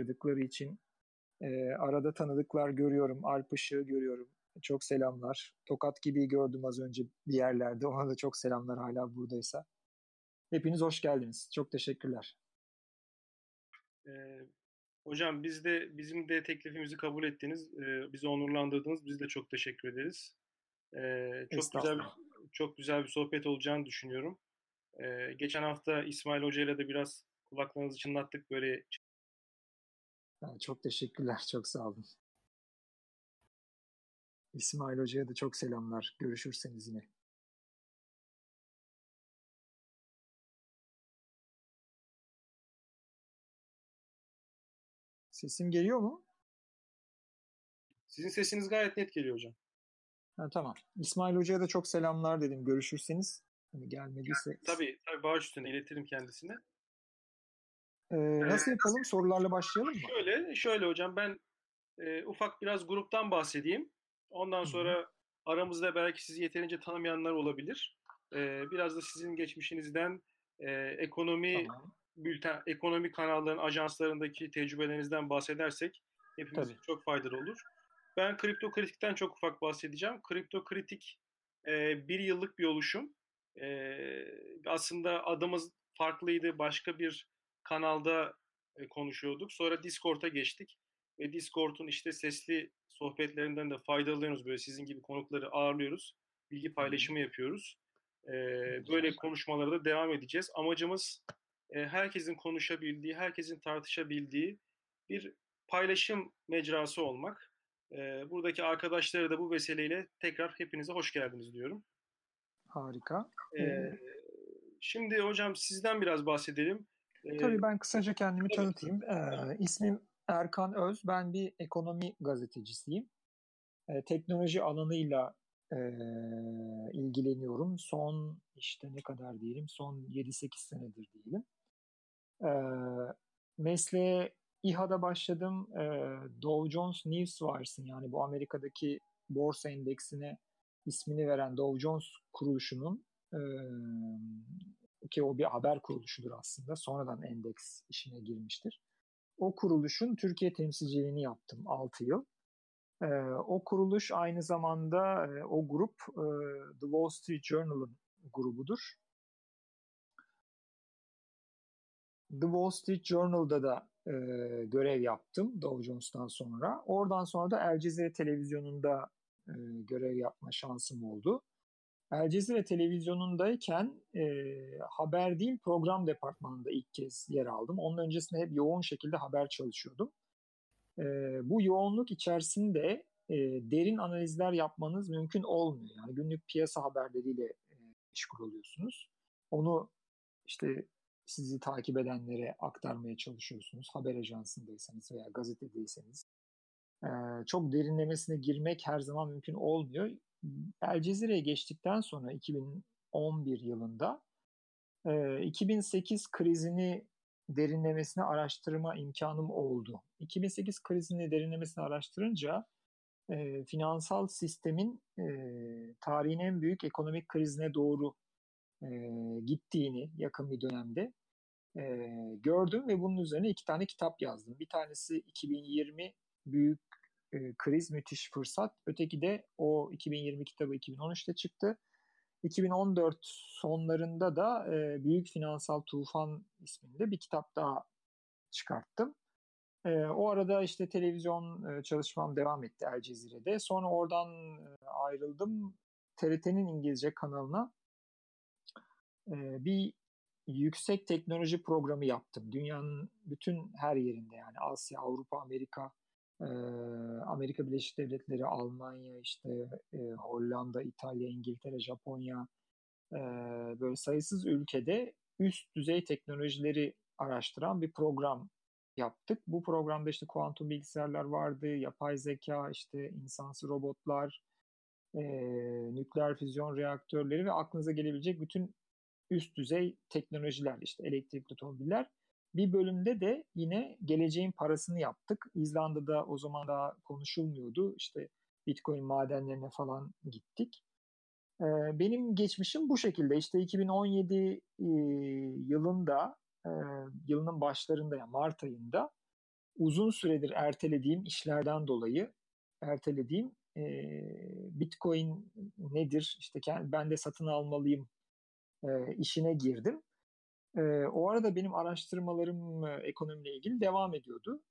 aradıkları için e, arada tanıdıklar görüyorum. Alp Işık'ı görüyorum. Çok selamlar. Tokat gibi gördüm az önce bir yerlerde. Ona da çok selamlar hala buradaysa. Hepiniz hoş geldiniz. Çok teşekkürler. Ee, hocam biz de bizim de teklifimizi kabul ettiniz. Ee, bizi onurlandırdınız. Biz de çok teşekkür ederiz. Ee, çok güzel bir, çok güzel bir sohbet olacağını düşünüyorum. Ee, geçen hafta İsmail Hoca ile de biraz kulaklarınızı çınlattık böyle. Çok teşekkürler. Çok sağ olun. İsmail Hoca'ya da çok selamlar. Görüşürseniz yine. Sesim geliyor mu? Sizin sesiniz gayet net geliyor hocam. Ha, tamam. İsmail Hoca'ya da çok selamlar dedim. Görüşürseniz. Hani gelmediyse. Yani, tabii, tabii bağış üstüne iletirim kendisine. Ee, nasıl yapalım? Sorularla başlayalım mı? Şöyle, şöyle hocam ben e, ufak biraz gruptan bahsedeyim. Ondan sonra Hı-hı. aramızda belki sizi yeterince tanımayanlar olabilir. E, biraz da sizin geçmişinizden e, ekonomi tamam. bülten, ekonomi kanallarının ajanslarındaki tecrübelerinizden bahsedersek hepimiz Tabii. çok faydalı olur. Ben kripto kritikten çok ufak bahsedeceğim. Kripto kritik e, bir yıllık bir oluşum. E, aslında adımız farklıydı. Başka bir kanalda e, konuşuyorduk. Sonra Discord'a geçtik. Ve Discord'un işte sesli sohbetlerinden de faydalanıyoruz. Böyle sizin gibi konukları ağırlıyoruz. Bilgi paylaşımı yapıyoruz. E, böyle konuşmalara da devam edeceğiz. Amacımız e, herkesin konuşabildiği, herkesin tartışabildiği bir paylaşım mecrası olmak. E, buradaki arkadaşlara da bu vesileyle tekrar hepinize hoş geldiniz diyorum. Harika. E, şimdi hocam sizden biraz bahsedelim. Tabii ben kısaca kendimi tabii. tanıtayım. E, ismim Erkan Öz. Ben bir ekonomi gazetecisiyim. E, teknoloji alanıyla e, ilgileniyorum. Son işte ne kadar diyelim, son 7-8 senedir diyelim. E, mesleğe İHA'da başladım. E, Dow Jones Newswire'ın yani bu Amerika'daki borsa endeksine ismini veren Dow Jones kuruluşunun e, ki o bir haber kuruluşudur aslında. Sonradan endeks işine girmiştir. O kuruluşun Türkiye temsilciliğini yaptım 6 yıl. E, o kuruluş aynı zamanda e, o grup e, The Wall Street Journal'ın grubudur. The Wall Street Journal'da da e, görev yaptım Dow Jones'tan sonra. Oradan sonra da El Cezire Televizyonu'nda e, görev yapma şansım oldu. El Cezire Televizyonu'ndayken e, haber değil program departmanında ilk kez yer aldım. Onun öncesinde hep yoğun şekilde haber çalışıyordum. E, bu yoğunluk içerisinde e, derin analizler yapmanız mümkün olmuyor. Yani günlük piyasa haberleriyle e, meşgul oluyorsunuz. Onu işte sizi takip edenlere aktarmaya çalışıyorsunuz. Haber ajansındaysanız veya gazetedeyseniz. Ee, çok derinlemesine girmek her zaman mümkün olmuyor. El Cezire'ye geçtikten sonra 2011 yılında 2008 e, krizini derinlemesine araştırma imkanım oldu. 2008 krizini derinlemesine araştırınca e, finansal sistemin e, tarihin en büyük ekonomik krizine doğru gittiğini yakın bir dönemde gördüm ve bunun üzerine iki tane kitap yazdım. Bir tanesi 2020 Büyük e, Kriz Müthiş Fırsat. Öteki de o 2020 kitabı 2013'te çıktı. 2014 sonlarında da e, Büyük Finansal Tufan isminde bir kitap daha çıkarttım. E, o arada işte televizyon e, çalışmam devam etti El Cezire'de. Sonra oradan e, ayrıldım. TRT'nin İngilizce kanalına e, bir yüksek teknoloji programı yaptım. Dünyanın bütün her yerinde yani Asya, Avrupa, Amerika, Amerika Birleşik Devletleri, Almanya, işte Hollanda, İtalya, İngiltere, Japonya böyle sayısız ülkede üst düzey teknolojileri araştıran bir program yaptık. Bu programda işte kuantum bilgisayarlar vardı, yapay zeka, işte insansı robotlar, nükleer füzyon reaktörleri ve aklınıza gelebilecek bütün üst düzey teknolojiler işte elektrikli otomobiller. Bir bölümde de yine geleceğin parasını yaptık. İzlanda'da o zaman daha konuşulmuyordu. İşte Bitcoin madenlerine falan gittik. Ee, benim geçmişim bu şekilde. İşte 2017 e, yılında, e, yılının başlarında yani Mart ayında uzun süredir ertelediğim işlerden dolayı ertelediğim e, Bitcoin nedir? İşte ben de satın almalıyım e, işine girdim. E, o arada benim araştırmalarım ekonomiyle ilgili devam ediyordu.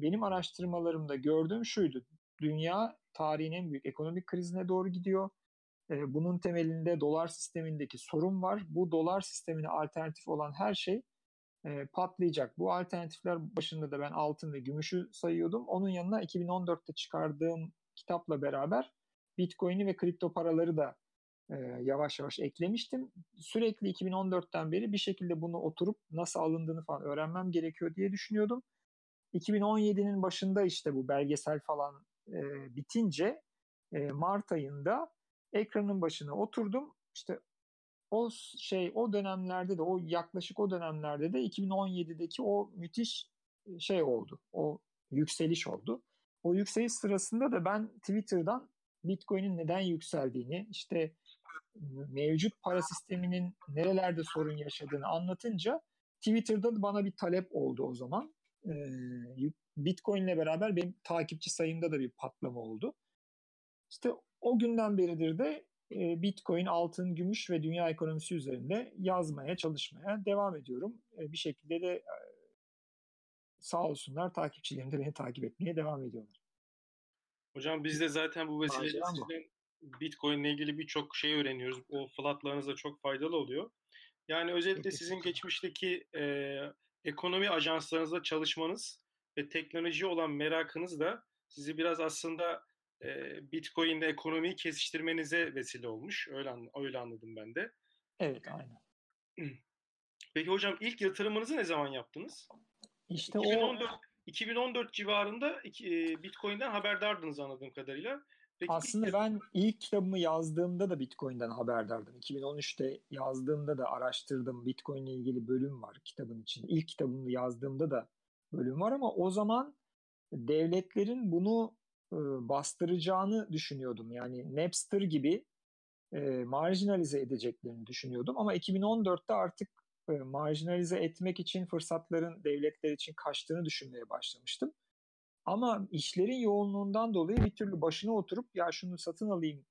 Benim araştırmalarımda gördüğüm şuydu. Dünya tarihin en büyük ekonomik krizine doğru gidiyor. E, bunun temelinde dolar sistemindeki sorun var. Bu dolar sistemine alternatif olan her şey e, patlayacak. Bu alternatifler başında da ben altın ve gümüşü sayıyordum. Onun yanına 2014'te çıkardığım kitapla beraber Bitcoin'i ve kripto paraları da e, yavaş yavaş eklemiştim. Sürekli 2014'ten beri bir şekilde bunu oturup nasıl alındığını falan öğrenmem gerekiyor diye düşünüyordum. 2017'nin başında işte bu belgesel falan e, bitince e, Mart ayında ekranın başına oturdum. İşte o şey o dönemlerde de o yaklaşık o dönemlerde de 2017'deki o müthiş şey oldu. O yükseliş oldu. O yükseliş sırasında da ben Twitter'dan Bitcoin'in neden yükseldiğini, işte mevcut para sisteminin nerelerde sorun yaşadığını anlatınca Twitter'da bana bir talep oldu o zaman. Bitcoin ile beraber benim takipçi sayımda da bir patlama oldu. İşte o günden beridir de Bitcoin, altın, gümüş ve dünya ekonomisi üzerinde yazmaya, çalışmaya devam ediyorum. Bir şekilde de sağ olsunlar takipçilerim de beni takip etmeye devam ediyorlar. Hocam biz de zaten bu vesileyle sizden Bitcoin ile ilgili birçok şey öğreniyoruz. O flatlarınız da çok faydalı oluyor. Yani özellikle sizin geçmişteki e, ekonomi ajanslarınızda çalışmanız ve teknoloji olan merakınız da sizi biraz aslında e, Bitcoin ile ekonomiyi kesiştirmenize vesile olmuş. Öyle, öyle anladım ben de. Evet, aynen. Peki hocam ilk yatırımınızı ne zaman yaptınız? İşte 2014, o 2014 civarında Bitcoin'den haberdardınız anladığım kadarıyla. Peki, Aslında ben ilk kitabımı yazdığımda da Bitcoin'den haberdardım. 2013'te yazdığımda da araştırdım. Bitcoin ile ilgili bölüm var kitabın içinde. İlk kitabımı yazdığımda da bölüm var ama o zaman devletlerin bunu e, bastıracağını düşünüyordum. Yani Napster gibi e, marjinalize edeceklerini düşünüyordum. Ama 2014'te artık e, marjinalize etmek için fırsatların devletler için kaçtığını düşünmeye başlamıştım. Ama işlerin yoğunluğundan dolayı bir türlü başına oturup ya şunu satın alayım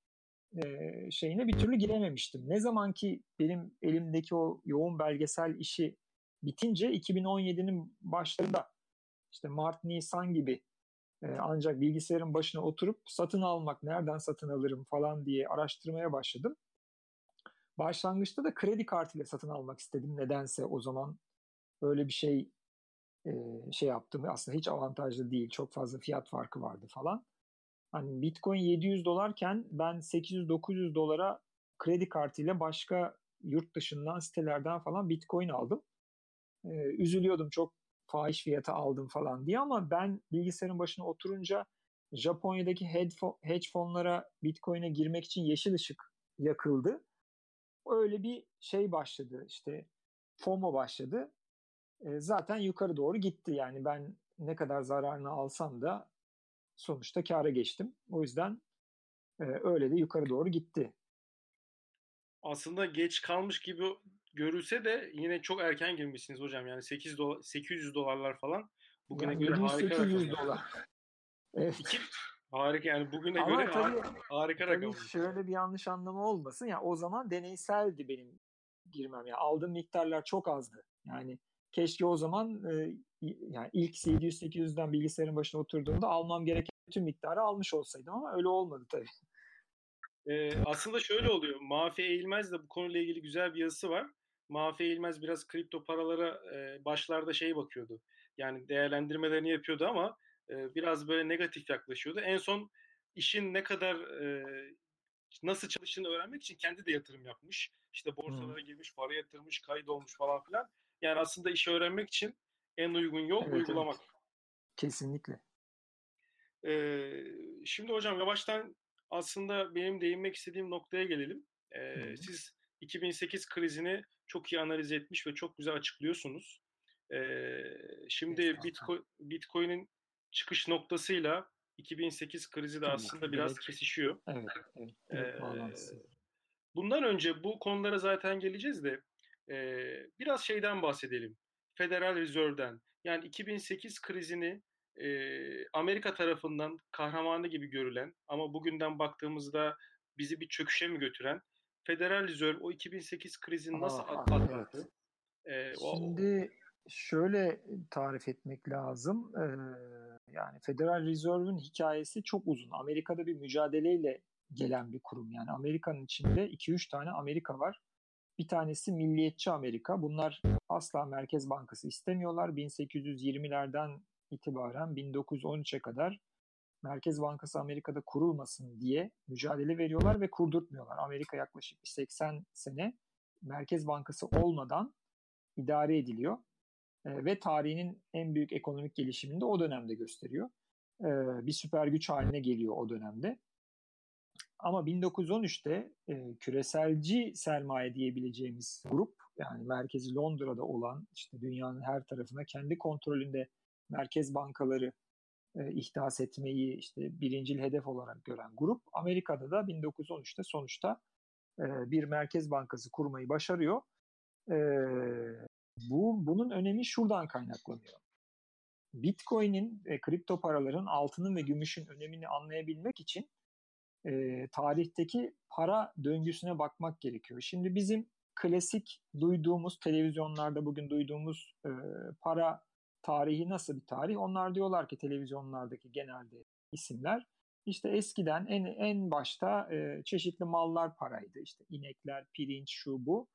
e, şeyine bir türlü girememiştim. Ne zaman ki benim elimdeki o yoğun belgesel işi bitince 2017'nin başlarında işte Mart, Nisan gibi e, ancak bilgisayarın başına oturup satın almak, nereden satın alırım falan diye araştırmaya başladım. Başlangıçta da kredi kartıyla satın almak istedim. Nedense o zaman öyle bir şey e, şey yaptım. Aslında hiç avantajlı değil. Çok fazla fiyat farkı vardı falan. Hani Bitcoin 700 dolarken ben 800-900 dolara kredi kartıyla başka yurt dışından sitelerden falan Bitcoin aldım. Ee, üzülüyordum çok fahiş fiyata aldım falan diye ama ben bilgisayarın başına oturunca Japonya'daki hedge fonlara Bitcoin'e girmek için yeşil ışık yakıldı. Öyle bir şey başladı işte FOMO başladı. E, zaten yukarı doğru gitti yani ben ne kadar zararını alsam da sonuçta kâra geçtim. O yüzden e, öyle de yukarı doğru gitti. Aslında geç kalmış gibi görülse de yine çok erken girmişsiniz hocam. Yani 8 dolar, 800 dolarlar falan. Bugüne yani göre harika 800 dolar. Evet. İki, harika yani bugüne Ama göre tabii, harika tabii rakam. Şöyle bir yanlış anlama olmasın. Yani o zaman deneyseldi benim girmem. Yani aldığım miktarlar çok azdı. Yani keşke o zaman e, yani ilk 700-800'den bilgisayarın başına oturduğumda almam gereken tüm miktarı almış olsaydım ama öyle olmadı tabii. Ee, aslında şöyle oluyor. Mafi Eğilmez de bu konuyla ilgili güzel bir yazısı var. Mafi Eğilmez biraz kripto paralara e, başlarda şey bakıyordu. Yani değerlendirmelerini yapıyordu ama e, biraz böyle negatif yaklaşıyordu. En son işin ne kadar e, nasıl çalıştığını öğrenmek için kendi de yatırım yapmış. İşte borsalara hmm. girmiş, para yatırmış, kayıt olmuş falan filan. Yani aslında işi öğrenmek için en uygun yol evet, uygulamak. Evet. Kesinlikle. Ee, şimdi hocam yavaştan aslında benim değinmek istediğim noktaya gelelim. Ee, siz 2008 krizini çok iyi analiz etmiş ve çok güzel açıklıyorsunuz. Ee, şimdi Bitcoin, Bitcoin'in çıkış noktasıyla 2008 krizi de aslında biraz evet. kesişiyor. Evet, evet. Ee, bundan önce bu konulara zaten geleceğiz de e, biraz şeyden bahsedelim. Federal Reserve'den Yani 2008 krizini e, Amerika tarafından kahramanı gibi görülen ama bugünden baktığımızda bizi bir çöküşe mi götüren Federal Reserve o 2008 krizini nasıl atlattı? Evet. Ee, Şimdi şöyle tarif etmek lazım. Ee, yani Federal Reserve'ün hikayesi çok uzun. Amerika'da bir mücadeleyle gelen bir kurum. Yani Amerika'nın içinde 2-3 tane Amerika var. Bir tanesi Milliyetçi Amerika. Bunlar asla Merkez Bankası istemiyorlar. 1820'lerden itibaren 1913'e kadar Merkez Bankası Amerika'da kurulmasın diye mücadele veriyorlar ve kurdurtmuyorlar. Amerika yaklaşık 80 sene Merkez Bankası olmadan idare ediliyor. E, ve tarihinin en büyük ekonomik gelişimini de o dönemde gösteriyor. E, bir süper güç haline geliyor o dönemde. Ama 1913'te e, küreselci sermaye diyebileceğimiz grup yani merkezi Londra'da olan işte dünyanın her tarafına kendi kontrolünde merkez bankaları e, ihdas etmeyi işte birincil hedef olarak gören grup Amerika'da da 1913'te sonuçta e, bir merkez bankası kurmayı başarıyor. E, bu bunun önemi şuradan kaynaklanıyor. Bitcoin'in, e, kripto paraların, altının ve gümüşün önemini anlayabilmek için e, tarihteki para döngüsüne bakmak gerekiyor. Şimdi bizim klasik duyduğumuz, televizyonlarda bugün duyduğumuz e, para tarihi nasıl bir tarih? Onlar diyorlar ki televizyonlardaki genelde isimler işte eskiden en en başta e, çeşitli mallar paraydı. İşte inekler, pirinç, şu bu.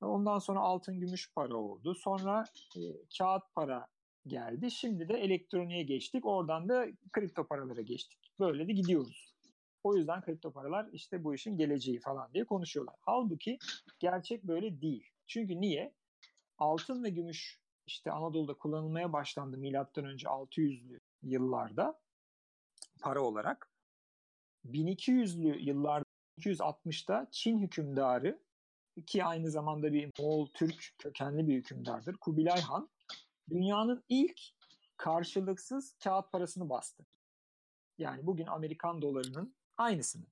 Ondan sonra altın, gümüş para oldu. Sonra e, kağıt para geldi. Şimdi de elektroniğe geçtik. Oradan da kripto paralara geçtik. Böyle de gidiyoruz. O yüzden kripto paralar işte bu işin geleceği falan diye konuşuyorlar. Halbuki gerçek böyle değil. Çünkü niye? Altın ve gümüş işte Anadolu'da kullanılmaya başlandı milattan önce 600'lü yıllarda para olarak. 1200'lü yıllarda 260'da Çin hükümdarı ki aynı zamanda bir Moğol Türk kökenli bir hükümdardır. Kubilay Han dünyanın ilk karşılıksız kağıt parasını bastı. Yani bugün Amerikan dolarının aynısını.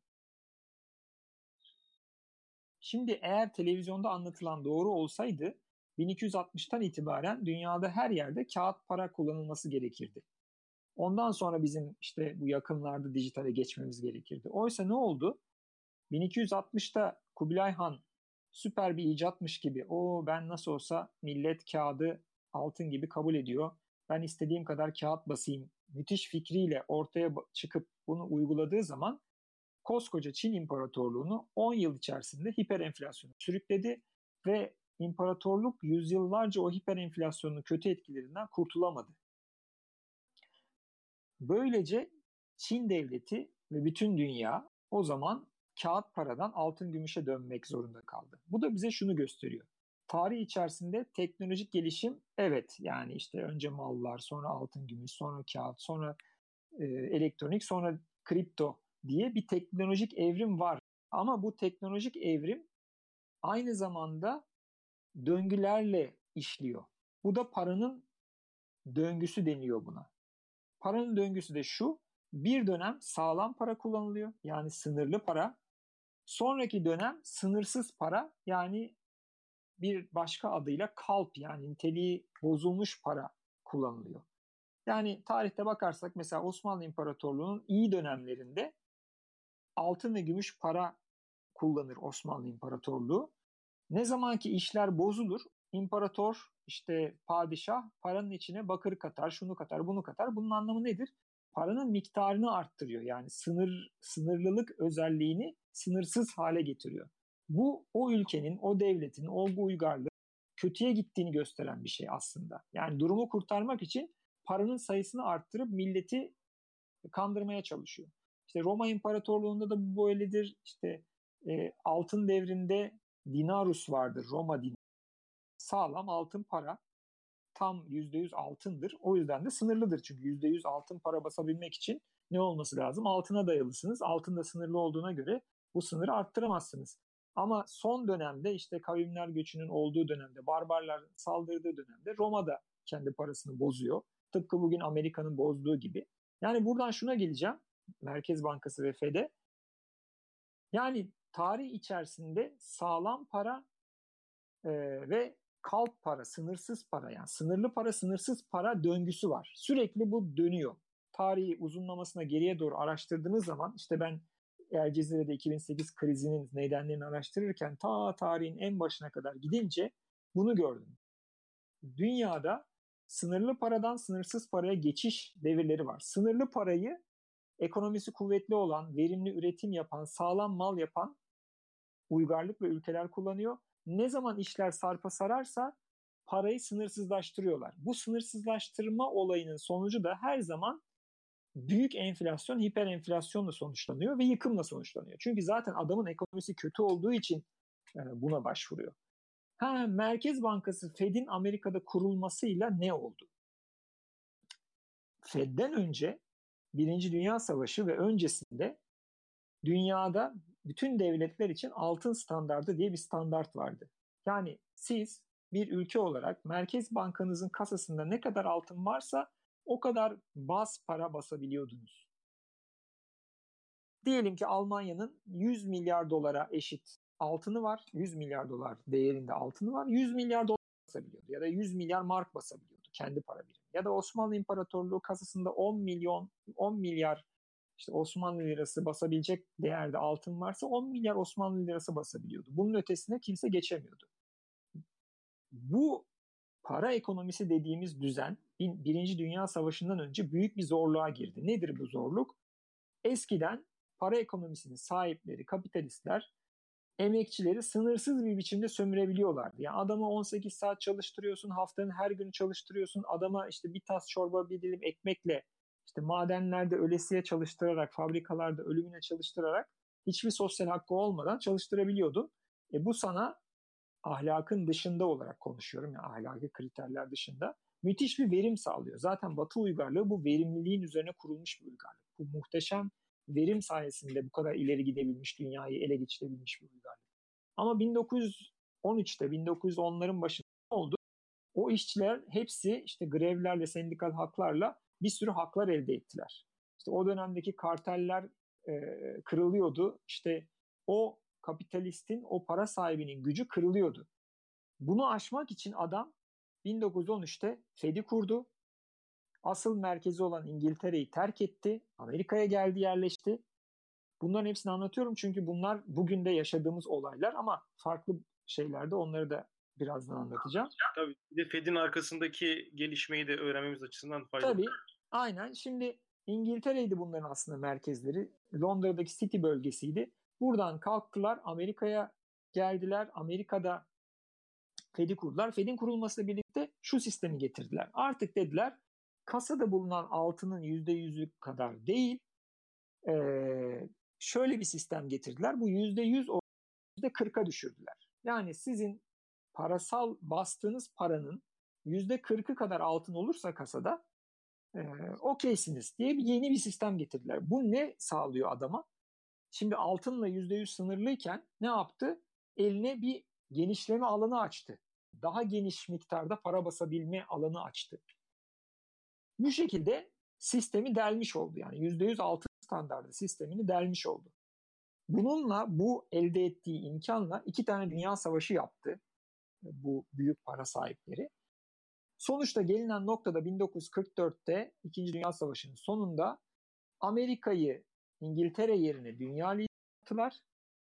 Şimdi eğer televizyonda anlatılan doğru olsaydı 1260'tan itibaren dünyada her yerde kağıt para kullanılması gerekirdi. Ondan sonra bizim işte bu yakınlarda dijitale geçmemiz gerekirdi. Oysa ne oldu? 1260'ta Kubilay Han süper bir icatmış gibi o ben nasıl olsa millet kağıdı altın gibi kabul ediyor. Ben istediğim kadar kağıt basayım. Müthiş fikriyle ortaya çıkıp bunu uyguladığı zaman koskoca Çin İmparatorluğunu 10 yıl içerisinde hiper enflasyona sürükledi ve imparatorluk yüzyıllarca o hiper enflasyonun kötü etkilerinden kurtulamadı. Böylece Çin devleti ve bütün dünya o zaman kağıt paradan altın gümüşe dönmek zorunda kaldı. Bu da bize şunu gösteriyor. Tarih içerisinde teknolojik gelişim evet yani işte önce mallar, sonra altın gümüş, sonra kağıt, sonra e, elektronik, sonra kripto diye bir teknolojik evrim var. Ama bu teknolojik evrim aynı zamanda döngülerle işliyor. Bu da paranın döngüsü deniyor buna. Paranın döngüsü de şu. Bir dönem sağlam para kullanılıyor. Yani sınırlı para. Sonraki dönem sınırsız para yani bir başka adıyla kalp yani niteliği bozulmuş para kullanılıyor. Yani tarihte bakarsak mesela Osmanlı İmparatorluğu'nun iyi dönemlerinde altın ve gümüş para kullanır Osmanlı İmparatorluğu. Ne zaman ki işler bozulur, imparator işte padişah paranın içine bakır katar, şunu katar, bunu katar. Bunun anlamı nedir? Paranın miktarını arttırıyor. Yani sınır sınırlılık özelliğini sınırsız hale getiriyor. Bu o ülkenin, o devletin, o uygarlığı kötüye gittiğini gösteren bir şey aslında. Yani durumu kurtarmak için paranın sayısını arttırıp milleti kandırmaya çalışıyor. İşte Roma İmparatorluğu'nda da bu böyledir. İşte e, altın devrinde dinarus vardır, Roma dinarı. Sağlam altın para. Tam %100 altındır. O yüzden de sınırlıdır. Çünkü %100 altın para basabilmek için ne olması lazım? Altına dayalısınız. Altın da sınırlı olduğuna göre bu sınırı arttıramazsınız. Ama son dönemde işte kavimler göçünün olduğu dönemde, barbarlar saldırdığı dönemde Roma da kendi parasını bozuyor. Tıpkı bugün Amerika'nın bozduğu gibi. Yani buradan şuna geleceğim. Merkez Bankası ve FED'e. Yani tarih içerisinde sağlam para e, ve kalp para, sınırsız para yani sınırlı para, sınırsız para döngüsü var. Sürekli bu dönüyor. Tarihi uzunlamasına geriye doğru araştırdığınız zaman işte ben El Cezire'de 2008 krizinin nedenlerini araştırırken ta tarihin en başına kadar gidince bunu gördüm. Dünyada sınırlı paradan sınırsız paraya geçiş devirleri var. Sınırlı parayı ekonomisi kuvvetli olan, verimli üretim yapan, sağlam mal yapan uygarlık ve ülkeler kullanıyor. Ne zaman işler sarpa sararsa parayı sınırsızlaştırıyorlar. Bu sınırsızlaştırma olayının sonucu da her zaman büyük enflasyon, hiper enflasyonla sonuçlanıyor ve yıkımla sonuçlanıyor. Çünkü zaten adamın ekonomisi kötü olduğu için e, buna başvuruyor. Ha, Merkez Bankası Fed'in Amerika'da kurulmasıyla ne oldu? Fed'den önce Birinci Dünya Savaşı ve öncesinde dünyada bütün devletler için altın standardı diye bir standart vardı. Yani siz bir ülke olarak Merkez Bankanızın kasasında ne kadar altın varsa o kadar bas para basabiliyordunuz. Diyelim ki Almanya'nın 100 milyar dolara eşit altını var. 100 milyar dolar değerinde altını var. 100 milyar dolar basabiliyordu ya da 100 milyar mark basabiliyordu kendi para birimi. Ya da Osmanlı İmparatorluğu kasasında 10 milyon 10 milyar işte Osmanlı lirası basabilecek değerde altın varsa 10 milyar Osmanlı lirası basabiliyordu. Bunun ötesine kimse geçemiyordu. Bu para ekonomisi dediğimiz düzen Birinci Dünya Savaşı'ndan önce büyük bir zorluğa girdi. Nedir bu zorluk? Eskiden para ekonomisinin sahipleri, kapitalistler emekçileri sınırsız bir biçimde sömürebiliyorlardı. Yani adamı 18 saat çalıştırıyorsun, haftanın her günü çalıştırıyorsun. Adama işte bir tas çorba, bir dilim ekmekle işte madenlerde ölesiye çalıştırarak, fabrikalarda ölümüne çalıştırarak hiçbir sosyal hakkı olmadan çalıştırabiliyordun. E bu sana ahlakın dışında olarak konuşuyorum. Yani ahlaki kriterler dışında müthiş bir verim sağlıyor. Zaten Batı uygarlığı bu verimliliğin üzerine kurulmuş bir uygarlık. Bu muhteşem verim sayesinde bu kadar ileri gidebilmiş, dünyayı ele geçirebilmiş bir uygarlık. Ama 1913'te, 1910'ların başında oldu? O işçiler hepsi işte grevlerle, sendikal haklarla bir sürü haklar elde ettiler. İşte o dönemdeki karteller e, kırılıyordu. İşte o kapitalistin, o para sahibinin gücü kırılıyordu. Bunu aşmak için adam 1913'te Fed'i kurdu. Asıl merkezi olan İngiltere'yi terk etti. Amerika'ya geldi, yerleşti. Bunların hepsini anlatıyorum çünkü bunlar bugün de yaşadığımız olaylar ama farklı şeylerde onları da birazdan anlatacağım. Tabii. Bir de Fed'in arkasındaki gelişmeyi de öğrenmemiz açısından faydalı. Tabii. Aynen. Şimdi İngiltere'ydi bunların aslında merkezleri. Londra'daki City bölgesiydi. Buradan kalktılar Amerika'ya geldiler. Amerika'da Fed'i kurdular. Fed'in kurulmasıyla birlikte şu sistemi getirdiler. Artık dediler kasada bulunan altının %100'ü kadar değil ee, şöyle bir sistem getirdiler. Bu %100 %40'a düşürdüler. Yani sizin parasal bastığınız paranın %40'ı kadar altın olursa kasada e, okeysiniz diye bir yeni bir sistem getirdiler. Bu ne sağlıyor adama? Şimdi altınla %100 sınırlıyken ne yaptı? Eline bir genişleme alanı açtı. Daha geniş miktarda para basabilme alanı açtı. Bu şekilde sistemi delmiş oldu. Yani %100 altın standardı sistemini delmiş oldu. Bununla bu elde ettiği imkanla iki tane dünya savaşı yaptı bu büyük para sahipleri. Sonuçta gelinen noktada 1944'te İkinci Dünya Savaşı'nın sonunda Amerika'yı İngiltere yerine dünya lideri yaptılar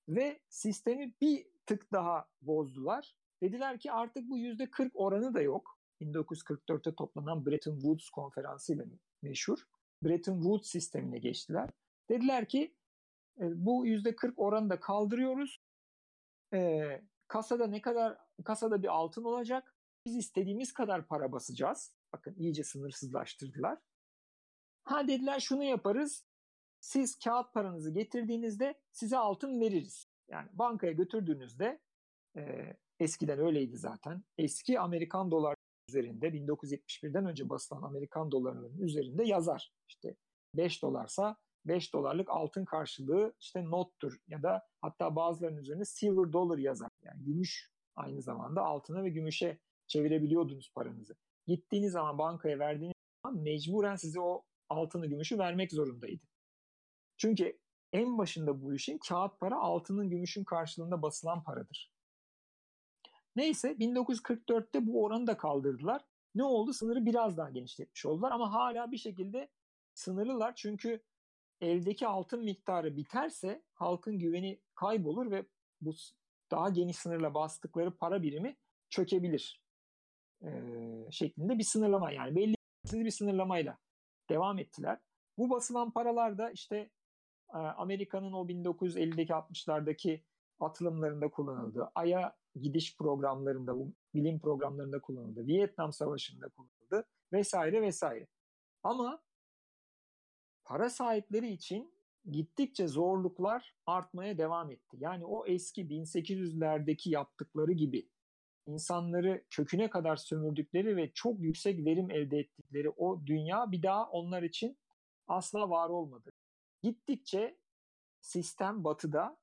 ve sistemi bir tık daha bozdular. Dediler ki artık bu %40 oranı da yok. 1944'te toplanan Bretton Woods konferansı ile meşhur. Bretton Woods sistemine geçtiler. Dediler ki e, bu %40 oranı da kaldırıyoruz. E, kasada ne kadar kasada bir altın olacak. Biz istediğimiz kadar para basacağız. Bakın iyice sınırsızlaştırdılar. Ha dediler şunu yaparız. Siz kağıt paranızı getirdiğinizde size altın veririz. Yani bankaya götürdüğünüzde e, eskiden öyleydi zaten. Eski Amerikan dolar üzerinde 1971'den önce basılan Amerikan dolarlarının üzerinde yazar. İşte 5 dolarsa 5 dolarlık altın karşılığı işte nottur ya da hatta bazılarının üzerine silver dollar yazar. Yani gümüş aynı zamanda altına ve gümüşe çevirebiliyordunuz paranızı. Gittiğiniz zaman bankaya verdiğiniz zaman mecburen size o altını gümüşü vermek zorundaydı. Çünkü en başında bu işin kağıt para altının gümüşün karşılığında basılan paradır. Neyse 1944'te bu oranı da kaldırdılar. Ne oldu? Sınırı biraz daha genişletmiş oldular ama hala bir şekilde sınırlılar. Çünkü eldeki altın miktarı biterse halkın güveni kaybolur ve bu daha geniş sınırla bastıkları para birimi çökebilir e, şeklinde bir sınırlama yani belli bir sınırlamayla devam ettiler. Bu basılan paralar da işte Amerika'nın o 1950'deki 60'lardaki atılımlarında kullanıldı. Ay'a gidiş programlarında, bilim programlarında kullanıldı. Vietnam Savaşı'nda kullanıldı vesaire vesaire. Ama para sahipleri için gittikçe zorluklar artmaya devam etti. Yani o eski 1800'lerdeki yaptıkları gibi insanları köküne kadar sömürdükleri ve çok yüksek verim elde ettikleri o dünya bir daha onlar için asla var olmadı. Gittikçe sistem batıda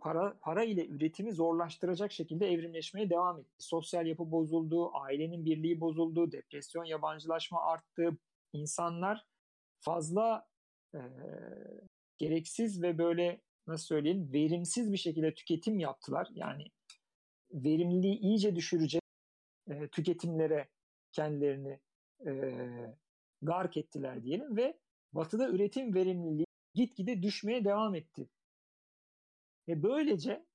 para, para ile üretimi zorlaştıracak şekilde evrimleşmeye devam etti. Sosyal yapı bozuldu, ailenin birliği bozuldu, depresyon, yabancılaşma arttı. İnsanlar fazla e, gereksiz ve böyle nasıl söyleyeyim verimsiz bir şekilde tüketim yaptılar. Yani verimliliği iyice düşürecek e, tüketimlere kendilerini e, gark ettiler diyelim ve batıda üretim verimliliği gitgide düşmeye devam etti. Ve böylece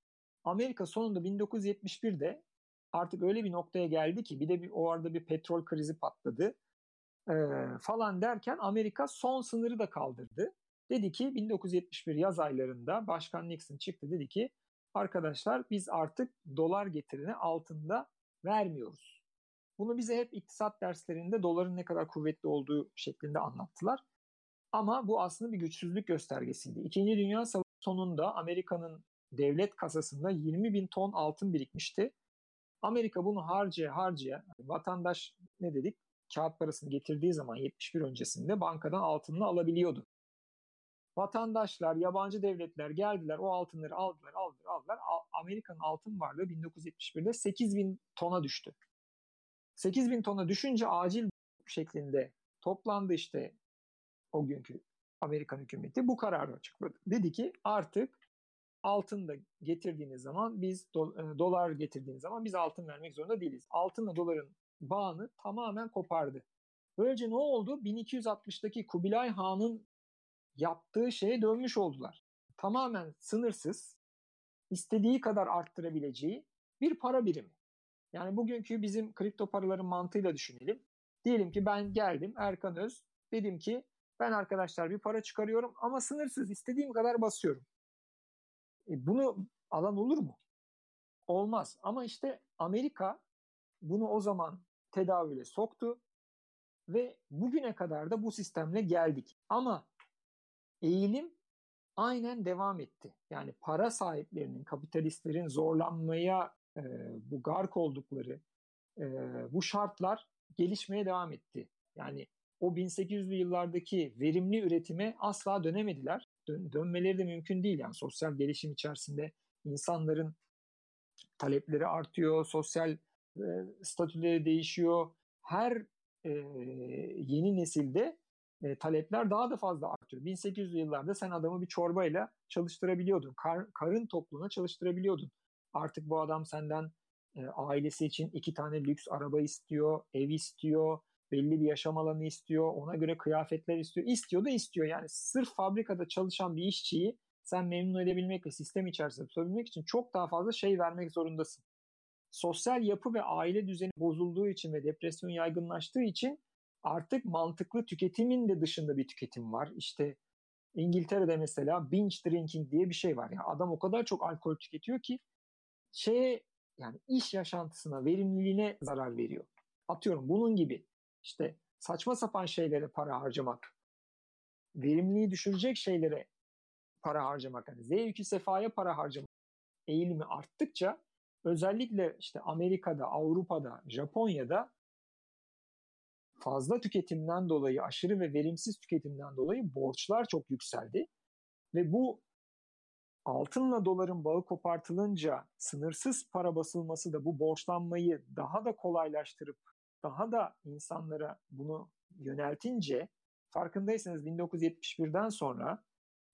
Amerika sonunda 1971'de artık öyle bir noktaya geldi ki bir de bir, o arada bir petrol krizi patladı e, falan derken Amerika son sınırı da kaldırdı. Dedi ki 1971 yaz aylarında Başkan Nixon çıktı dedi ki arkadaşlar biz artık dolar getirini altında vermiyoruz. Bunu bize hep iktisat derslerinde doların ne kadar kuvvetli olduğu şeklinde anlattılar. Ama bu aslında bir güçsüzlük göstergesiydi. İkinci Dünya Savaşı sonunda Amerika'nın devlet kasasında 20 bin ton altın birikmişti. Amerika bunu harcaya harcaya yani vatandaş ne dedik kağıt parasını getirdiği zaman 71 öncesinde bankadan altınını alabiliyordu. Vatandaşlar, yabancı devletler geldiler o altınları aldılar, aldılar, aldılar. Amerika'nın altın varlığı 1971'de 8 bin tona düştü. 8 bin tona düşünce acil şeklinde toplandı işte o günkü Amerikan hükümeti bu kararı açıkladı. Dedi ki artık altın da getirdiğiniz zaman biz do, e, dolar getirdiğiniz zaman biz altın vermek zorunda değiliz. Altınla doların bağını tamamen kopardı. Böylece ne oldu? 1260'daki Kubilay Han'ın yaptığı şeye dönmüş oldular. Tamamen sınırsız, istediği kadar arttırabileceği bir para birimi. Yani bugünkü bizim kripto paraların mantığıyla düşünelim. Diyelim ki ben geldim Erkan Öz, dedim ki ben arkadaşlar bir para çıkarıyorum ama sınırsız istediğim kadar basıyorum. E bunu alan olur mu? Olmaz. Ama işte Amerika bunu o zaman tedavüle soktu ve bugüne kadar da bu sistemle geldik. Ama eğilim aynen devam etti. Yani para sahiplerinin, kapitalistlerin zorlanmaya e, bu gark oldukları e, bu şartlar gelişmeye devam etti. Yani o 1800'lü yıllardaki verimli üretime asla dönemediler. Dön, dönmeleri de mümkün değil. Yani sosyal gelişim içerisinde insanların talepleri artıyor, sosyal e, statüleri değişiyor. Her e, yeni nesilde e, talepler daha da fazla artıyor. 1800'lü yıllarda sen adamı bir çorbayla çalıştırabiliyordun. Kar, karın tokluğuna çalıştırabiliyordun. Artık bu adam senden e, ailesi için iki tane lüks araba istiyor, ev istiyor, belli bir yaşam alanı istiyor, ona göre kıyafetler istiyor. İstiyor da istiyor. Yani sırf fabrikada çalışan bir işçiyi sen memnun edebilmek ve sistem içerisinde tutabilmek için çok daha fazla şey vermek zorundasın. Sosyal yapı ve aile düzeni bozulduğu için ve depresyon yaygınlaştığı için artık mantıklı tüketimin de dışında bir tüketim var. İşte İngiltere'de mesela binge drinking diye bir şey var. Yani adam o kadar çok alkol tüketiyor ki şeye yani iş yaşantısına, verimliliğine zarar veriyor. Atıyorum bunun gibi işte saçma sapan şeylere para harcamak, verimliliği düşürecek şeylere para harcamak, yani zevki sefaya para harcamak eğilimi arttıkça özellikle işte Amerika'da, Avrupa'da, Japonya'da fazla tüketimden dolayı, aşırı ve verimsiz tüketimden dolayı borçlar çok yükseldi. Ve bu altınla doların bağı kopartılınca sınırsız para basılması da bu borçlanmayı daha da kolaylaştırıp daha da insanlara bunu yöneltince farkındaysanız 1971'den sonra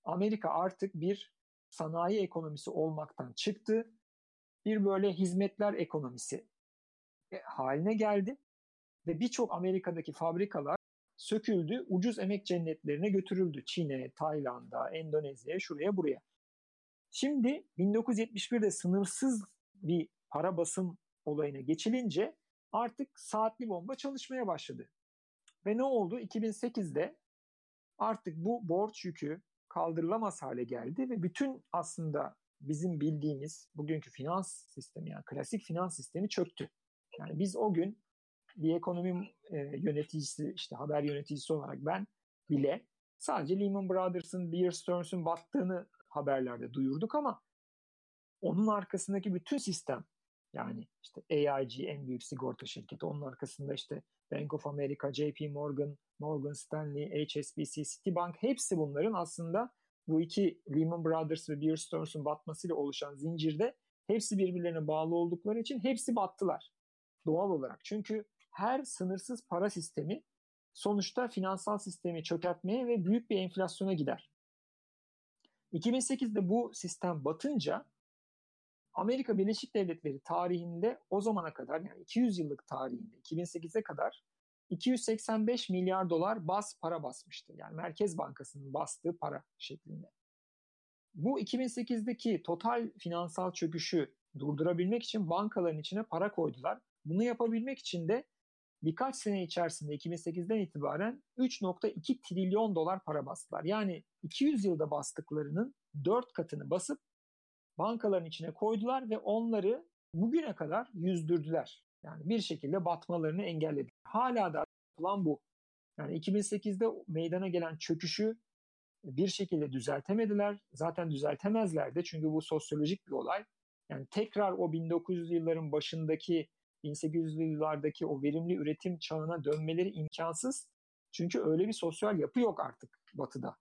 Amerika artık bir sanayi ekonomisi olmaktan çıktı. Bir böyle hizmetler ekonomisi e, haline geldi ve birçok Amerika'daki fabrikalar söküldü, ucuz emek cennetlerine götürüldü. Çin'e, Tayland'a, Endonezya'ya, şuraya buraya. Şimdi 1971'de sınırsız bir para basım olayına geçilince artık saatli bomba çalışmaya başladı. Ve ne oldu? 2008'de artık bu borç yükü kaldırılamaz hale geldi ve bütün aslında bizim bildiğimiz bugünkü finans sistemi yani klasik finans sistemi çöktü. Yani biz o gün bir ekonomi e, yöneticisi işte haber yöneticisi olarak ben bile sadece Lehman Brothers'ın, Bear Stearns'ın battığını haberlerde duyurduk ama onun arkasındaki bütün sistem yani işte AIG en büyük sigorta şirketi. Onun arkasında işte Bank of America, JP Morgan, Morgan Stanley, HSBC, Citibank hepsi bunların aslında bu iki Lehman Brothers ve Bear Stearns'un batmasıyla oluşan zincirde hepsi birbirlerine bağlı oldukları için hepsi battılar. Doğal olarak. Çünkü her sınırsız para sistemi sonuçta finansal sistemi çökertmeye ve büyük bir enflasyona gider. 2008'de bu sistem batınca Amerika Birleşik Devletleri tarihinde o zamana kadar yani 200 yıllık tarihinde 2008'e kadar 285 milyar dolar bas para basmıştı. Yani Merkez Bankası'nın bastığı para şeklinde. Bu 2008'deki total finansal çöküşü durdurabilmek için bankaların içine para koydular. Bunu yapabilmek için de birkaç sene içerisinde 2008'den itibaren 3.2 trilyon dolar para bastılar. Yani 200 yılda bastıklarının 4 katını basıp bankaların içine koydular ve onları bugüne kadar yüzdürdüler. Yani bir şekilde batmalarını engelledi. Hala da yapılan bu. Yani 2008'de meydana gelen çöküşü bir şekilde düzeltemediler. Zaten düzeltemezler de çünkü bu sosyolojik bir olay. Yani tekrar o 1900 yılların başındaki 1800'lü yıllardaki o verimli üretim çağına dönmeleri imkansız. Çünkü öyle bir sosyal yapı yok artık batıda.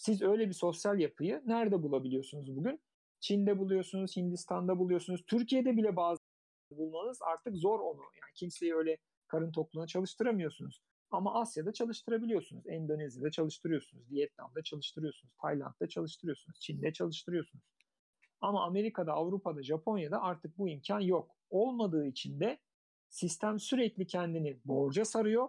Siz öyle bir sosyal yapıyı nerede bulabiliyorsunuz bugün? Çin'de buluyorsunuz, Hindistan'da buluyorsunuz. Türkiye'de bile bazı bulmanız artık zor onu. Yani kimseyi öyle karın tokluğuna çalıştıramıyorsunuz. Ama Asya'da çalıştırabiliyorsunuz. Endonezya'da çalıştırıyorsunuz. Vietnam'da çalıştırıyorsunuz. Tayland'da çalıştırıyorsunuz. Çin'de çalıştırıyorsunuz. Ama Amerika'da, Avrupa'da, Japonya'da artık bu imkan yok. Olmadığı için de sistem sürekli kendini borca sarıyor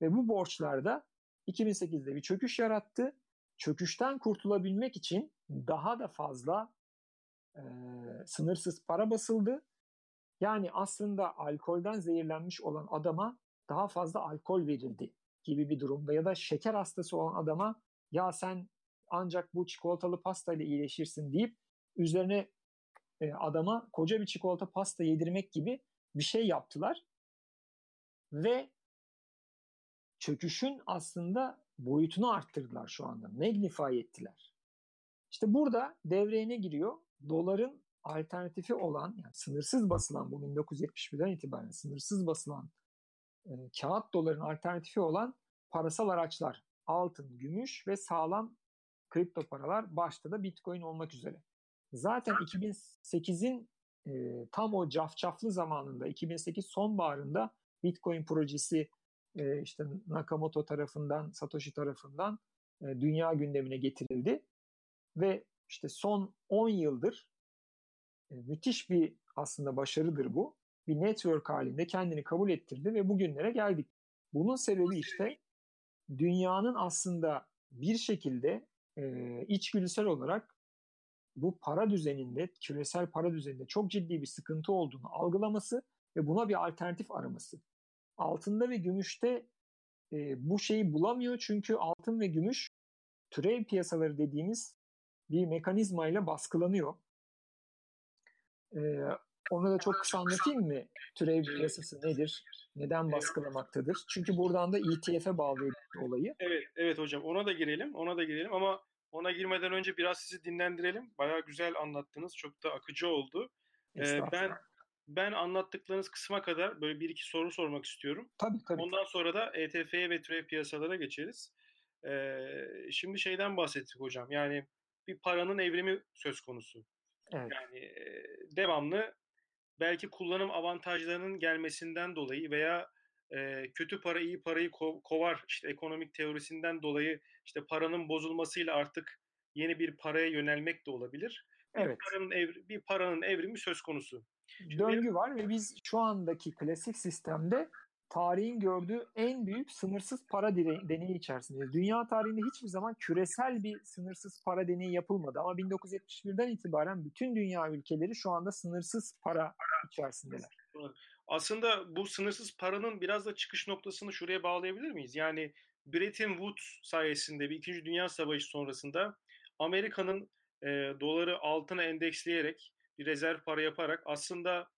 ve bu borçlarda 2008'de bir çöküş yarattı. Çöküşten kurtulabilmek için daha da fazla e, sınırsız para basıldı. Yani aslında alkolden zehirlenmiş olan adama daha fazla alkol verildi gibi bir durumda ya da şeker hastası olan adama ya sen ancak bu çikolatalı pasta ile iyileşirsin deyip üzerine e, adama koca bir çikolata pasta yedirmek gibi bir şey yaptılar. Ve çöküşün aslında boyutunu arttırdılar şu anda. Magnify ettiler. İşte burada devreye ne giriyor? Doların alternatifi olan, yani sınırsız basılan bu 1971'den itibaren sınırsız basılan e, kağıt doların alternatifi olan parasal araçlar. Altın, gümüş ve sağlam kripto paralar başta da Bitcoin olmak üzere. Zaten 2008'in e, tam o cafcaflı zamanında 2008 sonbaharında Bitcoin projesi e, işte Nakamoto tarafından, Satoshi tarafından e, dünya gündemine getirildi ve işte son 10 yıldır e, müthiş bir aslında başarıdır bu. Bir network halinde kendini kabul ettirdi ve bugünlere geldik. Bunun sebebi işte dünyanın aslında bir şekilde e, içgüdüsel olarak bu para düzeninde, küresel para düzeninde çok ciddi bir sıkıntı olduğunu algılaması ve buna bir alternatif araması. Altında ve gümüşte e, bu şeyi bulamıyor çünkü altın ve gümüş türev piyasaları dediğimiz bir mekanizmayla baskılanıyor. E, onu da çok kısa anlatayım mı? Türev piyasası nedir? Neden baskılamaktadır? Çünkü buradan da ETF'e bağlıyor olayı. Evet, evet hocam. Ona da girelim. Ona da girelim ama ona girmeden önce biraz sizi dinlendirelim. Bayağı güzel anlattınız. Çok da akıcı oldu. Ee, ben ben anlattıklarınız kısma kadar böyle bir iki soru sormak istiyorum. Tabii tabii. Ondan sonra da ETF'ye ve türev piyasalara geçeriz. Ee, şimdi şeyden bahsettik hocam. Yani bir paranın evrimi söz konusu. Evet. Yani e, devamlı belki kullanım avantajlarının gelmesinden dolayı veya e, kötü para iyi parayı ko- kovar işte ekonomik teorisinden dolayı işte paranın bozulmasıyla artık yeni bir paraya yönelmek de olabilir. Evet. Bir paranın, evri, bir paranın evrimi söz konusu. Döngü var ve biz şu andaki klasik sistemde tarihin gördüğü en büyük sınırsız para deneyi içerisindeyiz. Dünya tarihinde hiçbir zaman küresel bir sınırsız para deneyi yapılmadı ama 1971'den itibaren bütün dünya ülkeleri şu anda sınırsız para içerisindeler. Aslında bu sınırsız paranın biraz da çıkış noktasını şuraya bağlayabilir miyiz? Yani Bretton Woods sayesinde bir İkinci Dünya Savaşı sonrasında Amerika'nın e, doları altına endeksleyerek bir rezerv para yaparak aslında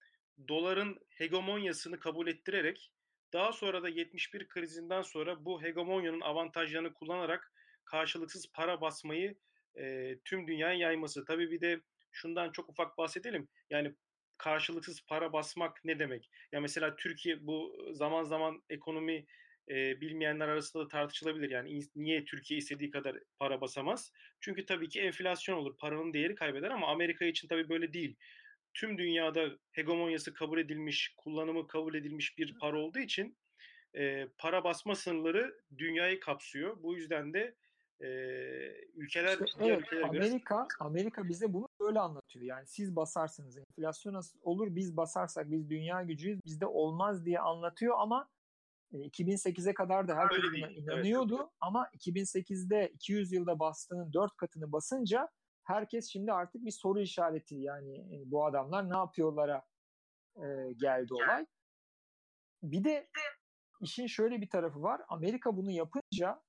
doların hegemonyasını kabul ettirerek daha sonra da 71 krizinden sonra bu hegemonyanın avantajlarını kullanarak karşılıksız para basmayı e, tüm dünyaya yayması. Tabii bir de şundan çok ufak bahsedelim. Yani karşılıksız para basmak ne demek? Ya mesela Türkiye bu zaman zaman ekonomi e, bilmeyenler arasında da tartışılabilir. Yani niye Türkiye istediği kadar para basamaz? Çünkü tabii ki enflasyon olur. Paranın değeri kaybeder ama Amerika için tabii böyle değil. Tüm dünyada hegemonyası kabul edilmiş, kullanımı kabul edilmiş bir para olduğu için e, para basma sınırları dünyayı kapsıyor. Bu yüzden de e, ülkeler işte, evet, Amerika göre... Amerika bize bunu böyle anlatıyor. Yani siz basarsanız enflasyon olur, biz basarsak biz dünya gücüyüz, bizde olmaz diye anlatıyor ama 2008'e kadar da herkes buna inanıyordu evet. ama 2008'de 200 yılda bastığının 4 katını basınca herkes şimdi artık bir soru işareti yani bu adamlar ne yapıyorlara e, geldi olay. Bir de işin şöyle bir tarafı var. Amerika bunu yapınca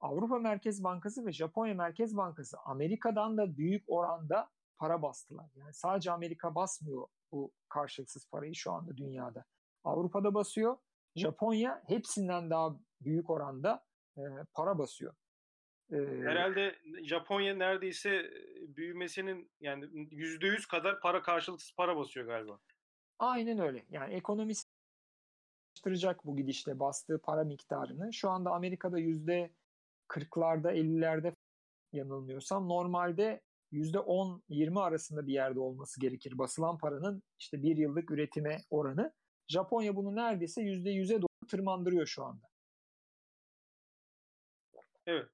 Avrupa Merkez Bankası ve Japonya Merkez Bankası Amerika'dan da büyük oranda para bastılar. Yani sadece Amerika basmıyor bu karşılıksız parayı şu anda dünyada. Avrupa'da basıyor, Japonya hepsinden daha büyük oranda e, para basıyor. Ee, Herhalde Japonya neredeyse büyümesinin yani yüzde yüz kadar para karşılıksız para basıyor galiba. Aynen öyle. Yani ekonomisi bu gidişle bastığı para miktarını. Şu anda Amerika'da yüzde 40'larda 50'lerde yanılmıyorsam normalde yüzde 10-20 arasında bir yerde olması gerekir basılan paranın işte bir yıllık üretime oranı. Japonya bunu neredeyse %100'e doğru tırmandırıyor şu anda. Evet.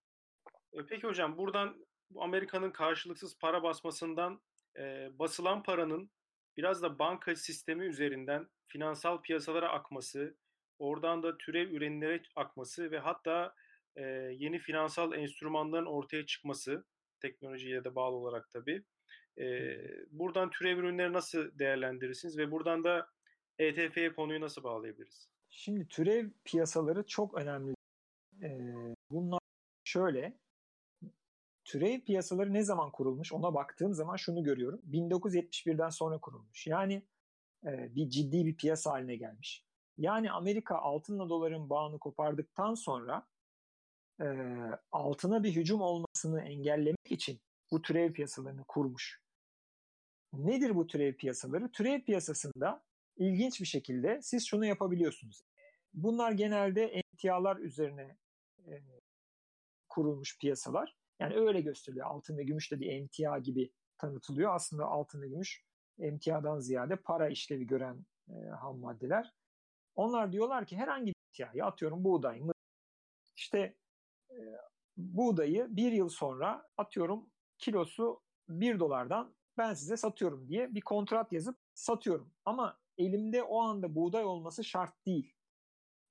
E, peki hocam buradan Amerika'nın karşılıksız para basmasından e, basılan paranın biraz da banka sistemi üzerinden finansal piyasalara akması, oradan da türev ürünlere akması ve hatta e, yeni finansal enstrümanların ortaya çıkması teknolojiye de bağlı olarak tabii. E, buradan türev ürünleri nasıl değerlendirirsiniz ve buradan da ETF'ye konuyu nasıl bağlayabiliriz? Şimdi türev piyasaları çok önemli. Ee, bunlar şöyle, türev piyasaları ne zaman kurulmuş ona baktığım zaman şunu görüyorum. 1971'den sonra kurulmuş. Yani e, bir ciddi bir piyasa haline gelmiş. Yani Amerika altınla doların bağını kopardıktan sonra e, altına bir hücum olmasını engellemek için bu türev piyasalarını kurmuş. Nedir bu türev piyasaları? Türev piyasasında ilginç bir şekilde siz şunu yapabiliyorsunuz. Bunlar genelde emtialar üzerine e, kurulmuş piyasalar. Yani öyle gösteriliyor. Altın ve gümüş de bir emtia gibi tanıtılıyor. Aslında altın ve gümüş emtiadan ziyade para işlevi gören e, ham maddeler. Onlar diyorlar ki herhangi bir emtiayı atıyorum buğday mı işte e, buğdayı bir yıl sonra atıyorum kilosu bir dolardan ben size satıyorum diye bir kontrat yazıp satıyorum. Ama elimde o anda buğday olması şart değil.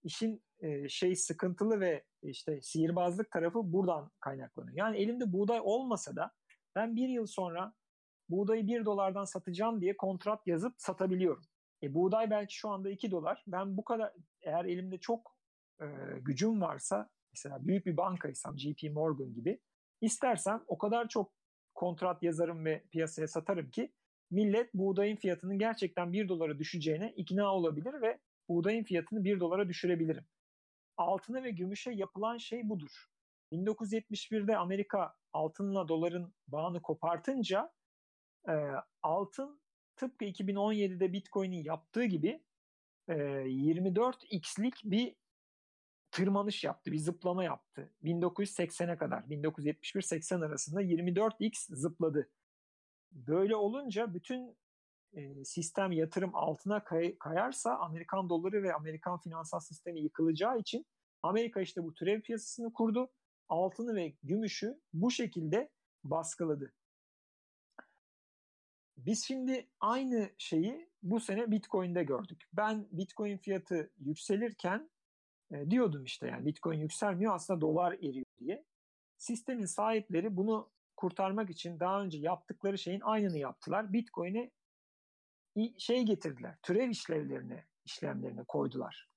İşin e, şey sıkıntılı ve işte sihirbazlık tarafı buradan kaynaklanıyor. Yani elimde buğday olmasa da ben bir yıl sonra buğdayı bir dolardan satacağım diye kontrat yazıp satabiliyorum. E, buğday belki şu anda iki dolar. Ben bu kadar eğer elimde çok e, gücüm varsa mesela büyük bir bankaysam JP Morgan gibi istersem o kadar çok kontrat yazarım ve piyasaya satarım ki millet buğdayın fiyatının gerçekten 1 dolara düşeceğine ikna olabilir ve buğdayın fiyatını 1 dolara düşürebilirim. Altına ve gümüşe yapılan şey budur. 1971'de Amerika altınla doların bağını kopartınca e, altın tıpkı 2017'de Bitcoin'in yaptığı gibi e, 24x'lik bir tırmanış yaptı, bir zıplama yaptı. 1980'e kadar, 1971-80 arasında 24x zıpladı. Böyle olunca bütün e, sistem yatırım altına kay, kayarsa Amerikan doları ve Amerikan finansal sistemi yıkılacağı için Amerika işte bu türev piyasasını kurdu. Altını ve gümüşü bu şekilde baskıladı. biz şimdi aynı şeyi bu sene Bitcoin'de gördük. Ben Bitcoin fiyatı yükselirken e, diyordum işte yani Bitcoin yükselmiyor aslında dolar eriyor diye. Sistemin sahipleri bunu kurtarmak için daha önce yaptıkları şeyin aynını yaptılar. Bitcoin'e şey getirdiler. Türev işlevlerine, işlemlerine koydular.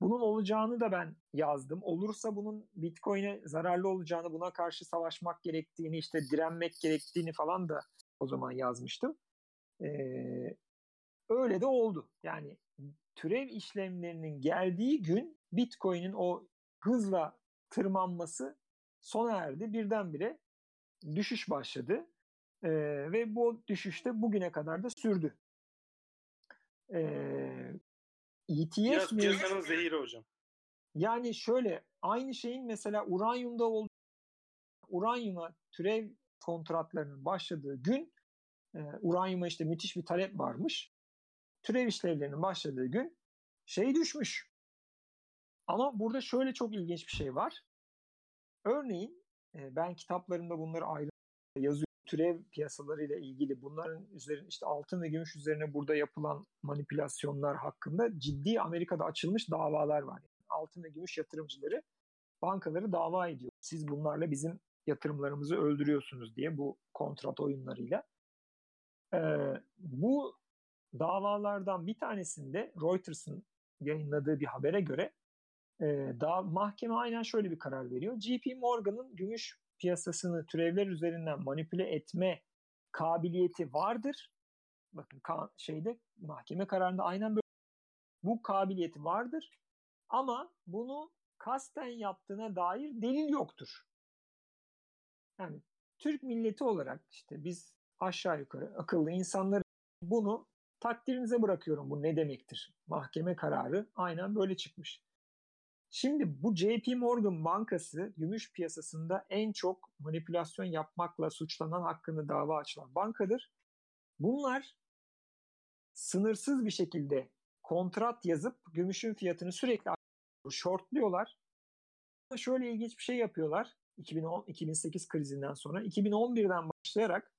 Bunun olacağını da ben yazdım. Olursa bunun Bitcoin'e zararlı olacağını, buna karşı savaşmak gerektiğini, işte direnmek gerektiğini falan da o zaman yazmıştım. Ee, öyle de oldu. Yani türev işlemlerinin geldiği gün Bitcoin'in o hızla tırmanması sona erdi. Birdenbire düşüş başladı. Ee, ve bu düşüşte bugüne kadar da sürdü. Ee, ETF Biraz piyasanın zehiri hocam. Yani şöyle aynı şeyin mesela uranyumda olduğu uranyuma türev kontratlarının başladığı gün e, uranyuma işte müthiş bir talep varmış. Türev işlevlerinin başladığı gün şey düşmüş. Ama burada şöyle çok ilginç bir şey var. Örneğin ben kitaplarımda bunları ayrı yazıyorum. Türev piyasalarıyla ilgili bunların üzerine işte altın ve gümüş üzerine burada yapılan manipülasyonlar hakkında ciddi Amerika'da açılmış davalar var. altın ve gümüş yatırımcıları bankaları dava ediyor. Siz bunlarla bizim yatırımlarımızı öldürüyorsunuz diye bu kontrat oyunlarıyla. Ee, bu davalardan bir tanesinde Reuters'ın yayınladığı bir habere göre e, daha mahkeme aynen şöyle bir karar veriyor. JP Morgan'ın gümüş piyasasını türevler üzerinden manipüle etme kabiliyeti vardır. Bakın şeyde mahkeme kararında aynen böyle bu kabiliyeti vardır. Ama bunu kasten yaptığına dair delil yoktur. Yani Türk milleti olarak işte biz aşağı yukarı akıllı insanlar bunu takdirinize bırakıyorum bu ne demektir. Mahkeme kararı aynen böyle çıkmış. Şimdi bu JP Morgan Bankası gümüş piyasasında en çok manipülasyon yapmakla suçlanan hakkında dava açılan bankadır. Bunlar sınırsız bir şekilde kontrat yazıp gümüşün fiyatını sürekli shortluyorlar. Şöyle ilginç bir şey yapıyorlar. 2010 2008 krizinden sonra 2011'den başlayarak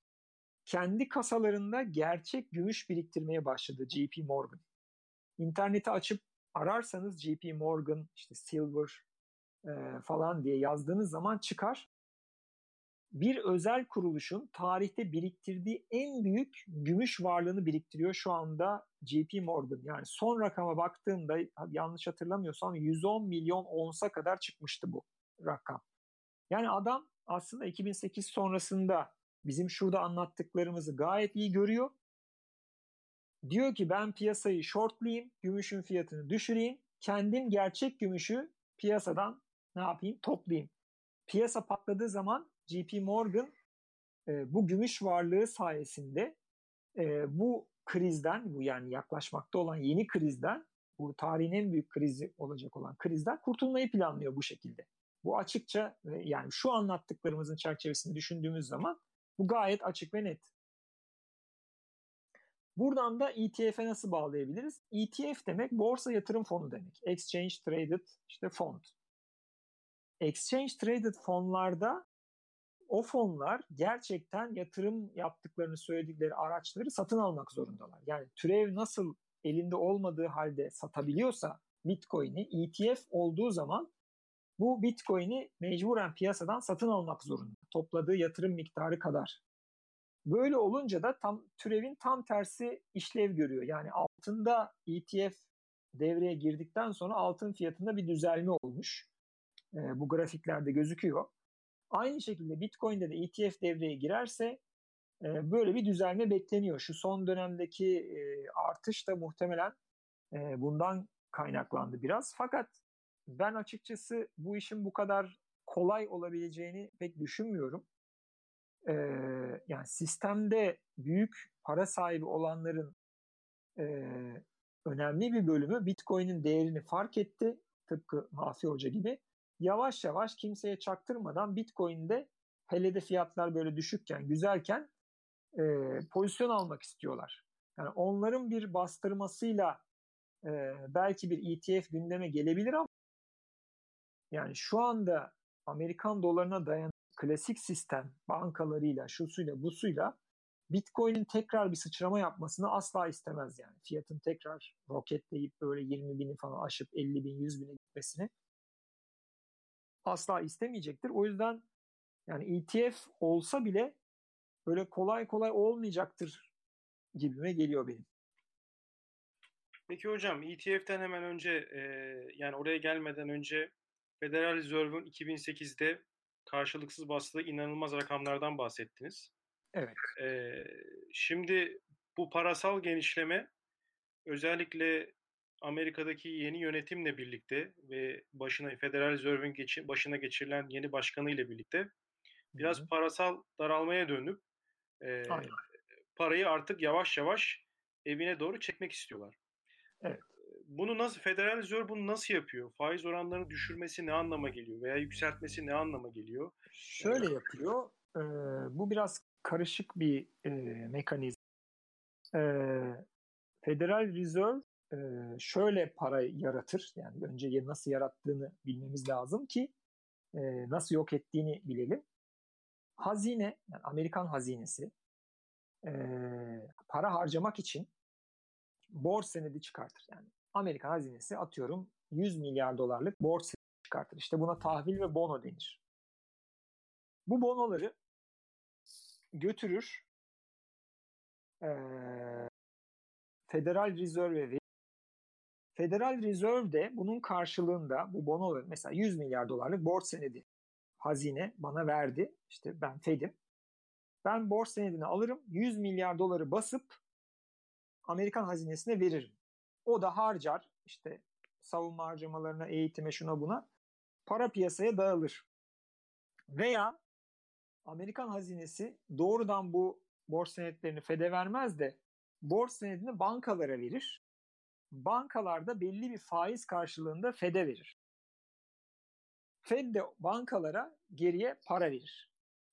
kendi kasalarında gerçek gümüş biriktirmeye başladı JP Morgan. İnterneti açıp ararsanız JP Morgan, işte Silver e, falan diye yazdığınız zaman çıkar. Bir özel kuruluşun tarihte biriktirdiği en büyük gümüş varlığını biriktiriyor şu anda JP Morgan. Yani son rakama baktığımda yanlış hatırlamıyorsam 110 milyon onsa kadar çıkmıştı bu rakam. Yani adam aslında 2008 sonrasında bizim şurada anlattıklarımızı gayet iyi görüyor Diyor ki ben piyasayı shortlayayım, gümüşün fiyatını düşüreyim, kendim gerçek gümüşü piyasadan ne yapayım toplayayım. Piyasa patladığı zaman JP Morgan e, bu gümüş varlığı sayesinde e, bu krizden, bu yani yaklaşmakta olan yeni krizden, bu tarihin en büyük krizi olacak olan krizden kurtulmayı planlıyor bu şekilde. Bu açıkça yani şu anlattıklarımızın çerçevesinde düşündüğümüz zaman bu gayet açık ve net. Buradan da ETF'e nasıl bağlayabiliriz? ETF demek borsa yatırım fonu demek. Exchange Traded işte fond. Exchange Traded fonlarda o fonlar gerçekten yatırım yaptıklarını söyledikleri araçları satın almak zorundalar. Yani türev nasıl elinde olmadığı halde satabiliyorsa Bitcoin'i ETF olduğu zaman bu Bitcoin'i mecburen piyasadan satın almak zorunda. Topladığı yatırım miktarı kadar. Böyle olunca da tam türevin tam tersi işlev görüyor. Yani altında ETF devreye girdikten sonra altın fiyatında bir düzelme olmuş. E, bu grafiklerde gözüküyor. Aynı şekilde Bitcoin'de de ETF devreye girerse e, böyle bir düzelme bekleniyor. Şu son dönemdeki e, artış da muhtemelen e, bundan kaynaklandı biraz. Fakat ben açıkçası bu işin bu kadar kolay olabileceğini pek düşünmüyorum e, yani sistemde büyük para sahibi olanların e, önemli bir bölümü Bitcoin'in değerini fark etti. Tıpkı Mafi Hoca gibi. Yavaş yavaş kimseye çaktırmadan Bitcoin'de hele de fiyatlar böyle düşükken, güzelken e, pozisyon almak istiyorlar. Yani onların bir bastırmasıyla e, belki bir ETF gündeme gelebilir ama yani şu anda Amerikan dolarına dayan klasik sistem bankalarıyla, şusuyla, busuyla Bitcoin'in tekrar bir sıçrama yapmasını asla istemez yani. Fiyatın tekrar roketleyip böyle 20 bini falan aşıp 50 bin 100 bine gitmesini asla istemeyecektir. O yüzden yani ETF olsa bile böyle kolay kolay olmayacaktır gibime geliyor benim. Peki hocam ETF'ten hemen önce e, yani oraya gelmeden önce Federal Reserve'ın 2008'de karşılıksız bastığı inanılmaz rakamlardan bahsettiniz. Evet. E, şimdi bu parasal genişleme özellikle Amerika'daki yeni yönetimle birlikte ve başına Federal Reserve'ün geçi, başına geçirilen yeni başkanı ile birlikte biraz Hı-hı. parasal daralmaya dönüp e, parayı artık yavaş yavaş evine doğru çekmek istiyorlar. Evet. Bunu nasıl Federal Reserve bunu nasıl yapıyor? Faiz oranlarını düşürmesi ne anlama geliyor veya yükseltmesi ne anlama geliyor? Şöyle yapıyor. E, bu biraz karışık bir e, mekanizma. E, Federal Reserve e, şöyle para yaratır. Yani önce nasıl yarattığını bilmemiz lazım ki e, nasıl yok ettiğini bilelim. Hazine, yani Amerikan hazinesi e, para harcamak için borç senedi çıkartır. Yani Amerikan hazinesi atıyorum 100 milyar dolarlık borç çıkartır. İşte buna tahvil ve bono denir. Bu bonoları götürür e, Federal Reserve'e Federal Reserve de bunun karşılığında bu bonoları mesela 100 milyar dolarlık borç senedi hazine bana verdi. İşte ben Fed'im. Ben borç senedini alırım. 100 milyar doları basıp Amerikan hazinesine veririm. O da harcar. işte savunma harcamalarına, eğitime, şuna buna. Para piyasaya dağılır. Veya Amerikan hazinesi doğrudan bu borç senetlerini FED'e vermez de borç senedini bankalara verir. Bankalar da belli bir faiz karşılığında FED'e verir. Fed de bankalara geriye para verir.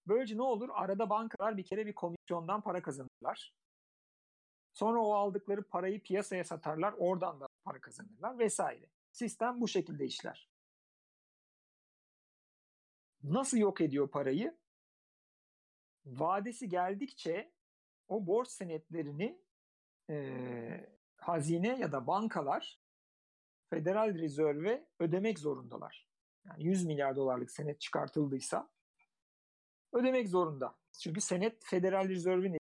Böylece ne olur? Arada bankalar bir kere bir komisyondan para kazanırlar. Sonra o aldıkları parayı piyasaya satarlar. Oradan da para kazanırlar vesaire. Sistem bu şekilde işler. Nasıl yok ediyor parayı? Vadesi geldikçe o borç senetlerini e, hazine ya da bankalar Federal Rezerv'e ödemek zorundalar. Yani 100 milyar dolarlık senet çıkartıldıysa ödemek zorunda. Çünkü senet Federal Rezerv'in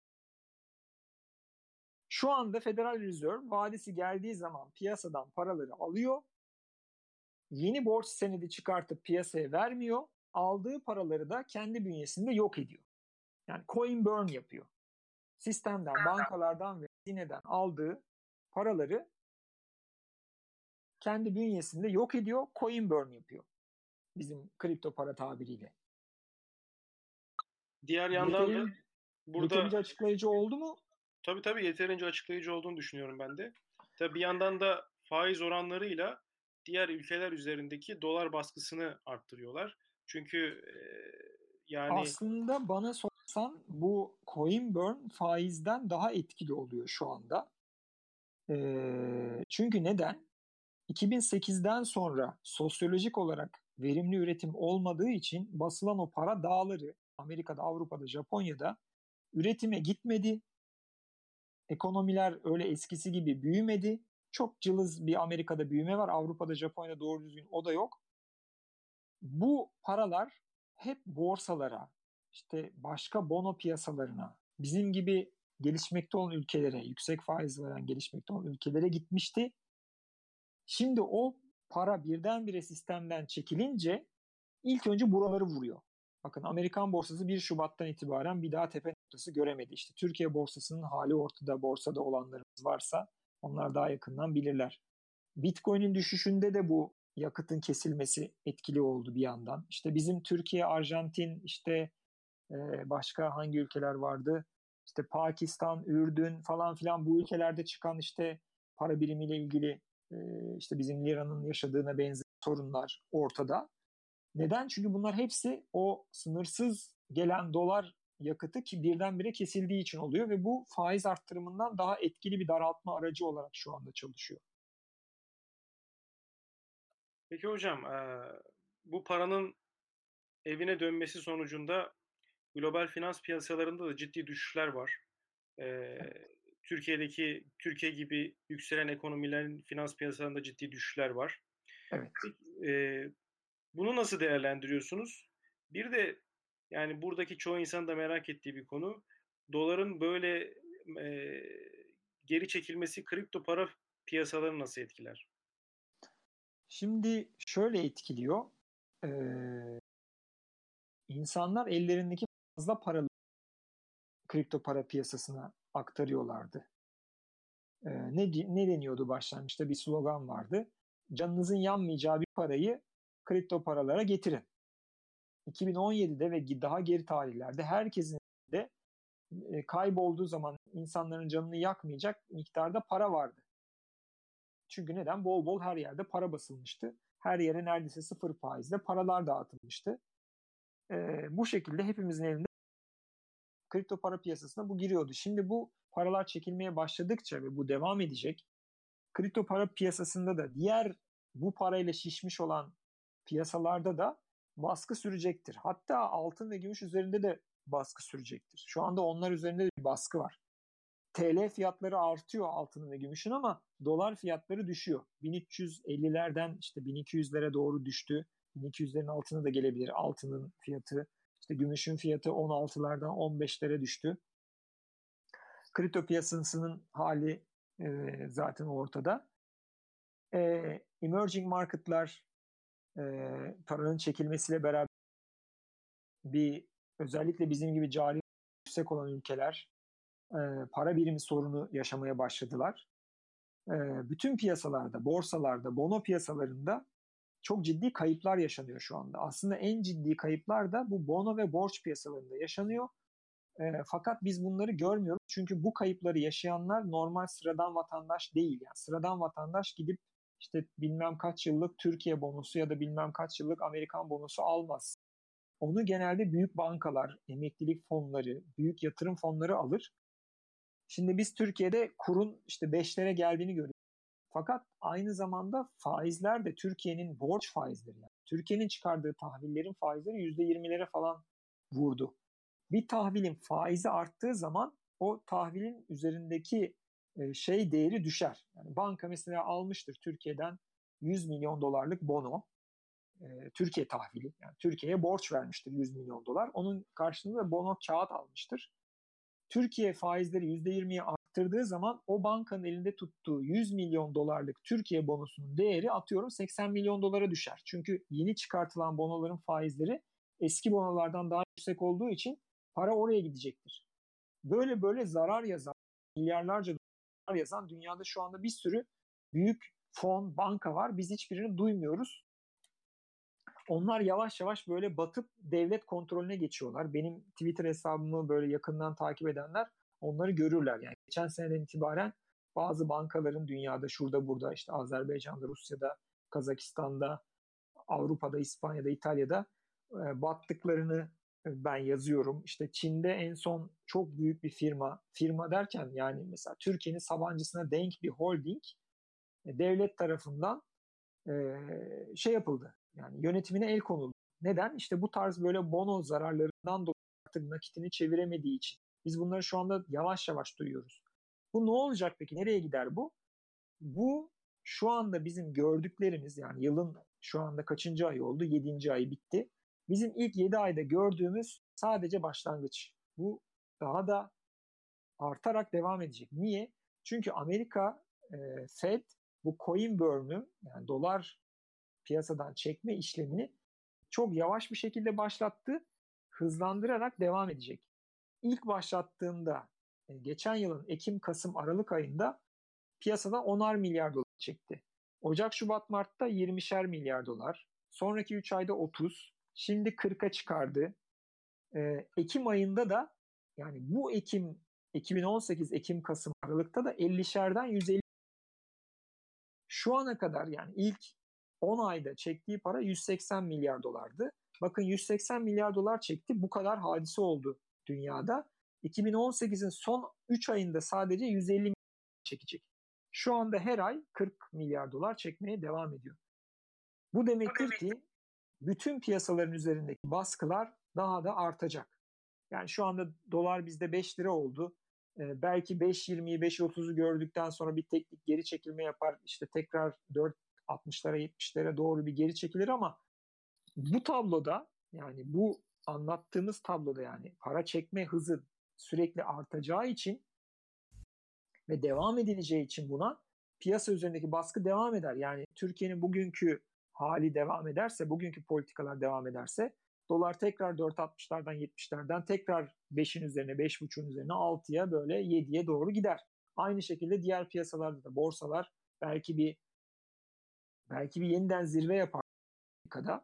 şu anda Federal Reserve vadesi geldiği zaman piyasadan paraları alıyor. Yeni borç senedi çıkartıp piyasaya vermiyor. Aldığı paraları da kendi bünyesinde yok ediyor. Yani coin burn yapıyor. Sistemden, bankalardan ve hazineden aldığı paraları kendi bünyesinde yok ediyor, coin burn yapıyor. Bizim kripto para tabiriyle. Diğer yandan da burada yeterince açıklayıcı oldu mu? Tabii tabii yeterince açıklayıcı olduğunu düşünüyorum ben de. Tabii bir yandan da faiz oranlarıyla diğer ülkeler üzerindeki dolar baskısını arttırıyorlar. Çünkü e, yani aslında bana sorsan bu coin burn faizden daha etkili oluyor şu anda. E, çünkü neden? 2008'den sonra sosyolojik olarak verimli üretim olmadığı için basılan o para dağları Amerika'da, Avrupa'da, Japonya'da üretime gitmedi ekonomiler öyle eskisi gibi büyümedi. Çok cılız bir Amerika'da büyüme var. Avrupa'da, Japonya'da doğru düzgün o da yok. Bu paralar hep borsalara, işte başka bono piyasalarına, bizim gibi gelişmekte olan ülkelere, yüksek faiz veren gelişmekte olan ülkelere gitmişti. Şimdi o para birdenbire sistemden çekilince ilk önce buraları vuruyor. Bakın Amerikan borsası 1 Şubat'tan itibaren bir daha tepe noktası göremedi. İşte Türkiye borsasının hali ortada, borsada olanlarımız varsa onlar daha yakından bilirler. Bitcoin'in düşüşünde de bu yakıtın kesilmesi etkili oldu bir yandan. İşte bizim Türkiye, Arjantin, işte başka hangi ülkeler vardı? İşte Pakistan, Ürdün falan filan bu ülkelerde çıkan işte para birimiyle ilgili işte bizim liranın yaşadığına benzer sorunlar ortada. Neden? Çünkü bunlar hepsi o sınırsız gelen dolar yakıtı ki birdenbire kesildiği için oluyor ve bu faiz arttırımından daha etkili bir daraltma aracı olarak şu anda çalışıyor. Peki hocam, bu paranın evine dönmesi sonucunda global finans piyasalarında da ciddi düşüşler var. e, Türkiye'deki Türkiye gibi yükselen ekonomilerin finans piyasalarında ciddi düşüşler var. Evet. E, bunu nasıl değerlendiriyorsunuz? Bir de yani buradaki çoğu insan da merak ettiği bir konu. Doların böyle e, geri çekilmesi kripto para piyasalarını nasıl etkiler? Şimdi şöyle etkiliyor. Ee, insanlar ellerindeki fazla paralı kripto para piyasasına aktarıyorlardı. Ee, ne, ne deniyordu başlangıçta? Bir slogan vardı. Canınızın yanmayacağı bir parayı kripto paralara getirin. 2017'de ve daha geri tarihlerde herkesin de e, kaybolduğu zaman insanların canını yakmayacak miktarda para vardı. Çünkü neden? Bol bol her yerde para basılmıştı. Her yere neredeyse sıfır faizle paralar dağıtılmıştı. E, bu şekilde hepimizin elinde kripto para piyasasına bu giriyordu. Şimdi bu paralar çekilmeye başladıkça ve bu devam edecek. Kripto para piyasasında da diğer bu parayla şişmiş olan piyasalarda da baskı sürecektir. Hatta altın ve gümüş üzerinde de baskı sürecektir. Şu anda onlar üzerinde de bir baskı var. TL fiyatları artıyor altının ve gümüşün ama dolar fiyatları düşüyor. 1350'lerden işte 1200'lere doğru düştü. 1200'lerin altına da gelebilir altının fiyatı. İşte gümüşün fiyatı 16'lardan 15'lere düştü. Kripto piyasasının hali e, zaten ortada. E, emerging marketlar e, paranın çekilmesiyle beraber bir özellikle bizim gibi cari yüksek olan ülkeler e, para birimi sorunu yaşamaya başladılar. E, bütün piyasalarda, borsalarda, bono piyasalarında çok ciddi kayıplar yaşanıyor şu anda. Aslında en ciddi kayıplar da bu bono ve borç piyasalarında yaşanıyor. E, fakat biz bunları görmüyoruz. Çünkü bu kayıpları yaşayanlar normal sıradan vatandaş değil. Yani sıradan vatandaş gidip işte bilmem kaç yıllık Türkiye bonusu ya da bilmem kaç yıllık Amerikan bonusu almaz. Onu genelde büyük bankalar, emeklilik fonları, büyük yatırım fonları alır. Şimdi biz Türkiye'de kurun işte 5'lere geldiğini görüyoruz. Fakat aynı zamanda faizler de Türkiye'nin borç faizleri. Yani Türkiye'nin çıkardığı tahvillerin faizleri %20'lere falan vurdu. Bir tahvilin faizi arttığı zaman o tahvilin üzerindeki şey değeri düşer. Yani banka mesela almıştır Türkiye'den 100 milyon dolarlık bono. Türkiye tahvili. Yani Türkiye'ye borç vermiştir 100 milyon dolar. Onun karşılığında bono kağıt almıştır. Türkiye faizleri %20'ye arttırdığı zaman o bankanın elinde tuttuğu 100 milyon dolarlık Türkiye bonosunun değeri atıyorum 80 milyon dolara düşer. Çünkü yeni çıkartılan bonoların faizleri eski bonolardan daha yüksek olduğu için para oraya gidecektir. Böyle böyle zarar yazan, milyarlarca yazan dünyada şu anda bir sürü büyük fon, banka var. Biz hiçbirini duymuyoruz. Onlar yavaş yavaş böyle batıp devlet kontrolüne geçiyorlar. Benim Twitter hesabımı böyle yakından takip edenler onları görürler. Yani geçen seneden itibaren bazı bankaların dünyada şurada burada işte Azerbaycan'da, Rusya'da, Kazakistan'da, Avrupa'da, İspanya'da, İtalya'da e, battıklarını ben yazıyorum. İşte Çin'de en son çok büyük bir firma, firma derken yani mesela Türkiye'nin Sabancısına denk bir holding e, devlet tarafından e, şey yapıldı. Yani yönetimine el konuldu. Neden? İşte bu tarz böyle bono zararlarından dolayı artık nakitini çeviremediği için. Biz bunları şu anda yavaş yavaş duyuyoruz. Bu ne olacak peki? Nereye gider bu? Bu şu anda bizim gördüklerimiz yani yılın şu anda kaçıncı ay oldu? Yedinci ay bitti. Bizim ilk yedi ayda gördüğümüz sadece başlangıç. Bu daha da artarak devam edecek. Niye? Çünkü Amerika e, Fed bu coin burn'ü yani dolar piyasadan çekme işlemini çok yavaş bir şekilde başlattı. Hızlandırarak devam edecek. İlk başlattığında e, geçen yılın Ekim, Kasım, Aralık ayında piyasada 10'ar milyar dolar çekti. Ocak, Şubat, Mart'ta 20'şer milyar dolar. Sonraki 3 ayda 30. Şimdi 40'a çıkardı. Ee, Ekim ayında da yani bu Ekim 2018 Ekim Kasım Aralık'ta da 50'şerden 150 şu ana kadar yani ilk 10 ayda çektiği para 180 milyar dolardı. Bakın 180 milyar dolar çekti. Bu kadar hadise oldu dünyada. 2018'in son 3 ayında sadece 150 milyar çekecek. Şu anda her ay 40 milyar dolar çekmeye devam ediyor. Bu demektir ki bütün piyasaların üzerindeki baskılar daha da artacak. Yani şu anda dolar bizde 5 lira oldu. E, belki 5.20'yi 5.30'u gördükten sonra bir teknik geri çekilme yapar. İşte tekrar 4.60'lara 70'lere doğru bir geri çekilir ama bu tabloda yani bu anlattığımız tabloda yani para çekme hızı sürekli artacağı için ve devam edileceği için buna piyasa üzerindeki baskı devam eder. Yani Türkiye'nin bugünkü hali devam ederse, bugünkü politikalar devam ederse dolar tekrar 4.60'lardan 70'lerden tekrar 5'in üzerine, 5.5'un üzerine 6'ya böyle 7'ye doğru gider. Aynı şekilde diğer piyasalarda da borsalar belki bir belki bir yeniden zirve yapar kadar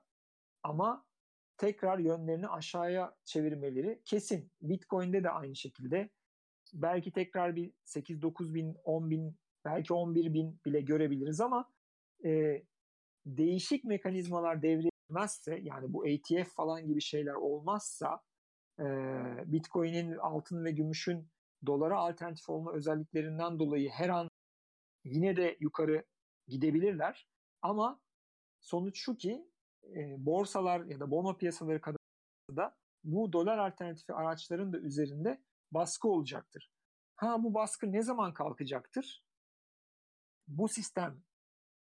ama tekrar yönlerini aşağıya çevirmeleri kesin. Bitcoin'de de aynı şekilde belki tekrar bir 8-9 bin, 10 bin, belki 11 bin bile görebiliriz ama e, değişik mekanizmalar devreye girmezse yani bu ATF falan gibi şeyler olmazsa e, Bitcoin'in altın ve gümüşün dolara alternatif olma özelliklerinden dolayı her an yine de yukarı gidebilirler. Ama sonuç şu ki e, borsalar ya da bono piyasaları kadar da bu dolar alternatifi araçların da üzerinde baskı olacaktır. Ha bu baskı ne zaman kalkacaktır? Bu sistem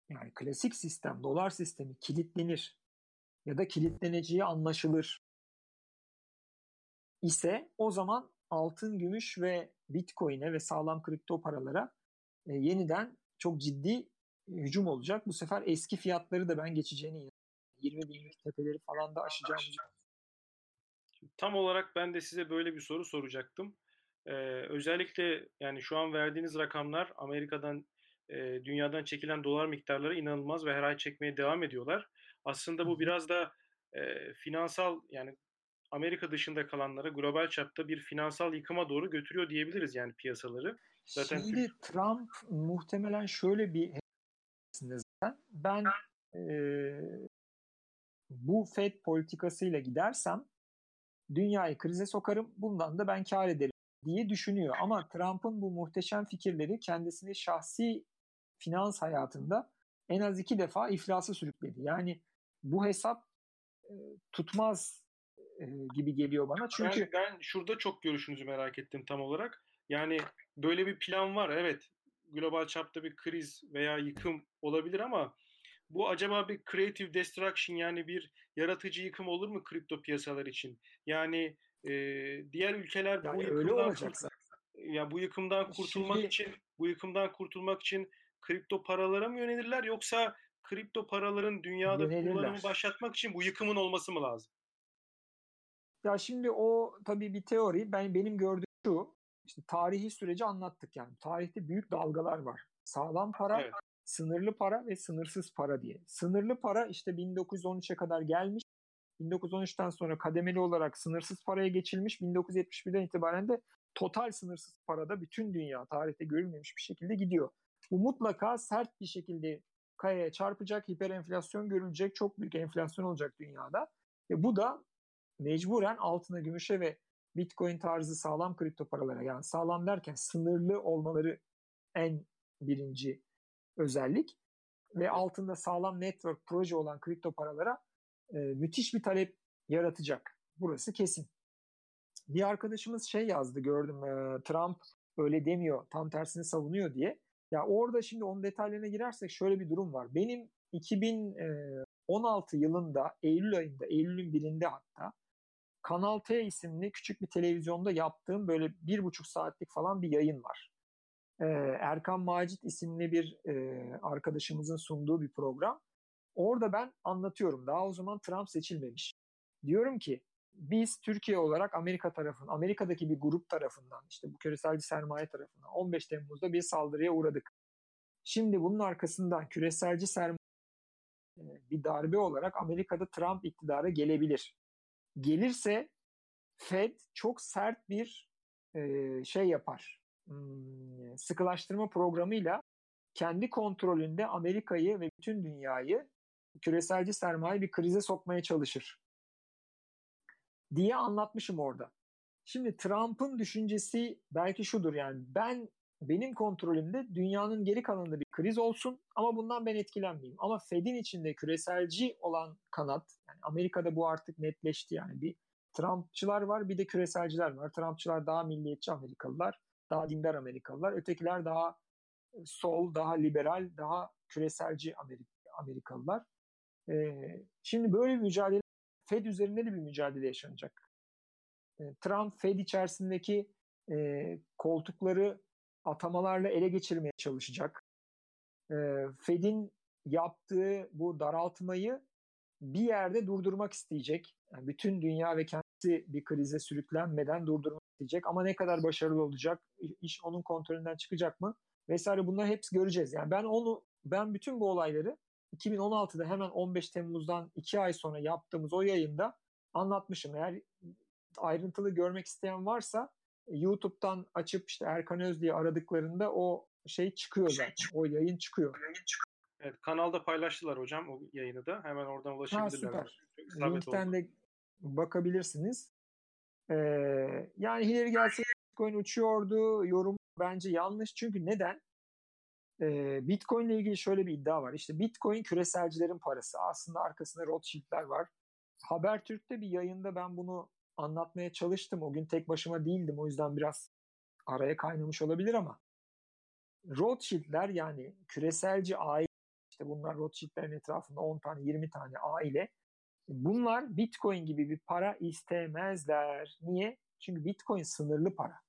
yani klasik sistem, dolar sistemi kilitlenir ya da kilitleneceği anlaşılır ise o zaman altın, gümüş ve bitcoin'e ve sağlam kripto paralara e, yeniden çok ciddi hücum olacak. Bu sefer eski fiyatları da ben geçeceğini 20 binlik tepeleri falan da aşacağımız. Tam olarak ben de size böyle bir soru soracaktım. Ee, özellikle yani şu an verdiğiniz rakamlar Amerika'dan e, dünyadan çekilen dolar miktarları inanılmaz ve her ay çekmeye devam ediyorlar. Aslında bu biraz da e, finansal yani Amerika dışında kalanlara global çapta bir finansal yıkıma doğru götürüyor diyebiliriz yani piyasaları. Zaten Şimdi Trump muhtemelen şöyle bir zaten ben e, bu Fed politikasıyla gidersem dünyayı krize sokarım bundan da ben kar ederim diye düşünüyor. Ama Trump'ın bu muhteşem fikirleri kendisini şahsi finans hayatında en az iki defa iflası sürükledi. Yani bu hesap e, tutmaz e, gibi geliyor bana. Çünkü ben, ben şurada çok görüşünüzü merak ettim tam olarak. Yani böyle bir plan var. Evet, global çapta bir kriz veya yıkım olabilir ama bu acaba bir creative destruction yani bir yaratıcı yıkım olur mu kripto piyasalar için? Yani e, diğer ülkeler yani bu yıkımdan kurt- ya bu yıkımdan kurtulmak Şimdi... için bu yıkımdan kurtulmak için kripto paralara mı yönelirler yoksa kripto paraların dünyada Yönelirler. kullanımı başlatmak için bu yıkımın olması mı lazım? Ya şimdi o tabii bir teori. Ben benim gördüğüm şu. İşte tarihi süreci anlattık yani. Tarihte büyük dalgalar var. Sağlam para, evet. sınırlı para ve sınırsız para diye. Sınırlı para işte 1913'e kadar gelmiş. 1913'ten sonra kademeli olarak sınırsız paraya geçilmiş. 1971'den itibaren de total sınırsız parada bütün dünya tarihte görülmemiş bir şekilde gidiyor. Bu mutlaka sert bir şekilde kayaya çarpacak, hiperenflasyon görülecek, çok büyük enflasyon olacak dünyada. Ve bu da mecburen altına, gümüşe ve Bitcoin tarzı sağlam kripto paralara yani sağlam derken sınırlı olmaları en birinci özellik ve altında sağlam network proje olan kripto paralara e, müthiş bir talep yaratacak. Burası kesin. Bir arkadaşımız şey yazdı gördüm e, Trump öyle demiyor tam tersini savunuyor diye. Ya orada şimdi onun detaylarına girersek şöyle bir durum var. Benim 2016 yılında Eylül ayında, Eylül'ün birinde hatta Kanal T isimli küçük bir televizyonda yaptığım böyle bir buçuk saatlik falan bir yayın var. Ee, Erkan Macit isimli bir e, arkadaşımızın sunduğu bir program. Orada ben anlatıyorum. Daha o zaman Trump seçilmemiş. Diyorum ki biz Türkiye olarak Amerika tarafından, Amerika'daki bir grup tarafından, işte bu küreselci sermaye tarafından 15 Temmuz'da bir saldırıya uğradık. Şimdi bunun arkasından küreselci sermaye e, bir darbe olarak Amerika'da Trump iktidara gelebilir. Gelirse Fed çok sert bir e, şey yapar. Hmm, sıkılaştırma programıyla kendi kontrolünde Amerika'yı ve bütün dünyayı küreselci sermaye bir krize sokmaya çalışır diye anlatmışım orada. Şimdi Trump'ın düşüncesi belki şudur yani ben benim kontrolümde dünyanın geri kalanında bir kriz olsun ama bundan ben etkilenmeyeyim. Ama Fed'in içinde küreselci olan kanat yani Amerika'da bu artık netleşti yani bir Trumpçılar var bir de küreselciler var. Trumpçılar daha milliyetçi Amerikalılar. daha dindar Amerikalılar. Ötekiler daha sol, daha liberal, daha küreselci Amerikalılar. Şimdi böyle bir mücadele, Fed üzerinde de bir mücadele yaşanacak. Trump Fed içerisindeki koltukları atamalarla ele geçirmeye çalışacak. Fed'in yaptığı bu daraltmayı bir yerde durdurmak isteyecek. Yani bütün dünya ve kendisi bir krize sürüklenmeden durdurmak isteyecek. Ama ne kadar başarılı olacak, iş onun kontrolünden çıkacak mı vesaire bunları hepsi göreceğiz. Yani ben onu ben bütün bu olayları 2016'da hemen 15 Temmuz'dan 2 ay sonra yaptığımız o yayında anlatmışım. Eğer ayrıntılı görmek isteyen varsa YouTube'dan açıp işte Erkan Öz diye aradıklarında o şey çıkıyor zaten. O yayın çıkıyor. Evet, kanalda paylaştılar hocam o yayını da. Hemen oradan ulaşabilirler. Ha, süper. Linkten de bakabilirsiniz. Ee, yani Hillary gelse Bitcoin uçuyordu. Yorum bence yanlış. Çünkü neden? Bitcoin ile ilgili şöyle bir iddia var. İşte Bitcoin küreselcilerin parası. Aslında arkasında Rothschild'ler var. Habertürk'te bir yayında ben bunu anlatmaya çalıştım. O gün tek başıma değildim. O yüzden biraz araya kaynamış olabilir ama Rothschild'ler yani küreselci aile işte bunlar Rothschild'lerin etrafında 10 tane 20 tane aile bunlar Bitcoin gibi bir para istemezler. Niye? Çünkü Bitcoin sınırlı para.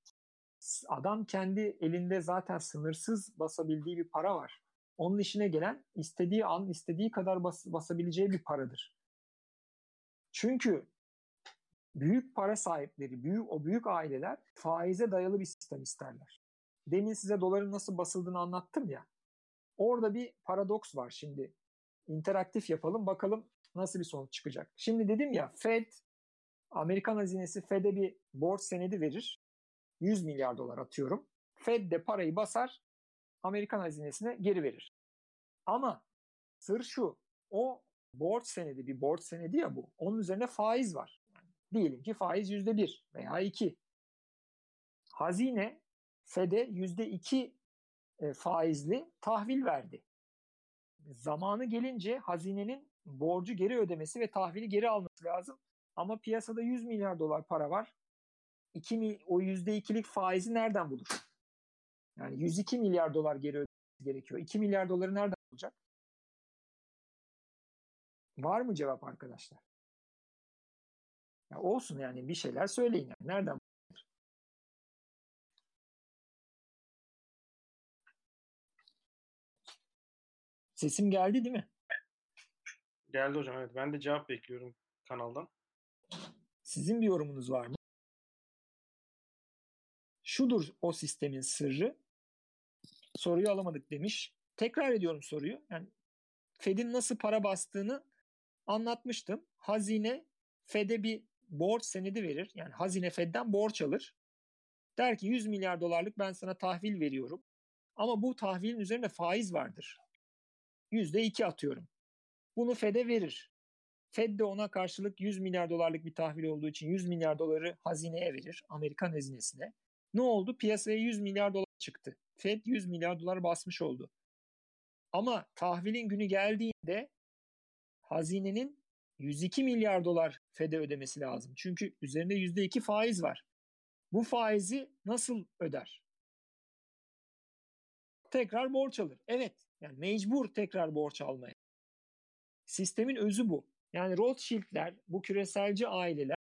Adam kendi elinde zaten sınırsız basabildiği bir para var. Onun işine gelen istediği an istediği kadar bas, basabileceği bir paradır. Çünkü büyük para sahipleri, büyük o büyük aileler faize dayalı bir sistem isterler. Demin size doların nasıl basıldığını anlattım ya. Orada bir paradoks var şimdi. İnteraktif yapalım bakalım nasıl bir sonuç çıkacak. Şimdi dedim ya Fed, Amerikan hazinesi Fed'e bir borç senedi verir. 100 milyar dolar atıyorum. Fed de parayı basar, Amerikan hazinesine geri verir. Ama sır şu, o borç senedi bir borç senedi ya bu. Onun üzerine faiz var. Yani diyelim ki faiz yüzde bir veya iki. Hazine FED'e yüzde iki e, faizli tahvil verdi. Zamanı gelince hazinenin borcu geri ödemesi ve tahvili geri alması lazım. Ama piyasada 100 milyar dolar para var. 2 o yüzde ikilik faizi nereden bulur? Yani 102 milyar dolar geri ödemesi gerekiyor. 2 milyar doları nereden bulacak? Var mı cevap arkadaşlar? Ya olsun yani bir şeyler söyleyin. Yani. Nereden Sesim geldi değil mi? Geldi hocam evet. Ben de cevap bekliyorum kanaldan. Sizin bir yorumunuz var mı? Şudur o sistemin sırrı. Soruyu alamadık demiş. Tekrar ediyorum soruyu. Yani Fed'in nasıl para bastığını anlatmıştım. Hazine Fed'e bir borç senedi verir. Yani hazine Fed'den borç alır. Der ki 100 milyar dolarlık ben sana tahvil veriyorum. Ama bu tahvilin üzerinde faiz vardır. %2 atıyorum. Bunu Fed'e verir. Fed de ona karşılık 100 milyar dolarlık bir tahvil olduğu için 100 milyar doları hazineye verir. Amerikan hazinesine. Ne oldu? Piyasaya 100 milyar dolar çıktı. Fed 100 milyar dolar basmış oldu. Ama tahvilin günü geldiğinde hazinenin 102 milyar dolar FED'e ödemesi lazım. Çünkü üzerinde %2 faiz var. Bu faizi nasıl öder? Tekrar borç alır. Evet yani mecbur tekrar borç almaya. Sistemin özü bu. Yani Rothschild'ler, bu küreselci aileler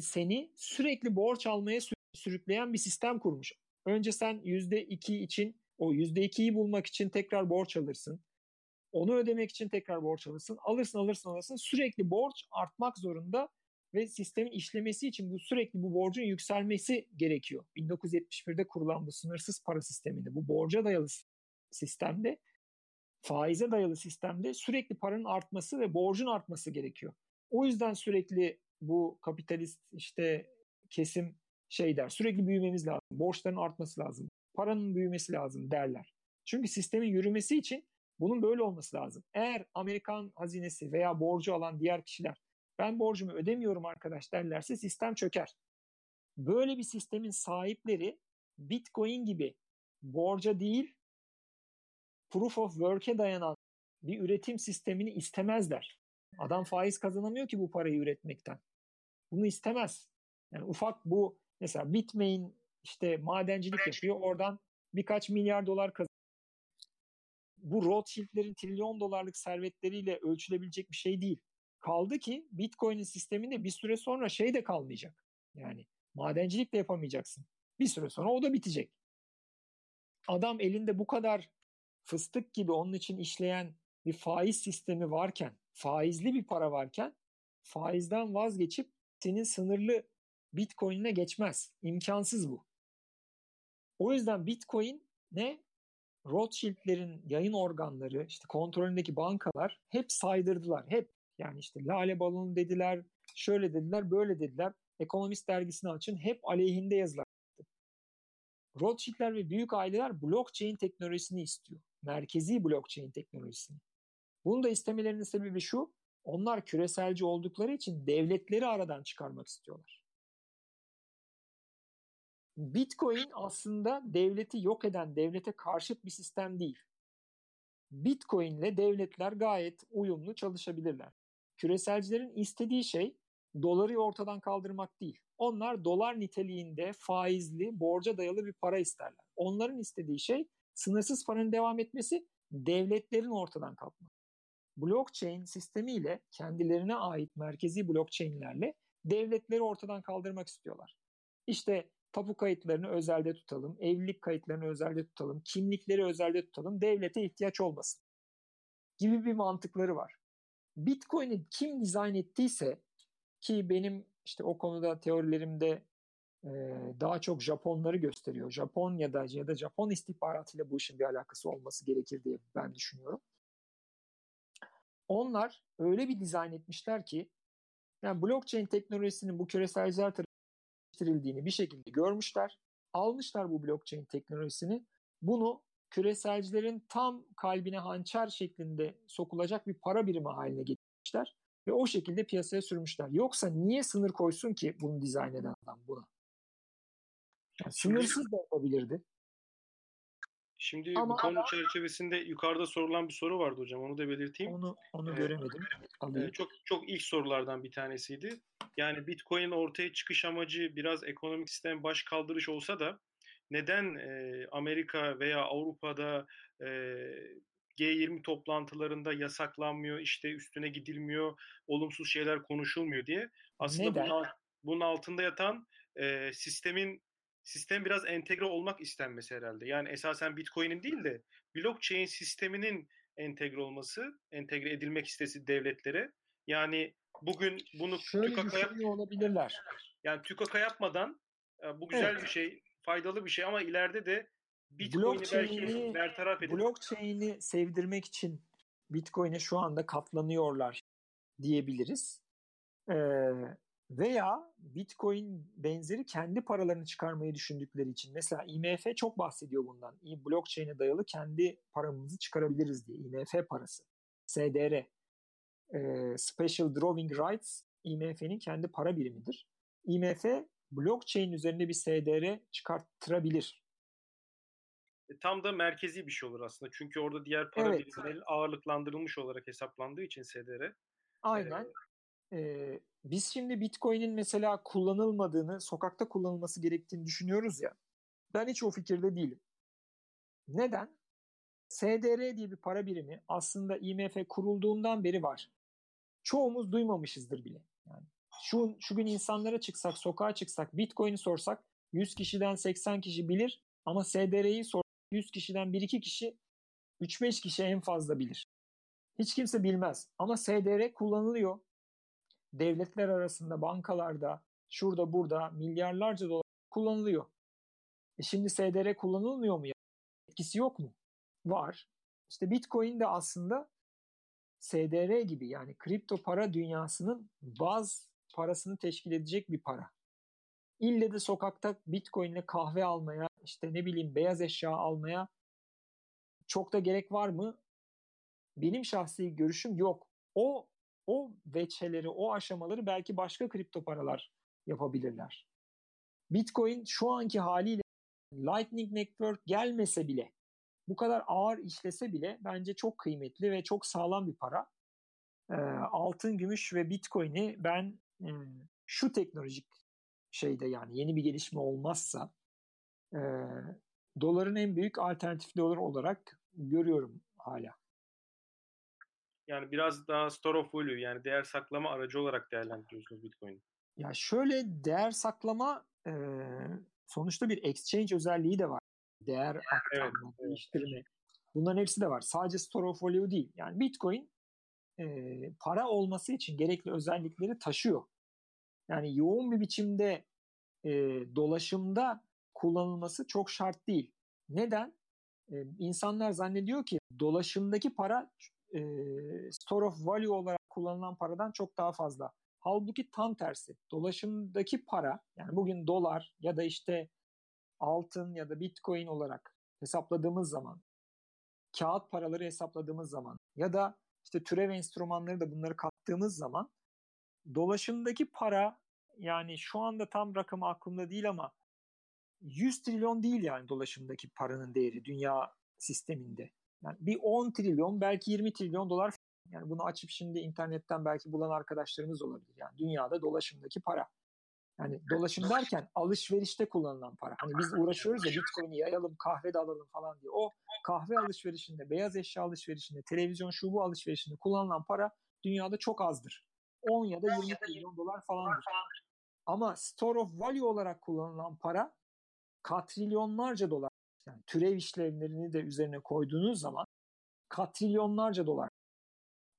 seni sürekli borç almaya sürükleyen bir sistem kurmuş. Önce sen %2 için o %2'yi bulmak için tekrar borç alırsın. Onu ödemek için tekrar borç alırsın. Alırsın alırsın alırsın. Sürekli borç artmak zorunda ve sistemin işlemesi için bu sürekli bu borcun yükselmesi gerekiyor. 1971'de kurulan bu sınırsız para sisteminde, bu borca dayalı sistemde faize dayalı sistemde sürekli paranın artması ve borcun artması gerekiyor. O yüzden sürekli bu kapitalist işte kesim şey der. Sürekli büyümemiz lazım. Borçların artması lazım. Paranın büyümesi lazım derler. Çünkü sistemin yürümesi için bunun böyle olması lazım. Eğer Amerikan hazinesi veya borcu alan diğer kişiler ben borcumu ödemiyorum arkadaş derlerse sistem çöker. Böyle bir sistemin sahipleri Bitcoin gibi borca değil proof of work'e dayanan bir üretim sistemini istemezler. Adam faiz kazanamıyor ki bu parayı üretmekten. Bunu istemez. Yani ufak bu mesela Bitmain işte madencilik yapıyor. Oradan birkaç milyar dolar kazanıyor. Bu Rothschild'lerin trilyon dolarlık servetleriyle ölçülebilecek bir şey değil. Kaldı ki Bitcoin'in sisteminde bir süre sonra şey de kalmayacak. Yani madencilik de yapamayacaksın. Bir süre sonra o da bitecek. Adam elinde bu kadar fıstık gibi onun için işleyen bir faiz sistemi varken, faizli bir para varken faizden vazgeçip senin sınırlı Bitcoin'ine geçmez. İmkansız bu. O yüzden Bitcoin ne? Rothschild'lerin yayın organları, işte kontrolündeki bankalar hep saydırdılar. Hep yani işte lale balonu dediler, şöyle dediler, böyle dediler. Ekonomist dergisini açın hep aleyhinde yazılar. Rothschild'ler ve büyük aileler blockchain teknolojisini istiyor. Merkezi blockchain teknolojisini. Bunu da istemelerinin sebebi şu, onlar küreselci oldukları için devletleri aradan çıkarmak istiyorlar. Bitcoin aslında devleti yok eden, devlete karşıt bir sistem değil. Bitcoin ile devletler gayet uyumlu çalışabilirler. Küreselcilerin istediği şey doları ortadan kaldırmak değil. Onlar dolar niteliğinde faizli, borca dayalı bir para isterler. Onların istediği şey sınırsız paranın devam etmesi, devletlerin ortadan kalkması. Blockchain sistemiyle kendilerine ait merkezi blockchainlerle devletleri ortadan kaldırmak istiyorlar. İşte tapu kayıtlarını özelde tutalım, evlilik kayıtlarını özelde tutalım, kimlikleri özelde tutalım, devlete ihtiyaç olmasın gibi bir mantıkları var. Bitcoin'i kim dizayn ettiyse ki benim işte o konuda teorilerimde e, daha çok Japonları gösteriyor. Japonya'da ya da Japon istihbaratıyla bu işin bir alakası olması gerekir diye ben düşünüyorum. Onlar öyle bir dizayn etmişler ki yani blockchain teknolojisinin bu küreselciler tarafından bir şekilde görmüşler. Almışlar bu blockchain teknolojisini. Bunu küreselcilerin tam kalbine hançer şeklinde sokulacak bir para birimi haline getirmişler ve o şekilde piyasaya sürmüşler. Yoksa niye sınır koysun ki bunu dizayn eden adam buna? Yani sınırsız da yapabilirdi. Şimdi Ama bu konu adam, çerçevesinde yukarıda sorulan bir soru vardı hocam. Onu da belirteyim. Onu onu ee, göremedim. E, çok çok ilk sorulardan bir tanesiydi. Yani Bitcoin ortaya çıkış amacı biraz ekonomik sistem baş kaldırış olsa da neden e, Amerika veya Avrupa'da e, G20 toplantılarında yasaklanmıyor, işte üstüne gidilmiyor, olumsuz şeyler konuşulmuyor diye. Aslında bunun, bunun altında yatan e, sistemin sistem biraz entegre olmak istenmesi herhalde. Yani esasen Bitcoin'in değil de blockchain sisteminin entegre olması, entegre edilmek istesi devletlere. Yani bugün bunu Şöyle tükaka yap olabilirler. Yani tükaka yapmadan bu güzel evet. bir şey, faydalı bir şey ama ileride de Bitcoin'i belki bertaraf edip blockchain'i sevdirmek için Bitcoin'e şu anda katlanıyorlar diyebiliriz. Ee, veya Bitcoin benzeri kendi paralarını çıkarmayı düşündükleri için. Mesela IMF çok bahsediyor bundan. Blockchain'e dayalı kendi paramızı çıkarabiliriz diye. IMF parası. SDR. Ee, Special Drawing Rights IMF'nin kendi para birimidir. IMF blockchain üzerinde bir SDR çıkarttırabilir. E, tam da merkezi bir şey olur aslında. Çünkü orada diğer para evet. birimleri ağırlıklandırılmış olarak hesaplandığı için SDR. Aynen. Ee, ee, biz şimdi Bitcoin'in mesela kullanılmadığını, sokakta kullanılması gerektiğini düşünüyoruz ya. Ben hiç o fikirde değilim. Neden? SDR diye bir para birimi aslında IMF kurulduğundan beri var. Çoğumuz duymamışızdır bile. Yani şu, şu gün insanlara çıksak, sokağa çıksak, Bitcoin'i sorsak 100 kişiden 80 kişi bilir ama SDR'yi sor 100 kişiden 1-2 kişi 3-5 kişi en fazla bilir. Hiç kimse bilmez ama SDR kullanılıyor devletler arasında, bankalarda, şurada burada milyarlarca dolar kullanılıyor. E şimdi SDR kullanılmıyor mu ya? Etkisi yok mu? Var. İşte Bitcoin de aslında SDR gibi yani kripto para dünyasının baz parasını teşkil edecek bir para. İlle de sokakta Bitcoin ile kahve almaya, işte ne bileyim beyaz eşya almaya çok da gerek var mı? Benim şahsi görüşüm yok. O o veçeleri, o aşamaları belki başka kripto paralar yapabilirler. Bitcoin şu anki haliyle Lightning Network gelmese bile bu kadar ağır işlese bile bence çok kıymetli ve çok sağlam bir para. E, altın, gümüş ve Bitcoin'i ben e, şu teknolojik şeyde yani yeni bir gelişme olmazsa e, doların en büyük alternatif dolar olarak görüyorum hala. Yani biraz daha store of value yani değer saklama aracı olarak değerlendiriyorsunuz Bitcoin'i. Ya şöyle değer saklama e, sonuçta bir exchange özelliği de var. Değer aktarma, evet, değiştirme. Evet. Bunların hepsi de var. Sadece store of value değil. Yani Bitcoin e, para olması için gerekli özellikleri taşıyor. Yani yoğun bir biçimde e, dolaşımda kullanılması çok şart değil. Neden? E, insanlar zannediyor ki dolaşımdaki para e, store of value olarak kullanılan paradan çok daha fazla. Halbuki tam tersi. Dolaşımdaki para yani bugün dolar ya da işte altın ya da bitcoin olarak hesapladığımız zaman kağıt paraları hesapladığımız zaman ya da işte türev enstrümanları da bunları kattığımız zaman dolaşımdaki para yani şu anda tam rakamı aklımda değil ama 100 trilyon değil yani dolaşımdaki paranın değeri dünya sisteminde. Yani bir 10 trilyon belki 20 trilyon dolar yani bunu açıp şimdi internetten belki bulan arkadaşlarımız olabilir. Yani dünyada dolaşımdaki para. Yani dolaşım derken alışverişte kullanılan para. Hani biz uğraşıyoruz ya Bitcoin'i yayalım, kahve de alalım falan diye. O kahve alışverişinde, beyaz eşya alışverişinde, televizyon şu bu alışverişinde kullanılan para dünyada çok azdır. 10 ya da 20 milyon dolar falandır. Ama store of value olarak kullanılan para katrilyonlarca dolar. Yani türev işlemlerini de üzerine koyduğunuz zaman katrilyonlarca dolar.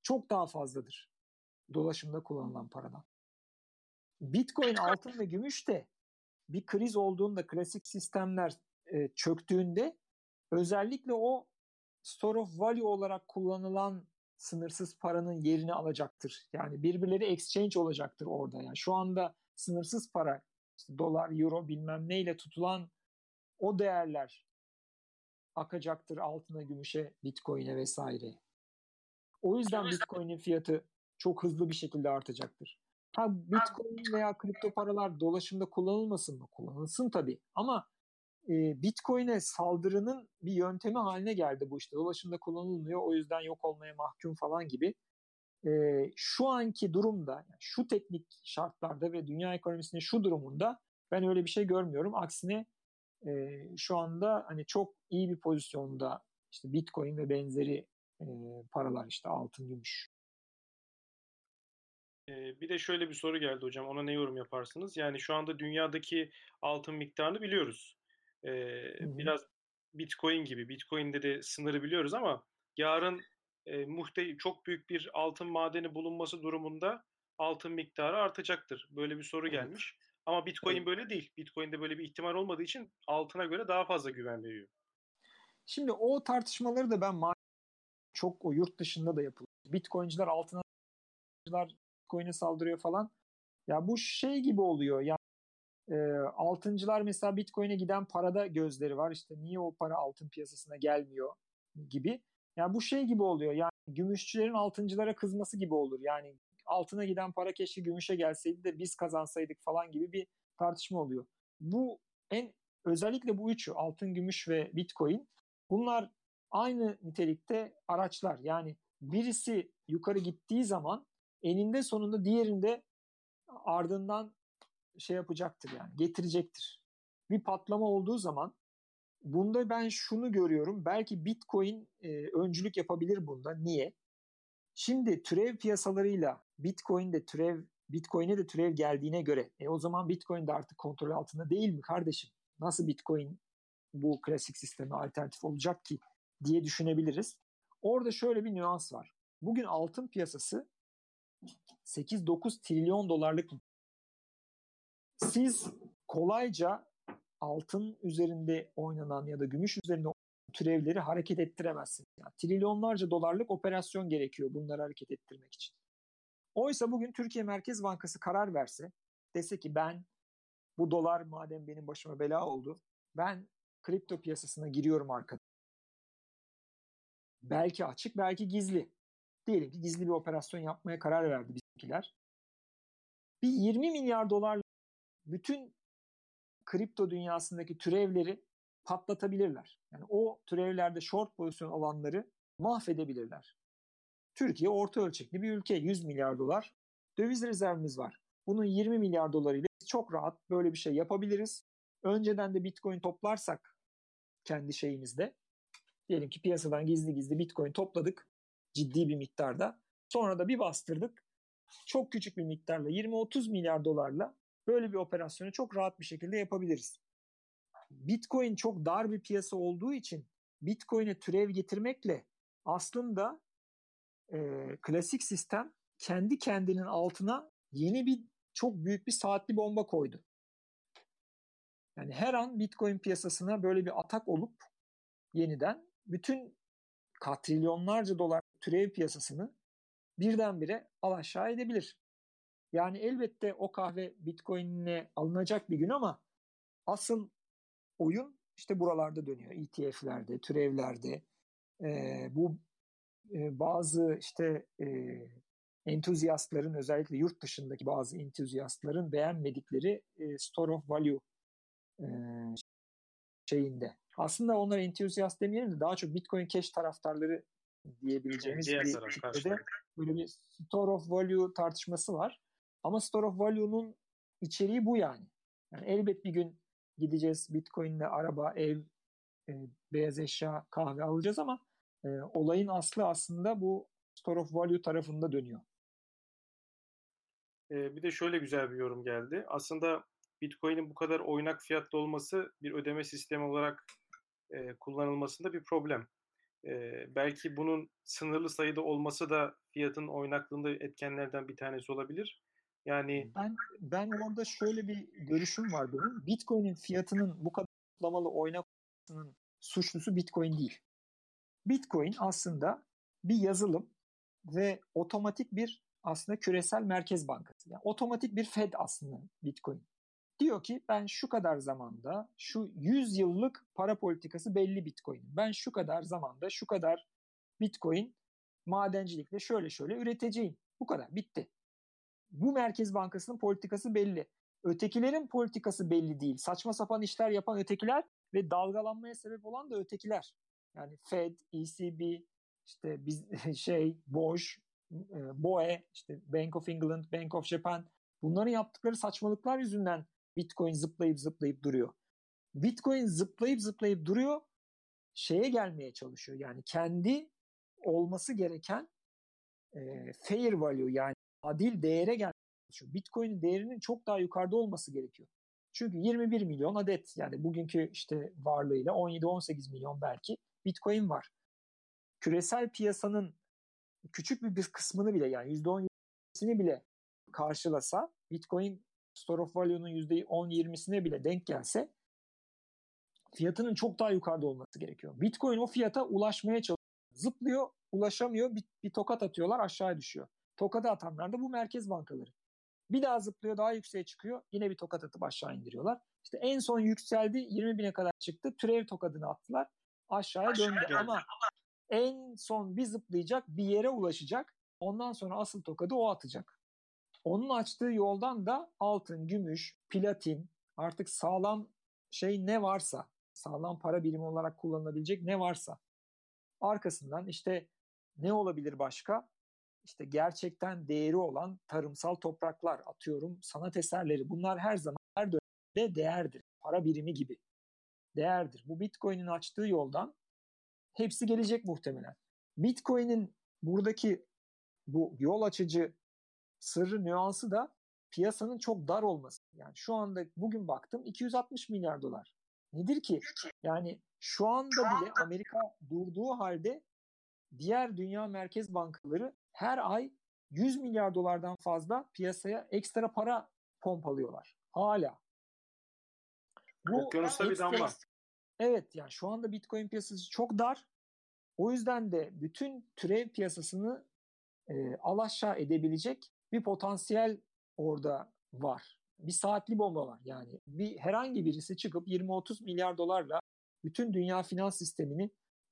Çok daha fazladır dolaşımda kullanılan paradan. Bitcoin, altın ve gümüş de bir kriz olduğunda klasik sistemler e, çöktüğünde özellikle o store of value olarak kullanılan sınırsız paranın yerini alacaktır. Yani birbirleri exchange olacaktır orada. Yani şu anda sınırsız para işte dolar, euro bilmem neyle tutulan o değerler akacaktır altına, gümüşe, bitcoin'e vesaire. O yüzden bitcoin'in fiyatı çok hızlı bir şekilde artacaktır. Ha bitcoin veya kripto paralar dolaşımda kullanılmasın mı? Kullanılsın tabii. Ama e, bitcoin'e saldırının bir yöntemi haline geldi bu işte. Dolaşımda kullanılmıyor o yüzden yok olmaya mahkum falan gibi. E, şu anki durumda, yani şu teknik şartlarda ve dünya ekonomisinin şu durumunda ben öyle bir şey görmüyorum. Aksine e, şu anda hani çok iyi bir pozisyonda işte Bitcoin ve benzeri e, paralar işte altın, gümüş. Bir de şöyle bir soru geldi hocam. Ona ne yorum yaparsınız? Yani şu anda dünyadaki altın miktarını biliyoruz. Ee, biraz Bitcoin gibi. Bitcoin'de de sınırı biliyoruz ama yarın e, muhte çok büyük bir altın madeni bulunması durumunda altın miktarı artacaktır. Böyle bir soru gelmiş. Ama Bitcoin evet. böyle değil. Bitcoin'de böyle bir ihtimal olmadığı için altına göre daha fazla güven veriyor. Şimdi o tartışmaları da ben çok o yurt dışında da yapılıyor. Bitcoin'ciler altına Bitcoin'e saldırıyor falan. Ya bu şey gibi oluyor. Yani e, altıncılar mesela Bitcoin'e giden parada gözleri var. İşte niye o para altın piyasasına gelmiyor gibi. Yani bu şey gibi oluyor. Yani gümüşçülerin altıncılara kızması gibi olur. Yani altına giden para keşke gümüşe gelseydi de biz kazansaydık falan gibi bir tartışma oluyor. Bu en özellikle bu üçü altın, gümüş ve bitcoin bunlar aynı nitelikte araçlar. Yani birisi yukarı gittiği zaman eninde sonunda diğerinde ardından şey yapacaktır yani getirecektir. Bir patlama olduğu zaman bunda ben şunu görüyorum. Belki Bitcoin e, öncülük yapabilir bunda. Niye? Şimdi türev piyasalarıyla Bitcoin de türev Bitcoin'e de türev geldiğine göre e o zaman Bitcoin de artık kontrol altında değil mi kardeşim? Nasıl Bitcoin bu klasik sisteme alternatif olacak ki diye düşünebiliriz. Orada şöyle bir nüans var. Bugün altın piyasası 8-9 trilyon dolarlık siz kolayca altın üzerinde oynanan ya da gümüş üzerinde türevleri hareket ettiremezsiniz. Yani trilyonlarca dolarlık operasyon gerekiyor bunları hareket ettirmek için. Oysa bugün Türkiye Merkez Bankası karar verse, dese ki ben bu dolar madem benim başıma bela oldu, ben kripto piyasasına giriyorum arkadaşlar. Belki açık, belki gizli. Diyelim ki gizli bir operasyon yapmaya karar verdi bizimkiler. Bir 20 milyar dolar bütün kripto dünyasındaki türevleri patlatabilirler. Yani o türevlerde short pozisyon alanları mahvedebilirler. Türkiye orta ölçekli bir ülke. 100 milyar dolar döviz rezervimiz var. Bunun 20 milyar dolarıyla çok rahat böyle bir şey yapabiliriz. önceden de Bitcoin toplarsak kendi şeyimizde diyelim ki piyasadan gizli gizli Bitcoin topladık ciddi bir miktarda. Sonra da bir bastırdık. Çok küçük bir miktarla 20-30 milyar dolarla böyle bir operasyonu çok rahat bir şekilde yapabiliriz. Bitcoin çok dar bir piyasa olduğu için Bitcoin'e türev getirmekle aslında e, klasik sistem kendi kendinin altına yeni bir çok büyük bir saatli bomba koydu. Yani her an Bitcoin piyasasına böyle bir atak olup yeniden bütün katrilyonlarca dolar türev piyasasını birdenbire al aşağı edebilir. Yani elbette o kahve Bitcoin'ine alınacak bir gün ama asıl oyun işte buralarda dönüyor. ETF'lerde, türevlerde. E, bu e, bazı işte e, entüzyastların özellikle yurt dışındaki bazı entüzyastların beğenmedikleri e, store of value e, şeyinde. Aslında onlar entüzyast demeyelim de daha çok Bitcoin Cash taraftarları diyebileceğimiz Diğer bir kitlede böyle bir store of value tartışması var. Ama store of value'nun içeriği bu yani. yani elbet bir gün gideceğiz Bitcoin'le araba, ev, e, beyaz eşya, kahve alacağız ama e, olayın aslı aslında bu store of value tarafında dönüyor. E, bir de şöyle güzel bir yorum geldi. Aslında Bitcoin'in bu kadar oynak fiyatlı olması bir ödeme sistemi olarak e, kullanılmasında bir problem. E, belki bunun sınırlı sayıda olması da fiyatın oynaklığında etkenlerden bir tanesi olabilir. Yani ben ben orada şöyle bir görüşüm var benim. Bitcoin'in fiyatının bu kadar kutlamalı oynamasının suçlusu Bitcoin değil. Bitcoin aslında bir yazılım ve otomatik bir aslında küresel merkez bankası. Yani otomatik bir Fed aslında Bitcoin. Diyor ki ben şu kadar zamanda şu 100 yıllık para politikası belli Bitcoin. Ben şu kadar zamanda şu kadar Bitcoin madencilikle şöyle şöyle üreteceğim. Bu kadar bitti. Bu Merkez Bankası'nın politikası belli. Ötekilerin politikası belli değil. Saçma sapan işler yapan ötekiler ve dalgalanmaya sebep olan da ötekiler. Yani Fed, ECB, işte biz şey Boş, e, BOE, işte Bank of England, Bank of Japan bunların yaptıkları saçmalıklar yüzünden Bitcoin zıplayıp zıplayıp duruyor. Bitcoin zıplayıp zıplayıp duruyor. Şeye gelmeye çalışıyor. Yani kendi olması gereken e, fair value yani adil değere gelmeye çalışıyor. Bitcoin'in değerinin çok daha yukarıda olması gerekiyor. Çünkü 21 milyon adet yani bugünkü işte varlığıyla 17-18 milyon belki Bitcoin var. Küresel piyasanın küçük bir, bir kısmını bile yani %10'sini bile karşılasa Bitcoin store of value'nun %10-20'sine bile denk gelse fiyatının çok daha yukarıda olması gerekiyor. Bitcoin o fiyata ulaşmaya çalışıyor. Zıplıyor, ulaşamıyor, bir, bir tokat atıyorlar aşağıya düşüyor. Tokatı atanlar da bu merkez bankaları. Bir daha zıplıyor, daha yükseğe çıkıyor. Yine bir tokat atıp aşağı indiriyorlar. İşte en son yükseldi, 20 bine kadar çıktı. Türev tokadını attılar. Aşağıya, aşağıya döndü ama en son bir zıplayacak, bir yere ulaşacak. Ondan sonra asıl tokadı o atacak. Onun açtığı yoldan da altın, gümüş, platin, artık sağlam şey ne varsa, sağlam para birimi olarak kullanılabilecek ne varsa. Arkasından işte ne olabilir başka? İşte gerçekten değeri olan tarımsal topraklar, atıyorum sanat eserleri. Bunlar her zaman her dönemde değerdir. Para birimi gibi değerdir. Bu Bitcoin'in açtığı yoldan hepsi gelecek muhtemelen. Bitcoin'in buradaki bu yol açıcı sırrı nüansı da piyasanın çok dar olması. Yani şu anda bugün baktım 260 milyar dolar. Nedir ki? Yani şu anda bile Amerika durduğu halde diğer dünya merkez bankaları her ay 100 milyar dolardan fazla piyasaya ekstra para pompalıyorlar. Hala. Bu Okyanusta bir damla. Evet yani şu anda Bitcoin piyasası çok dar. O yüzden de bütün türev piyasasını e, alaşağı edebilecek bir potansiyel orada var. Bir saatli bomba var yani. Bir herhangi birisi çıkıp 20-30 milyar dolarla bütün dünya finans sistemini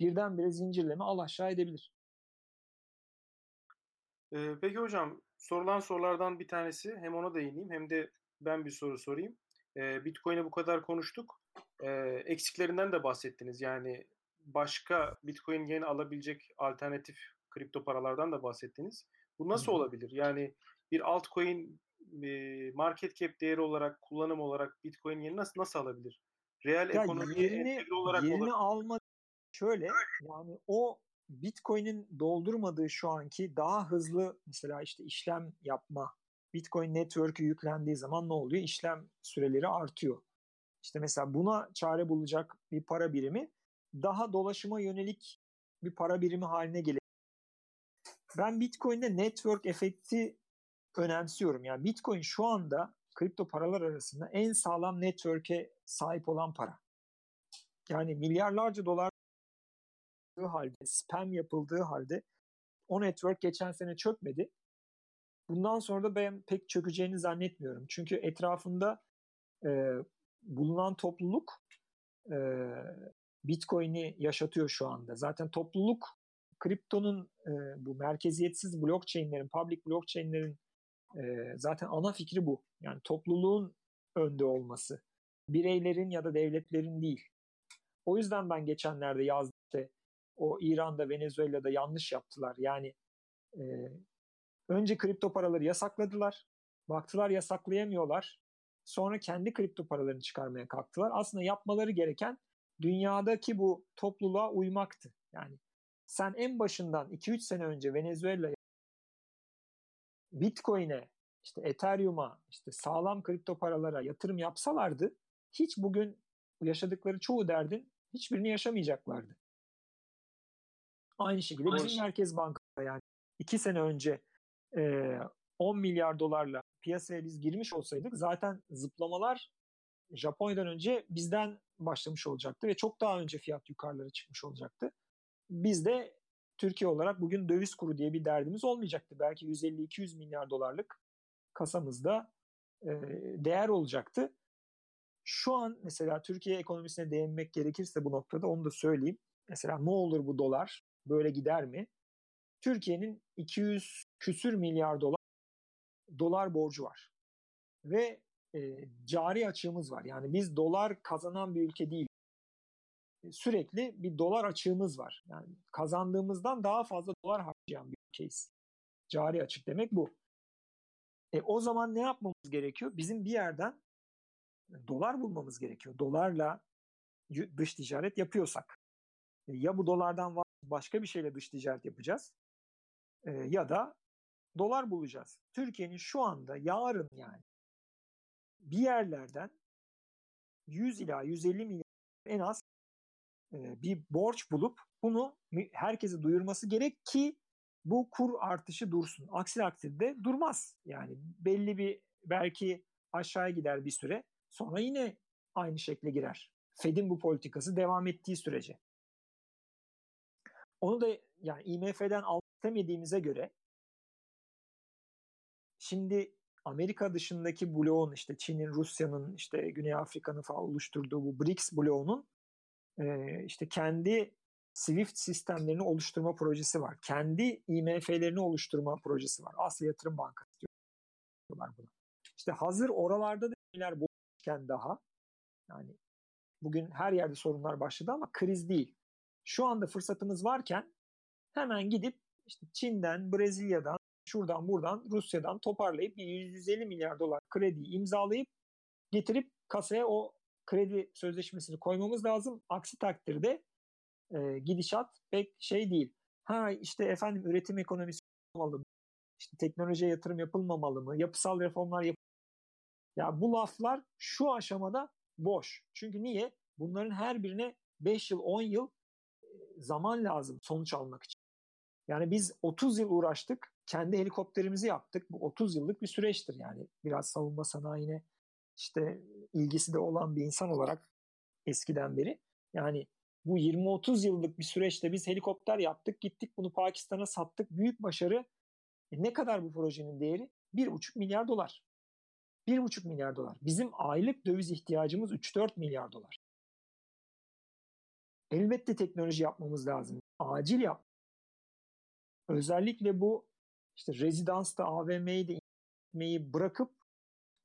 birdenbire zincirleme al aşağı edebilir. Ee, peki hocam sorulan sorulardan bir tanesi hem ona değineyim hem de ben bir soru sorayım. Ee, Bitcoin'e bu kadar konuştuk. Ee, eksiklerinden de bahsettiniz. Yani başka Bitcoin yeni alabilecek alternatif kripto paralardan da bahsettiniz. Bu nasıl Hı. olabilir? Yani bir altcoin market cap değeri olarak, kullanım olarak Bitcoin yerini nasıl nasıl alabilir? Real ya ekonomiye yerini, olarak yerini olabilir. alma şöyle yani o Bitcoin'in doldurmadığı şu anki daha hızlı mesela işte işlem yapma Bitcoin network'ü yüklendiği zaman ne oluyor? İşlem süreleri artıyor. İşte mesela buna çare bulacak bir para birimi daha dolaşıma yönelik bir para birimi haline gelir. Ben Bitcoin'de network efekti önemsiyorum. Yani Bitcoin şu anda kripto paralar arasında en sağlam network'e sahip olan para. Yani milyarlarca dolar halde, spam yapıldığı halde o network geçen sene çökmedi. Bundan sonra da ben pek çökeceğini zannetmiyorum. Çünkü etrafında e, bulunan topluluk e, Bitcoin'i yaşatıyor şu anda. Zaten topluluk kriptonun e, bu merkeziyetsiz blockchain'lerin, public blockchain'lerin e, zaten ana fikri bu. Yani topluluğun önde olması. Bireylerin ya da devletlerin değil. O yüzden ben geçenlerde yazdım o İran'da, Venezuela'da yanlış yaptılar. Yani e, önce kripto paraları yasakladılar. Baktılar yasaklayamıyorlar. Sonra kendi kripto paralarını çıkarmaya kalktılar. Aslında yapmaları gereken dünyadaki bu topluluğa uymaktı. Yani sen en başından 2-3 sene önce Venezuela'ya Bitcoin'e, işte Ethereum'a, işte sağlam kripto paralara yatırım yapsalardı hiç bugün yaşadıkları çoğu derdin hiçbirini yaşamayacaklardı. Aynı şekilde Aynı bizim Merkez Bankası yani 2 sene önce e, 10 milyar dolarla piyasaya biz girmiş olsaydık zaten zıplamalar Japonya'dan önce bizden başlamış olacaktı ve çok daha önce fiyat yukarılara çıkmış olacaktı. Biz de Türkiye olarak bugün döviz kuru diye bir derdimiz olmayacaktı. Belki 150-200 milyar dolarlık kasamızda e, değer olacaktı. Şu an mesela Türkiye ekonomisine değinmek gerekirse bu noktada onu da söyleyeyim. Mesela ne olur bu dolar böyle gider mi? Türkiye'nin 200 küsür milyar dolar dolar borcu var. Ve e, cari açığımız var. Yani biz dolar kazanan bir ülke değil. E, sürekli bir dolar açığımız var. Yani kazandığımızdan daha fazla dolar harcayan bir ülkeyiz. Cari açık demek bu. E, o zaman ne yapmamız gerekiyor? Bizim bir yerden dolar bulmamız gerekiyor. Dolarla dış ticaret yapıyorsak. E, ya bu dolardan başka bir şeyle dış ticaret yapacağız e, ya da dolar bulacağız. Türkiye'nin şu anda yarın yani bir yerlerden 100 ila 150 milyon en az e, bir borç bulup bunu herkese duyurması gerek ki bu kur artışı dursun. Aksi takdirde durmaz. Yani belli bir belki aşağıya gider bir süre sonra yine aynı şekle girer. Fed'in bu politikası devam ettiği sürece. Onu da yani IMF'den almak istemediğimize göre şimdi Amerika dışındaki bloğun işte Çin'in, Rusya'nın, işte Güney Afrika'nın falan oluşturduğu bu BRICS bloğunun e, işte kendi SWIFT sistemlerini oluşturma projesi var. Kendi IMF'lerini oluşturma projesi var. Asya Yatırım Bankası diyorlar buna. İşte hazır oralarda da şeyler bulurken daha yani bugün her yerde sorunlar başladı ama kriz değil. Şu anda fırsatımız varken hemen gidip işte Çin'den, Brezilya'dan, şuradan buradan Rusya'dan toparlayıp 150 milyar dolar kredi imzalayıp getirip kasaya o kredi sözleşmesini koymamız lazım. Aksi takdirde e, gidişat pek şey değil. Ha işte efendim üretim ekonomisi olmalı mı? İşte teknolojiye yatırım yapılmamalı mı? Yapısal reformlar yap Ya bu laflar şu aşamada boş. Çünkü niye? Bunların her birine 5 yıl 10 yıl zaman lazım sonuç almak için. Yani biz 30 yıl uğraştık, kendi helikopterimizi yaptık. Bu 30 yıllık bir süreçtir yani. Biraz savunma sanayine işte ilgisi de olan bir insan olarak eskiden beri. Yani bu 20-30 yıllık bir süreçte biz helikopter yaptık, gittik bunu Pakistan'a sattık. Büyük başarı. E ne kadar bu projenin değeri? 1,5 milyar dolar. 1,5 milyar dolar. Bizim aylık döviz ihtiyacımız 3-4 milyar dolar. Elbette teknoloji yapmamız lazım. Acil yap. Özellikle bu işte rezidansta AVM'yi de inmeyi bırakıp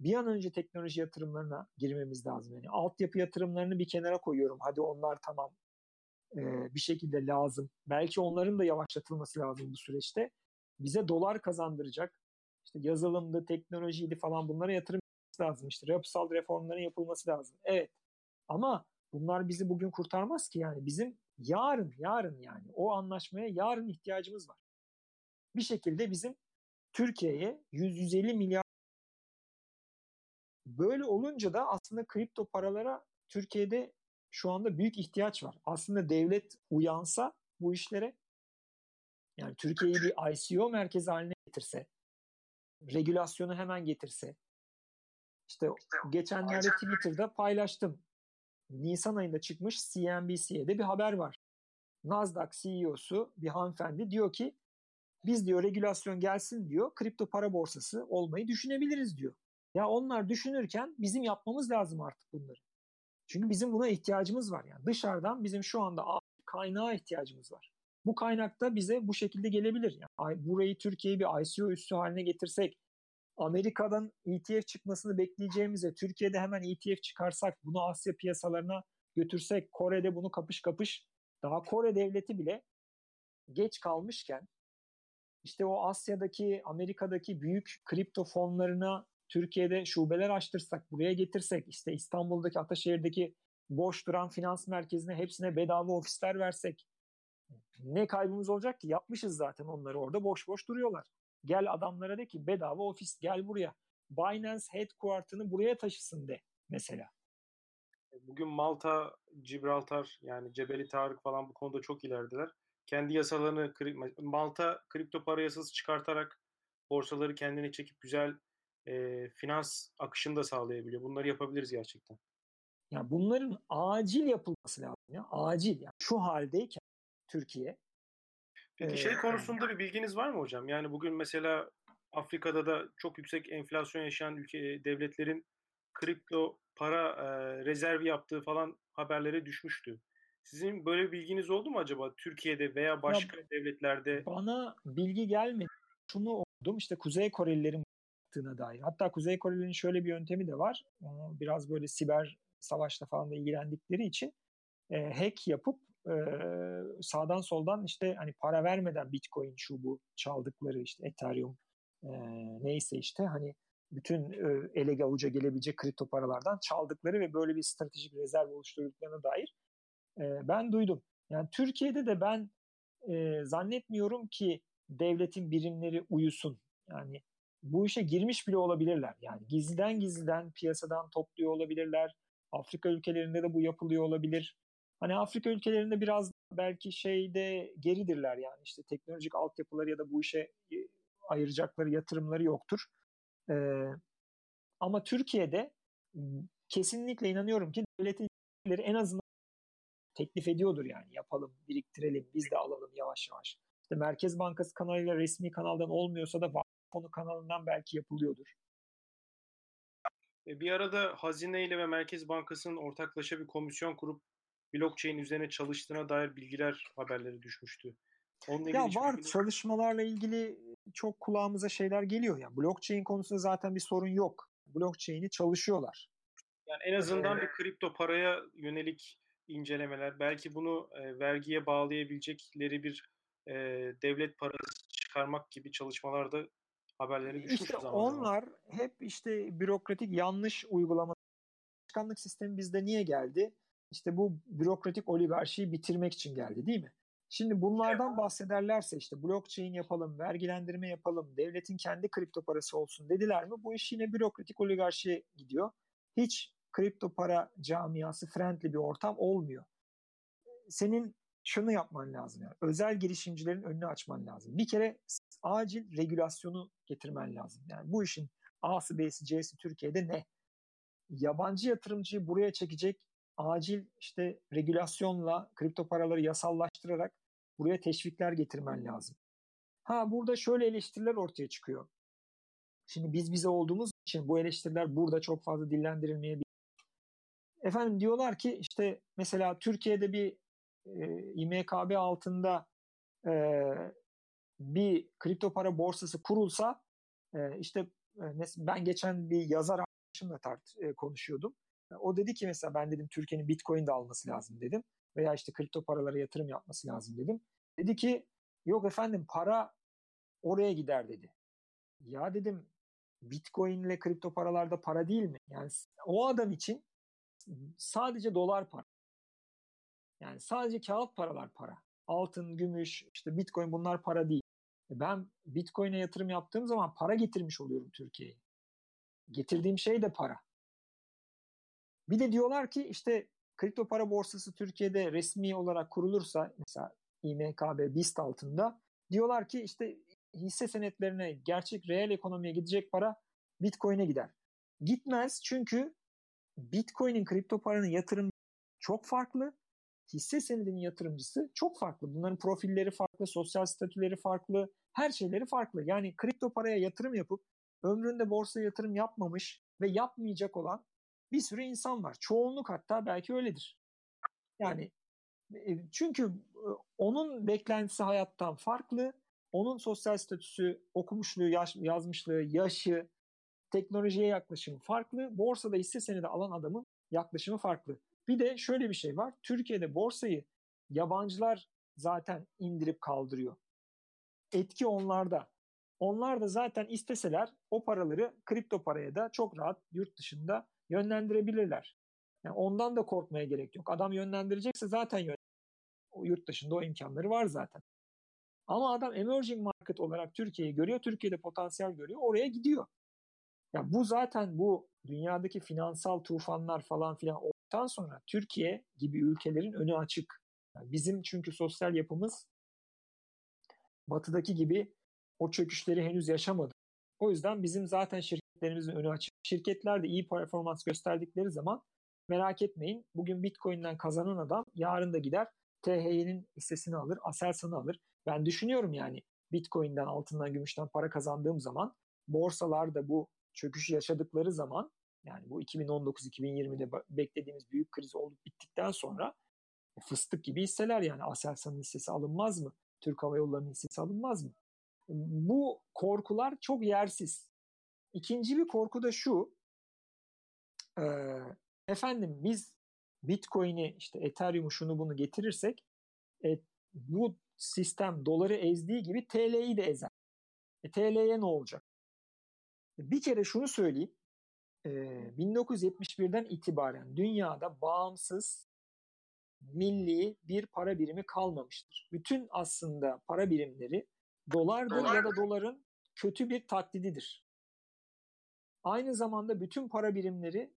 bir an önce teknoloji yatırımlarına girmemiz lazım. Yani altyapı yatırımlarını bir kenara koyuyorum. Hadi onlar tamam ee, bir şekilde lazım. Belki onların da yavaşlatılması lazım bu süreçte. Bize dolar kazandıracak, işte yazılımdı, teknolojiydi falan bunlara yatırım lazım. İşte yapısal reformların yapılması lazım. Evet. Ama bunlar bizi bugün kurtarmaz ki yani. Bizim yarın, yarın yani o anlaşmaya yarın ihtiyacımız var. Bir şekilde bizim Türkiye'ye 100-150 milyar Böyle olunca da aslında kripto paralara Türkiye'de şu anda büyük ihtiyaç var. Aslında devlet uyansa bu işlere yani Türkiye'yi bir ICO merkezi haline getirse, regülasyonu hemen getirse. İşte geçenlerde Twitter'da paylaştım. Nisan ayında çıkmış CNBC'de bir haber var. Nasdaq CEO'su bir hanımefendi diyor ki biz diyor regülasyon gelsin diyor kripto para borsası olmayı düşünebiliriz diyor. Ya onlar düşünürken bizim yapmamız lazım artık bunları. Çünkü bizim buna ihtiyacımız var. Yani dışarıdan bizim şu anda kaynağa ihtiyacımız var. Bu kaynak da bize bu şekilde gelebilir. Yani burayı Türkiye'yi bir ICO üssü haline getirsek, Amerika'dan ETF çıkmasını bekleyeceğimize Türkiye'de hemen ETF çıkarsak, bunu Asya piyasalarına götürsek, Kore'de bunu kapış kapış, daha Kore devleti bile geç kalmışken işte o Asya'daki, Amerika'daki büyük kripto fonlarına Türkiye'de şubeler açtırsak, buraya getirsek, işte İstanbul'daki Ataşehir'deki boş duran finans merkezine hepsine bedava ofisler versek ne kaybımız olacak ki? Yapmışız zaten onları orada boş boş duruyorlar. Gel adamlara de ki bedava ofis gel buraya. Binance headquarter'ını buraya taşısın de mesela. Bugün Malta, Gibraltar yani Cebeli Tarık falan bu konuda çok ilerideler. Kendi yasalarını Malta kripto para yasası çıkartarak borsaları kendine çekip güzel e, finans akışını da sağlayabiliyor. Bunları yapabiliriz gerçekten. Ya bunların acil yapılması lazım ya. Acil. Yani şu haldeyken Türkiye. Peki ee, şey konusunda bir bilginiz var mı hocam? Yani bugün mesela Afrika'da da çok yüksek enflasyon yaşayan ülke devletlerin kripto para e, rezervi yaptığı falan haberlere düşmüştü. Sizin böyle bilginiz oldu mu acaba Türkiye'de veya başka ya, devletlerde? Bana bilgi gelmedi. Şunu okudum işte Kuzey Korelilerin yaptığına dair. Hatta Kuzey Korelilerin şöyle bir yöntemi de var. Biraz böyle siber savaşla falan da ilgilendikleri için e, hack yapıp sağdan soldan işte hani para vermeden Bitcoin şu bu çaldıkları işte Ethereum e, neyse işte hani bütün e, ele avuca gelebilecek kripto paralardan çaldıkları ve böyle bir stratejik rezerv oluşturduklarına dair e, ben duydum. Yani Türkiye'de de ben e, zannetmiyorum ki devletin birimleri uyusun. Yani bu işe girmiş bile olabilirler. Yani gizliden gizliden piyasadan topluyor olabilirler. Afrika ülkelerinde de bu yapılıyor olabilir. Hani Afrika ülkelerinde biraz belki şeyde geridirler yani işte teknolojik altyapıları ya da bu işe e, ayıracakları yatırımları yoktur. Ee, ama Türkiye'de kesinlikle inanıyorum ki devletin en azından teklif ediyordur yani yapalım, biriktirelim, biz de alalım yavaş yavaş. İşte Merkez Bankası kanalıyla resmi kanaldan olmuyorsa da Fonu kanalından belki yapılıyordur. E, bir arada Hazine ile ve Merkez Bankası'nın ortaklaşa bir komisyon kurup blockchain üzerine çalıştığına dair bilgiler haberleri düşmüştü. Onunla ya var bilgiler... çalışmalarla ilgili çok kulağımıza şeyler geliyor ya. Blockchain konusunda zaten bir sorun yok. Blockchain'i çalışıyorlar. Yani en azından ee, bir kripto paraya yönelik incelemeler, belki bunu e, vergiye bağlayabilecekleri bir e, devlet parası çıkarmak gibi çalışmalarda haberleri düşmüş işte zaman onlar hep işte bürokratik yanlış uygulama başkanlık sistemi bizde niye geldi? İşte bu bürokratik oligarşiyi bitirmek için geldi değil mi? Şimdi bunlardan bahsederlerse işte blockchain yapalım, vergilendirme yapalım, devletin kendi kripto parası olsun dediler mi bu iş yine bürokratik oligarşiye gidiyor. Hiç kripto para camiası friendly bir ortam olmuyor. Senin şunu yapman lazım yani. Özel girişimcilerin önünü açman lazım. Bir kere acil regülasyonu getirmen lazım. Yani bu işin A'sı B'si C'si Türkiye'de ne? Yabancı yatırımcıyı buraya çekecek acil işte regülasyonla kripto paraları yasallaştırarak buraya teşvikler getirmen lazım. Ha burada şöyle eleştiriler ortaya çıkıyor. Şimdi biz bize olduğumuz için bu eleştiriler burada çok fazla dillendirilmeyebilir. Efendim diyorlar ki işte mesela Türkiye'de bir e, İMKB altında e, bir kripto para borsası kurulsa e, işte e, ben geçen bir yazar arkadaşımla tart e, konuşuyordum. O dedi ki mesela ben dedim Türkiye'nin Bitcoin de alması lazım dedim. Veya işte kripto paralara yatırım yapması lazım dedim. Dedi ki yok efendim para oraya gider dedi. ya dedim Bitcoin ile kripto paralarda para değil mi? Yani o adam için sadece dolar para. Yani sadece kağıt paralar para. Altın, gümüş, işte Bitcoin bunlar para değil. E ben Bitcoin'e yatırım yaptığım zaman para getirmiş oluyorum Türkiye'ye. Getirdiğim şey de para. Bir de diyorlar ki işte kripto para borsası Türkiye'de resmi olarak kurulursa mesela İMKB BIST altında diyorlar ki işte hisse senetlerine gerçek reel ekonomiye gidecek para Bitcoin'e gider. Gitmez çünkü Bitcoin'in kripto paranın yatırım çok farklı. Hisse senedinin yatırımcısı çok farklı. Bunların profilleri farklı, sosyal statüleri farklı, her şeyleri farklı. Yani kripto paraya yatırım yapıp ömründe borsaya yatırım yapmamış ve yapmayacak olan bir sürü insan var. Çoğunluk hatta belki öyledir. Yani e, çünkü e, onun beklentisi hayattan farklı. Onun sosyal statüsü, okumuşluğu, yaş, yazmışlığı, yaşı, teknolojiye yaklaşımı farklı. Borsada hisse senedi alan adamın yaklaşımı farklı. Bir de şöyle bir şey var. Türkiye'de borsayı yabancılar zaten indirip kaldırıyor. Etki onlarda. Onlar da zaten isteseler o paraları kripto paraya da çok rahat yurt dışında yönlendirebilirler. Yani ondan da korkmaya gerek yok. Adam yönlendirecekse zaten yön yurt dışında o imkanları var zaten. Ama adam emerging market olarak Türkiye'yi görüyor, Türkiye'de potansiyel görüyor, oraya gidiyor. Ya bu zaten bu dünyadaki finansal tufanlar falan filan olduktan sonra Türkiye gibi ülkelerin önü açık. Yani bizim çünkü sosyal yapımız batıdaki gibi o çöküşleri henüz yaşamadı. O yüzden bizim zaten şirketlerimizin önü açık. Şirketler de iyi performans gösterdikleri zaman merak etmeyin. Bugün Bitcoin'den kazanan adam yarın da gider THY'nin hissesini alır, Aselsan'ı alır. Ben düşünüyorum yani Bitcoin'den, altından, gümüşten para kazandığım zaman borsalarda bu çöküşü yaşadıkları zaman yani bu 2019-2020'de beklediğimiz büyük kriz olup bittikten sonra e, fıstık gibi hisseler yani Aselsan'ın hissesi alınmaz mı? Türk Hava Yolları'nın hissesi alınmaz mı? Bu korkular çok yersiz. İkinci bir korku da şu. E, efendim biz Bitcoin'i işte Ethereum'u şunu bunu getirirsek e, bu sistem doları ezdiği gibi TL'yi de ezer. E, TL'ye ne olacak? Bir kere şunu söyleyeyim. E, 1971'den itibaren dünyada bağımsız milli bir para birimi kalmamıştır. Bütün aslında para birimleri dolardır Dolar. ya da doların kötü bir taklididir. Aynı zamanda bütün para birimleri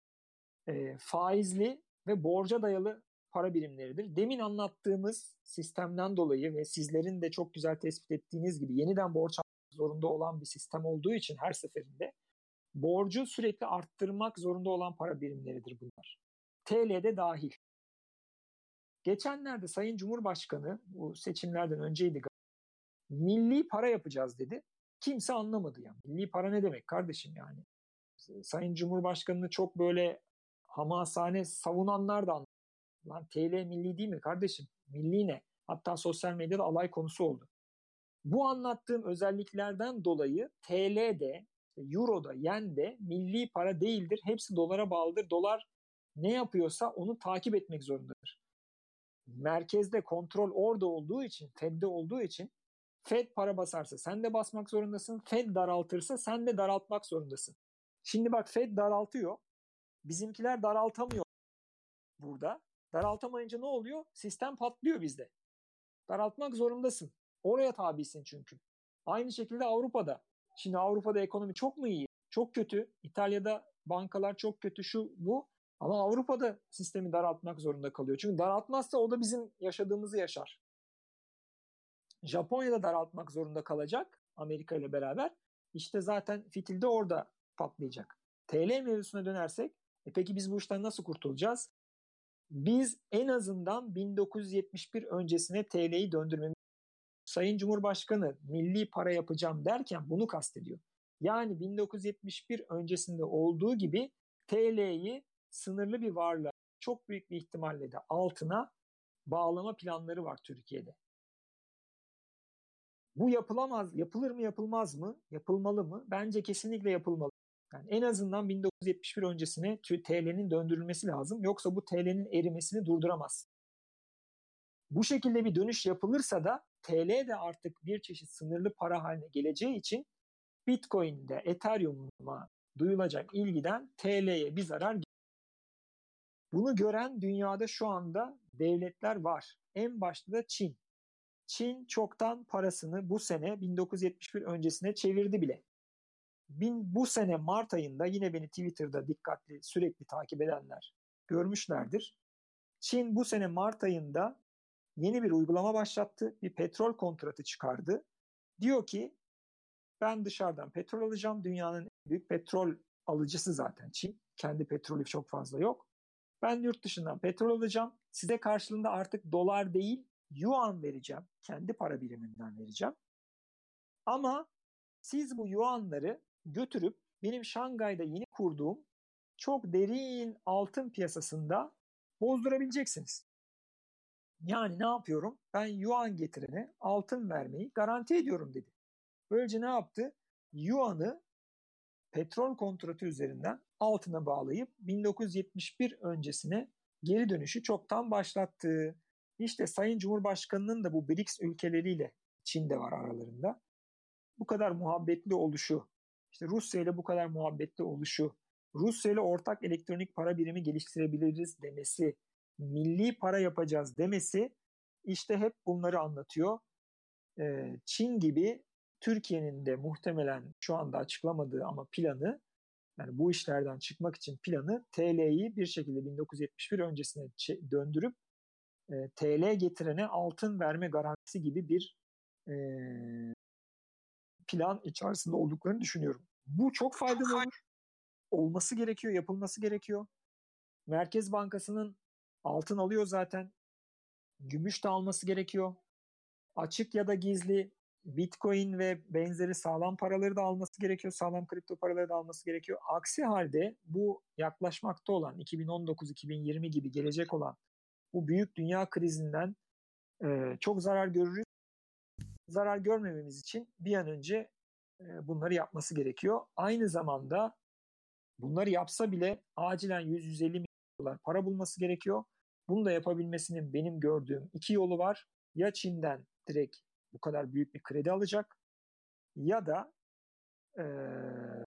e, faizli ve borca dayalı para birimleridir. Demin anlattığımız sistemden dolayı ve sizlerin de çok güzel tespit ettiğiniz gibi yeniden borç almak zorunda olan bir sistem olduğu için her seferinde borcu sürekli arttırmak zorunda olan para birimleridir bunlar. TL'de dahil. Geçenlerde Sayın Cumhurbaşkanı bu seçimlerden önceydi milli para yapacağız dedi. Kimse anlamadı ya. Milli para ne demek kardeşim yani? Sayın Cumhurbaşkanı'nı çok böyle hamasane savunanlar da. Lan TL milli değil mi kardeşim? Milli ne? Hatta sosyal medyada alay konusu oldu. Bu anlattığım özelliklerden dolayı TL'de, Euro'da, Yen'de milli para değildir. Hepsi dolara bağlıdır. Dolar ne yapıyorsa onu takip etmek zorundadır. Merkezde kontrol orada olduğu için, Fed'de olduğu için Fed para basarsa sen de basmak zorundasın. Fed daraltırsa sen de daraltmak zorundasın. Şimdi bak Fed daraltıyor. Bizimkiler daraltamıyor burada. Daraltamayınca ne oluyor? Sistem patlıyor bizde. Daraltmak zorundasın. Oraya tabisin çünkü. Aynı şekilde Avrupa'da. Şimdi Avrupa'da ekonomi çok mu iyi? Çok kötü. İtalya'da bankalar çok kötü şu bu. Ama Avrupa'da sistemi daraltmak zorunda kalıyor. Çünkü daraltmazsa o da bizim yaşadığımızı yaşar. Japonya'da daraltmak zorunda kalacak Amerika ile beraber. İşte zaten fitil de orada patlayacak. TL mevzusuna dönersek e peki biz bu işten nasıl kurtulacağız? Biz en azından 1971 öncesine TL'yi döndürmemiz Sayın Cumhurbaşkanı milli para yapacağım derken bunu kastediyor. Yani 1971 öncesinde olduğu gibi TL'yi sınırlı bir varlığa çok büyük bir ihtimalle de altına bağlama planları var Türkiye'de. Bu yapılamaz, yapılır mı yapılmaz mı? Yapılmalı mı? Bence kesinlikle yapılmalı. Yani en azından 1971 öncesine TL'nin döndürülmesi lazım. Yoksa bu TL'nin erimesini durduramaz. Bu şekilde bir dönüş yapılırsa da TL de artık bir çeşit sınırlı para haline geleceği için Bitcoin'de Ethereum'a duyulacak ilgiden TL'ye bir zarar bunu gören dünyada şu anda devletler var. En başta da Çin. Çin çoktan parasını bu sene 1971 öncesine çevirdi bile. Bin, bu sene Mart ayında yine beni Twitter'da dikkatli sürekli takip edenler görmüşlerdir. Çin bu sene Mart ayında yeni bir uygulama başlattı. Bir petrol kontratı çıkardı. Diyor ki ben dışarıdan petrol alacağım. Dünyanın en büyük petrol alıcısı zaten Çin. Kendi petrolü çok fazla yok. Ben yurt dışından petrol alacağım. Size karşılığında artık dolar değil yuan vereceğim. Kendi para birimimden vereceğim. Ama siz bu yuanları götürüp benim Şangay'da yeni kurduğum çok derin altın piyasasında bozdurabileceksiniz. Yani ne yapıyorum? Ben yuan getirene altın vermeyi garanti ediyorum dedi. Böylece ne yaptı? Yuan'ı petrol kontratı üzerinden altına bağlayıp 1971 öncesine geri dönüşü çoktan başlattı. İşte Sayın Cumhurbaşkanı'nın da bu BRICS ülkeleriyle Çin de var aralarında. Bu kadar muhabbetli oluşu, işte Rusya ile bu kadar muhabbetli oluşu, Rusya ile ortak elektronik para birimi geliştirebiliriz demesi, milli para yapacağız demesi işte hep bunları anlatıyor. Ee, Çin gibi Türkiye'nin de muhtemelen şu anda açıklamadığı ama planı yani bu işlerden çıkmak için planı TL'yi bir şekilde 1971 öncesine döndürüp e, TL getirene altın verme garantisi gibi bir e, plan içerisinde olduklarını düşünüyorum. Bu çok faydalı olur. Olması gerekiyor, yapılması gerekiyor. Merkez Bankası'nın altın alıyor zaten. Gümüş de alması gerekiyor. Açık ya da gizli Bitcoin ve benzeri sağlam paraları da alması gerekiyor. Sağlam kripto paraları da alması gerekiyor. Aksi halde bu yaklaşmakta olan 2019-2020 gibi gelecek olan bu büyük dünya krizinden e, çok zarar görürüz. Zarar görmememiz için bir an önce e, bunları yapması gerekiyor. Aynı zamanda bunları yapsa bile acilen 100-150 milyon dolar para bulması gerekiyor. Bunu da yapabilmesinin benim gördüğüm iki yolu var. Ya Çin'den direkt bu kadar büyük bir kredi alacak ya da e,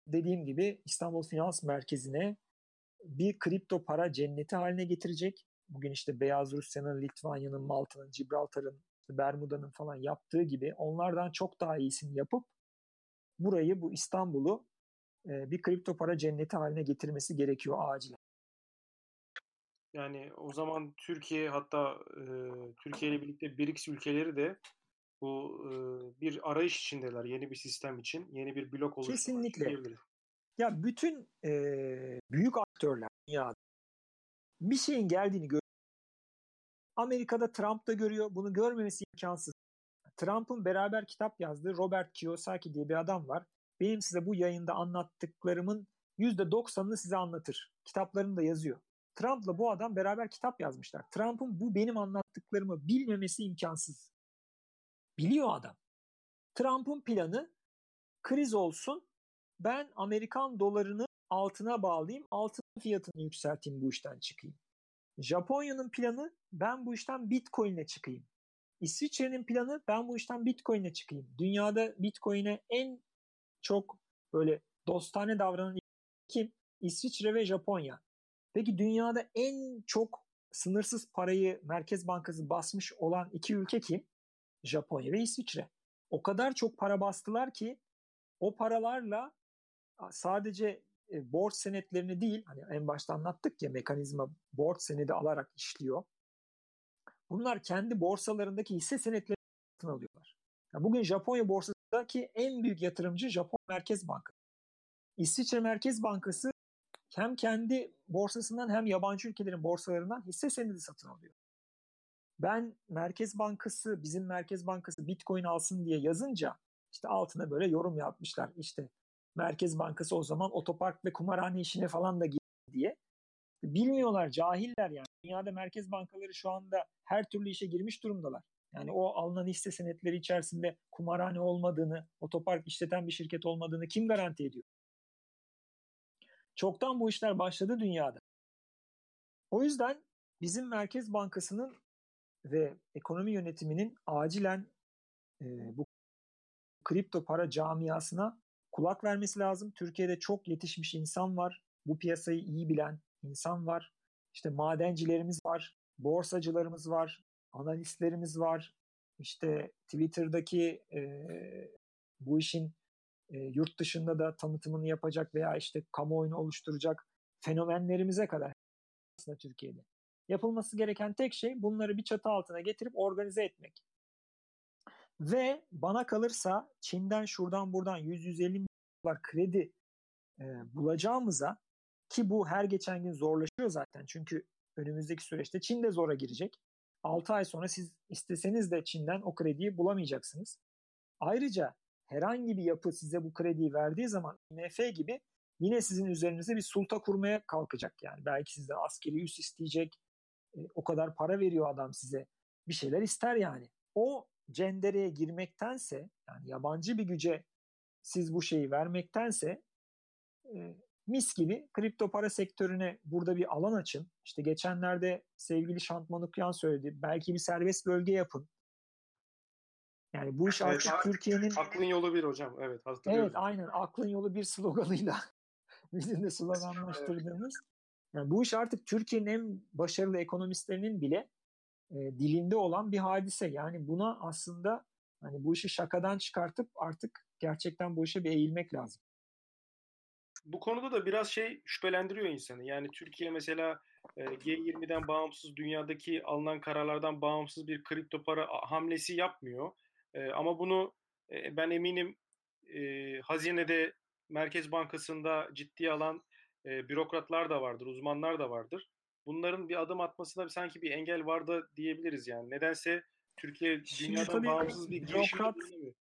dediğim gibi İstanbul Finans Merkezi'ne bir kripto para cenneti haline getirecek. Bugün işte Beyaz Rusya'nın, Litvanya'nın, Malta'nın, Gibraltar'ın, Bermuda'nın falan yaptığı gibi onlardan çok daha iyisini yapıp burayı, bu İstanbul'u e, bir kripto para cenneti haline getirmesi gerekiyor acilen. Yani o zaman Türkiye hatta e, Türkiye ile birlikte BRICS ülkeleri de bu e, bir arayış içindeler yeni bir sistem için, yeni bir blok oluşturmak Kesinlikle. Ya bütün e, büyük aktörler dünyada bir şeyin geldiğini görüyor. Amerika'da Trump da görüyor. Bunu görmemesi imkansız. Trump'ın beraber kitap yazdığı Robert Kiyosaki diye bir adam var. Benim size bu yayında anlattıklarımın %90'ını size anlatır. Kitaplarını da yazıyor. Trump'la bu adam beraber kitap yazmışlar. Trump'ın bu benim anlattıklarımı bilmemesi imkansız. Biliyor adam. Trump'ın planı kriz olsun. Ben Amerikan dolarını altına bağlayayım. Altın fiyatını yükselteyim bu işten çıkayım. Japonya'nın planı ben bu işten Bitcoin'le çıkayım. İsviçre'nin planı ben bu işten Bitcoin'le çıkayım. Dünyada Bitcoin'e en çok böyle dostane davranan kim? İsviçre ve Japonya. Peki dünyada en çok sınırsız parayı Merkez Bankası basmış olan iki ülke kim? Japonya ve İsviçre. O kadar çok para bastılar ki o paralarla sadece e, borç senetlerini değil, hani en başta anlattık ya mekanizma borç senedi alarak işliyor. Bunlar kendi borsalarındaki hisse senetlerini satın alıyorlar. Yani bugün Japonya borsasındaki en büyük yatırımcı Japon Merkez Bankası. İsviçre Merkez Bankası hem kendi borsasından hem yabancı ülkelerin borsalarından hisse senedi satın alıyor. Ben Merkez Bankası, bizim Merkez Bankası Bitcoin alsın diye yazınca işte altına böyle yorum yapmışlar. İşte Merkez Bankası o zaman otopark ve kumarhane işine falan da girdi diye. Bilmiyorlar, cahiller yani. Dünyada merkez bankaları şu anda her türlü işe girmiş durumdalar. Yani o alınan hisse senetleri içerisinde kumarhane olmadığını, otopark işleten bir şirket olmadığını kim garanti ediyor? Çoktan bu işler başladı dünyada. O yüzden bizim Merkez Bankası'nın ve ekonomi yönetiminin acilen e, bu kripto para camiasına kulak vermesi lazım. Türkiye'de çok yetişmiş insan var. Bu piyasayı iyi bilen insan var. İşte madencilerimiz var, borsacılarımız var, analistlerimiz var. İşte Twitter'daki e, bu işin e, yurt dışında da tanıtımını yapacak veya işte kamuoyunu oluşturacak fenomenlerimize kadar aslında Türkiye'de. Yapılması gereken tek şey bunları bir çatı altına getirip organize etmek. Ve bana kalırsa Çin'den şuradan buradan 100-150 milyar kredi e, bulacağımıza ki bu her geçen gün zorlaşıyor zaten. Çünkü önümüzdeki süreçte Çin de zora girecek. 6 ay sonra siz isteseniz de Çin'den o krediyi bulamayacaksınız. Ayrıca herhangi bir yapı size bu krediyi verdiği zaman IMF gibi yine sizin üzerinize bir sulta kurmaya kalkacak. Yani belki sizden askeri üs isteyecek. E, o kadar para veriyor adam size. Bir şeyler ister yani. O cendereye girmektense yani yabancı bir güce siz bu şeyi vermektense e, mis gibi kripto para sektörüne burada bir alan açın. İşte geçenlerde sevgili Şant Manukyan söyledi. Belki bir serbest bölge yapın. Yani bu iş artık evet, Türkiye'nin... Aklın yolu bir hocam. Evet Evet aynen. Aklın yolu bir sloganıyla bizim de sloganlaştırdığımız. Yani bu iş artık Türkiye'nin en başarılı ekonomistlerinin bile e, dilinde olan bir hadise. Yani buna aslında hani bu işi şakadan çıkartıp artık gerçekten bu işe bir eğilmek lazım. Bu konuda da biraz şey şüphelendiriyor insanı. Yani Türkiye mesela e, G20'den bağımsız dünyadaki alınan kararlardan bağımsız bir kripto para hamlesi yapmıyor. Ama bunu ben eminim hazinede Merkez Bankası'nda ciddi alan bürokratlar da vardır, uzmanlar da vardır. Bunların bir adım atmasına sanki bir engel var da diyebiliriz yani. Nedense Türkiye dünyadan bağımsız bir girişimde bulunamıyor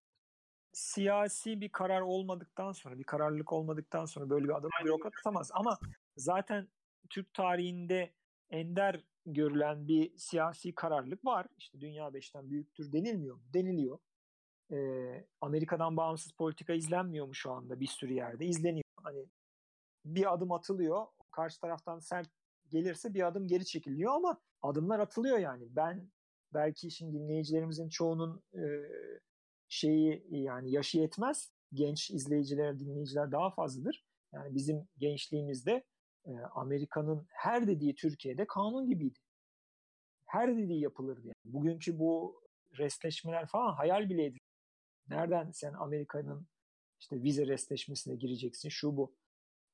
siyasi bir karar olmadıktan sonra, bir kararlılık olmadıktan sonra böyle bir adım bürokrat atamaz. Ama zaten Türk tarihinde ender görülen bir siyasi kararlılık var. İşte dünya beşten büyüktür denilmiyor mu? Deniliyor. Ee, Amerika'dan bağımsız politika izlenmiyor mu şu anda bir sürü yerde? İzleniyor. Hani bir adım atılıyor. Karşı taraftan sert gelirse bir adım geri çekiliyor ama adımlar atılıyor yani. Ben belki şimdi dinleyicilerimizin çoğunun e, şeyi yani yaşı yetmez. Genç izleyiciler, dinleyiciler daha fazladır. Yani bizim gençliğimizde e, Amerika'nın her dediği Türkiye'de kanun gibiydi. Her dediği yapılırdı. Yani. Bugünkü bu restleşmeler falan hayal bile edilir. Nereden sen Amerika'nın işte vize restleşmesine gireceksin şu bu.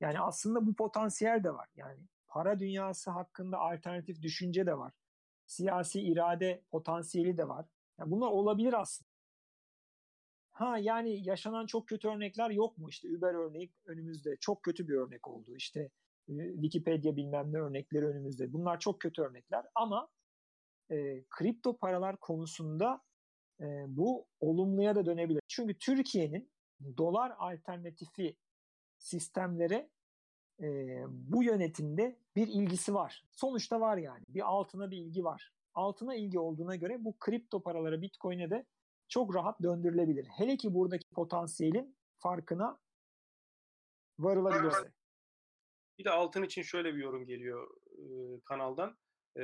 Yani aslında bu potansiyel de var. Yani para dünyası hakkında alternatif düşünce de var. Siyasi irade potansiyeli de var. Yani bunlar olabilir aslında. Ha yani yaşanan çok kötü örnekler yok mu? İşte Uber örneği önümüzde çok kötü bir örnek oldu. İşte Wikipedia bilmem ne örnekleri önümüzde. Bunlar çok kötü örnekler ama e, kripto paralar konusunda e, bu olumluya da dönebilir. Çünkü Türkiye'nin dolar alternatifi sistemlere e, bu yönetimde bir ilgisi var. Sonuçta var yani. Bir altına bir ilgi var. Altına ilgi olduğuna göre bu kripto paralara, bitcoin'e de çok rahat döndürülebilir. Hele ki buradaki potansiyelin farkına varılabilirse. Bir de altın için şöyle bir yorum geliyor e, kanaldan. E,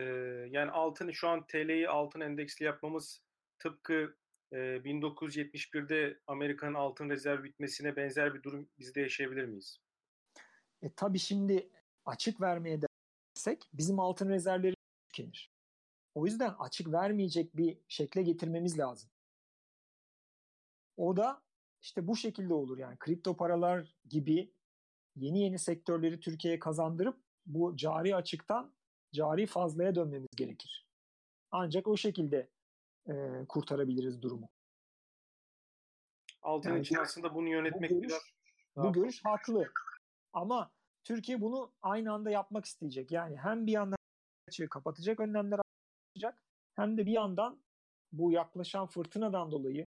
yani altın şu an TL'yi altın endeksli yapmamız tıpkı e, 1971'de Amerika'nın altın rezerv bitmesine benzer bir durum bizde yaşayabilir miyiz? E, tabii şimdi açık vermeye dersek bizim altın rezervleri tükenir. O yüzden açık vermeyecek bir şekle getirmemiz lazım. O da işte bu şekilde olur yani kripto paralar gibi yeni yeni sektörleri Türkiye'ye kazandırıp bu cari açıktan cari fazlaya dönmemiz gerekir. Ancak o şekilde e, kurtarabiliriz durumu. Altın yani için aslında bunu yönetmek bu görüş, biraz bu görüş haklı. Ama Türkiye bunu aynı anda yapmak isteyecek. Yani hem bir yandan açığı kapatacak önlemler alacak hem de bir yandan bu yaklaşan fırtınadan dolayı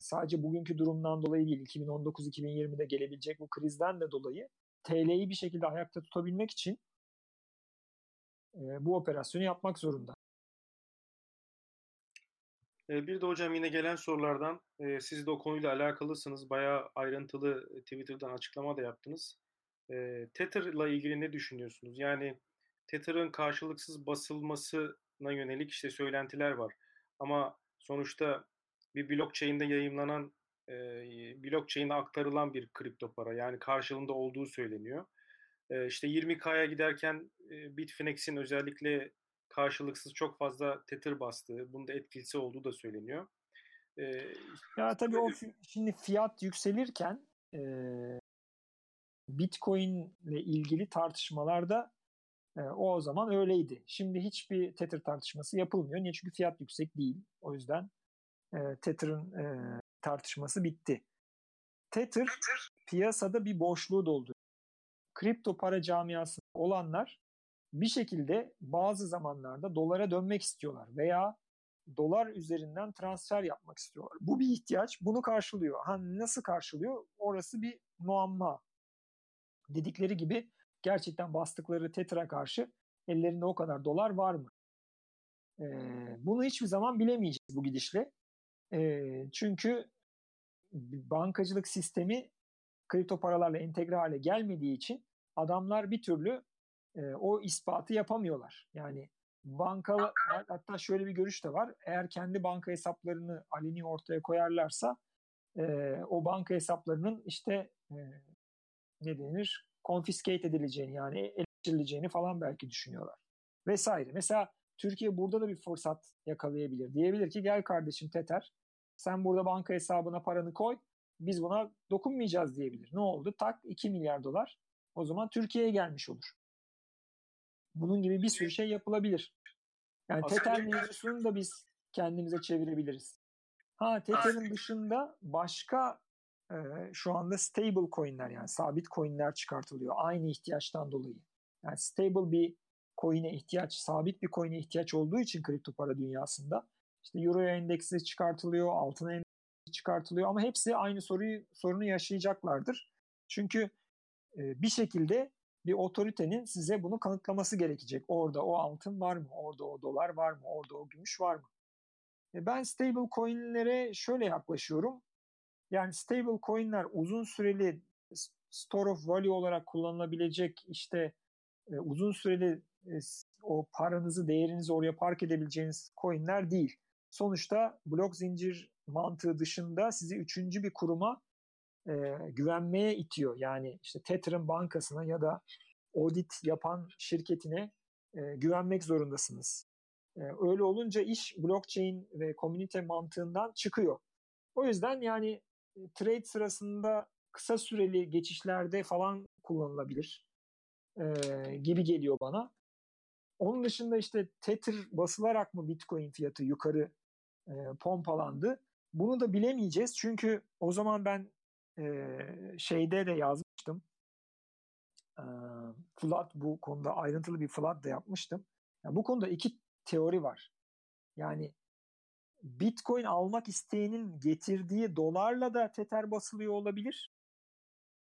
sadece bugünkü durumdan dolayı değil 2019-2020'de gelebilecek bu krizden de dolayı TL'yi bir şekilde ayakta tutabilmek için e, bu operasyonu yapmak zorunda. E, bir de hocam yine gelen sorulardan e, siz de o konuyla alakalısınız. Bayağı ayrıntılı e, Twitter'dan açıklama da yaptınız. E, Tether'la ilgili ne düşünüyorsunuz? Yani Tether'ın karşılıksız basılmasına yönelik işte söylentiler var. Ama sonuçta bir blockchain'de yayınlanan e, blockchain'e aktarılan bir kripto para. Yani karşılığında olduğu söyleniyor. E, işte 20K'ya giderken e, Bitfinex'in özellikle karşılıksız çok fazla Tether bastığı, bunda etkisi olduğu da söyleniyor. E, ya tabii o şimdi fiyat yükselirken e, Bitcoin ile ilgili tartışmalarda e, o o zaman öyleydi. Şimdi hiçbir Tether tartışması yapılmıyor. Niye? Çünkü fiyat yüksek değil. O yüzden e, Tether'ın e, tartışması bitti. Tether piyasada bir boşluğu doldu. Kripto para camiasında olanlar bir şekilde bazı zamanlarda dolara dönmek istiyorlar veya dolar üzerinden transfer yapmak istiyorlar. Bu bir ihtiyaç. Bunu karşılıyor. Ha nasıl karşılıyor? Orası bir muamma. Dedikleri gibi gerçekten bastıkları Tetra karşı ellerinde o kadar dolar var mı? Ee, bunu hiçbir zaman bilemeyeceğiz bu gidişle. Ee, çünkü bankacılık sistemi kripto paralarla entegre hale gelmediği için adamlar bir türlü e, o ispatı yapamıyorlar. Yani banka hatta şöyle bir görüş de var. Eğer kendi banka hesaplarını aleni ortaya koyarlarsa e, o banka hesaplarının işte e, ne denir confiscate edileceğini yani eleştirileceğini falan belki düşünüyorlar. Vesaire. Mesela Türkiye burada da bir fırsat yakalayabilir. Diyebilir ki gel kardeşim Teter sen burada banka hesabına paranı koy biz buna dokunmayacağız diyebilir. Ne oldu? Tak 2 milyar dolar o zaman Türkiye'ye gelmiş olur. Bunun gibi bir sürü şey yapılabilir. Yani Aslında Tether mevzusunu da biz kendimize çevirebiliriz. Ha Tether'in dışında başka e, şu anda stable coinler yani sabit coinler çıkartılıyor. Aynı ihtiyaçtan dolayı. Yani stable bir coin'e ihtiyaç, sabit bir coin'e ihtiyaç olduğu için kripto para dünyasında işte Euro endeksi çıkartılıyor, altın endeksi çıkartılıyor ama hepsi aynı soruyu sorunu yaşayacaklardır. Çünkü e, bir şekilde bir otoritenin size bunu kanıtlaması gerekecek. Orada o altın var mı? Orada o dolar var mı? Orada o gümüş var mı? E ben stable coinlere şöyle yaklaşıyorum. Yani stable coinler uzun süreli store of value olarak kullanılabilecek işte e, uzun süreli e, o paranızı, değerinizi oraya park edebileceğiniz coinler değil. Sonuçta blok zincir mantığı dışında sizi üçüncü bir kuruma e, güvenmeye itiyor. Yani işte Tether'ın bankasına ya da audit yapan şirketine e, güvenmek zorundasınız. E, öyle olunca iş blockchain ve komünite mantığından çıkıyor. O yüzden yani e, trade sırasında kısa süreli geçişlerde falan kullanılabilir e, gibi geliyor bana. Onun dışında işte Tether basılarak mı Bitcoin fiyatı yukarı e, pompalandı? Bunu da bilemeyeceğiz çünkü o zaman ben e, şeyde de yazmıştım. E, Flood bu konuda ayrıntılı bir Flood da yapmıştım. Yani bu konuda iki teori var. Yani Bitcoin almak isteyenin getirdiği dolarla da Tether basılıyor olabilir.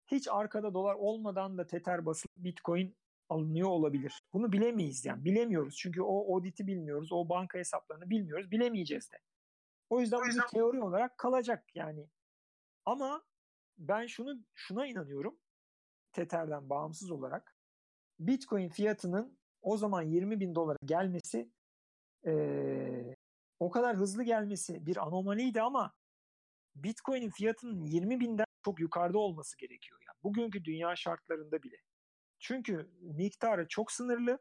Hiç arkada dolar olmadan da Tether basılıp Bitcoin alınıyor olabilir. Bunu bilemeyiz yani. Bilemiyoruz. Çünkü o auditi bilmiyoruz. O banka hesaplarını bilmiyoruz. Bilemeyeceğiz de. O yüzden bu bir teori olarak kalacak yani. Ama ben şunu şuna inanıyorum. Tether'den bağımsız olarak Bitcoin fiyatının o zaman 20 bin dolara gelmesi ee, o kadar hızlı gelmesi bir anomaliydi ama Bitcoin'in fiyatının 20 binden çok yukarıda olması gerekiyor. Yani bugünkü dünya şartlarında bile. Çünkü miktarı çok sınırlı.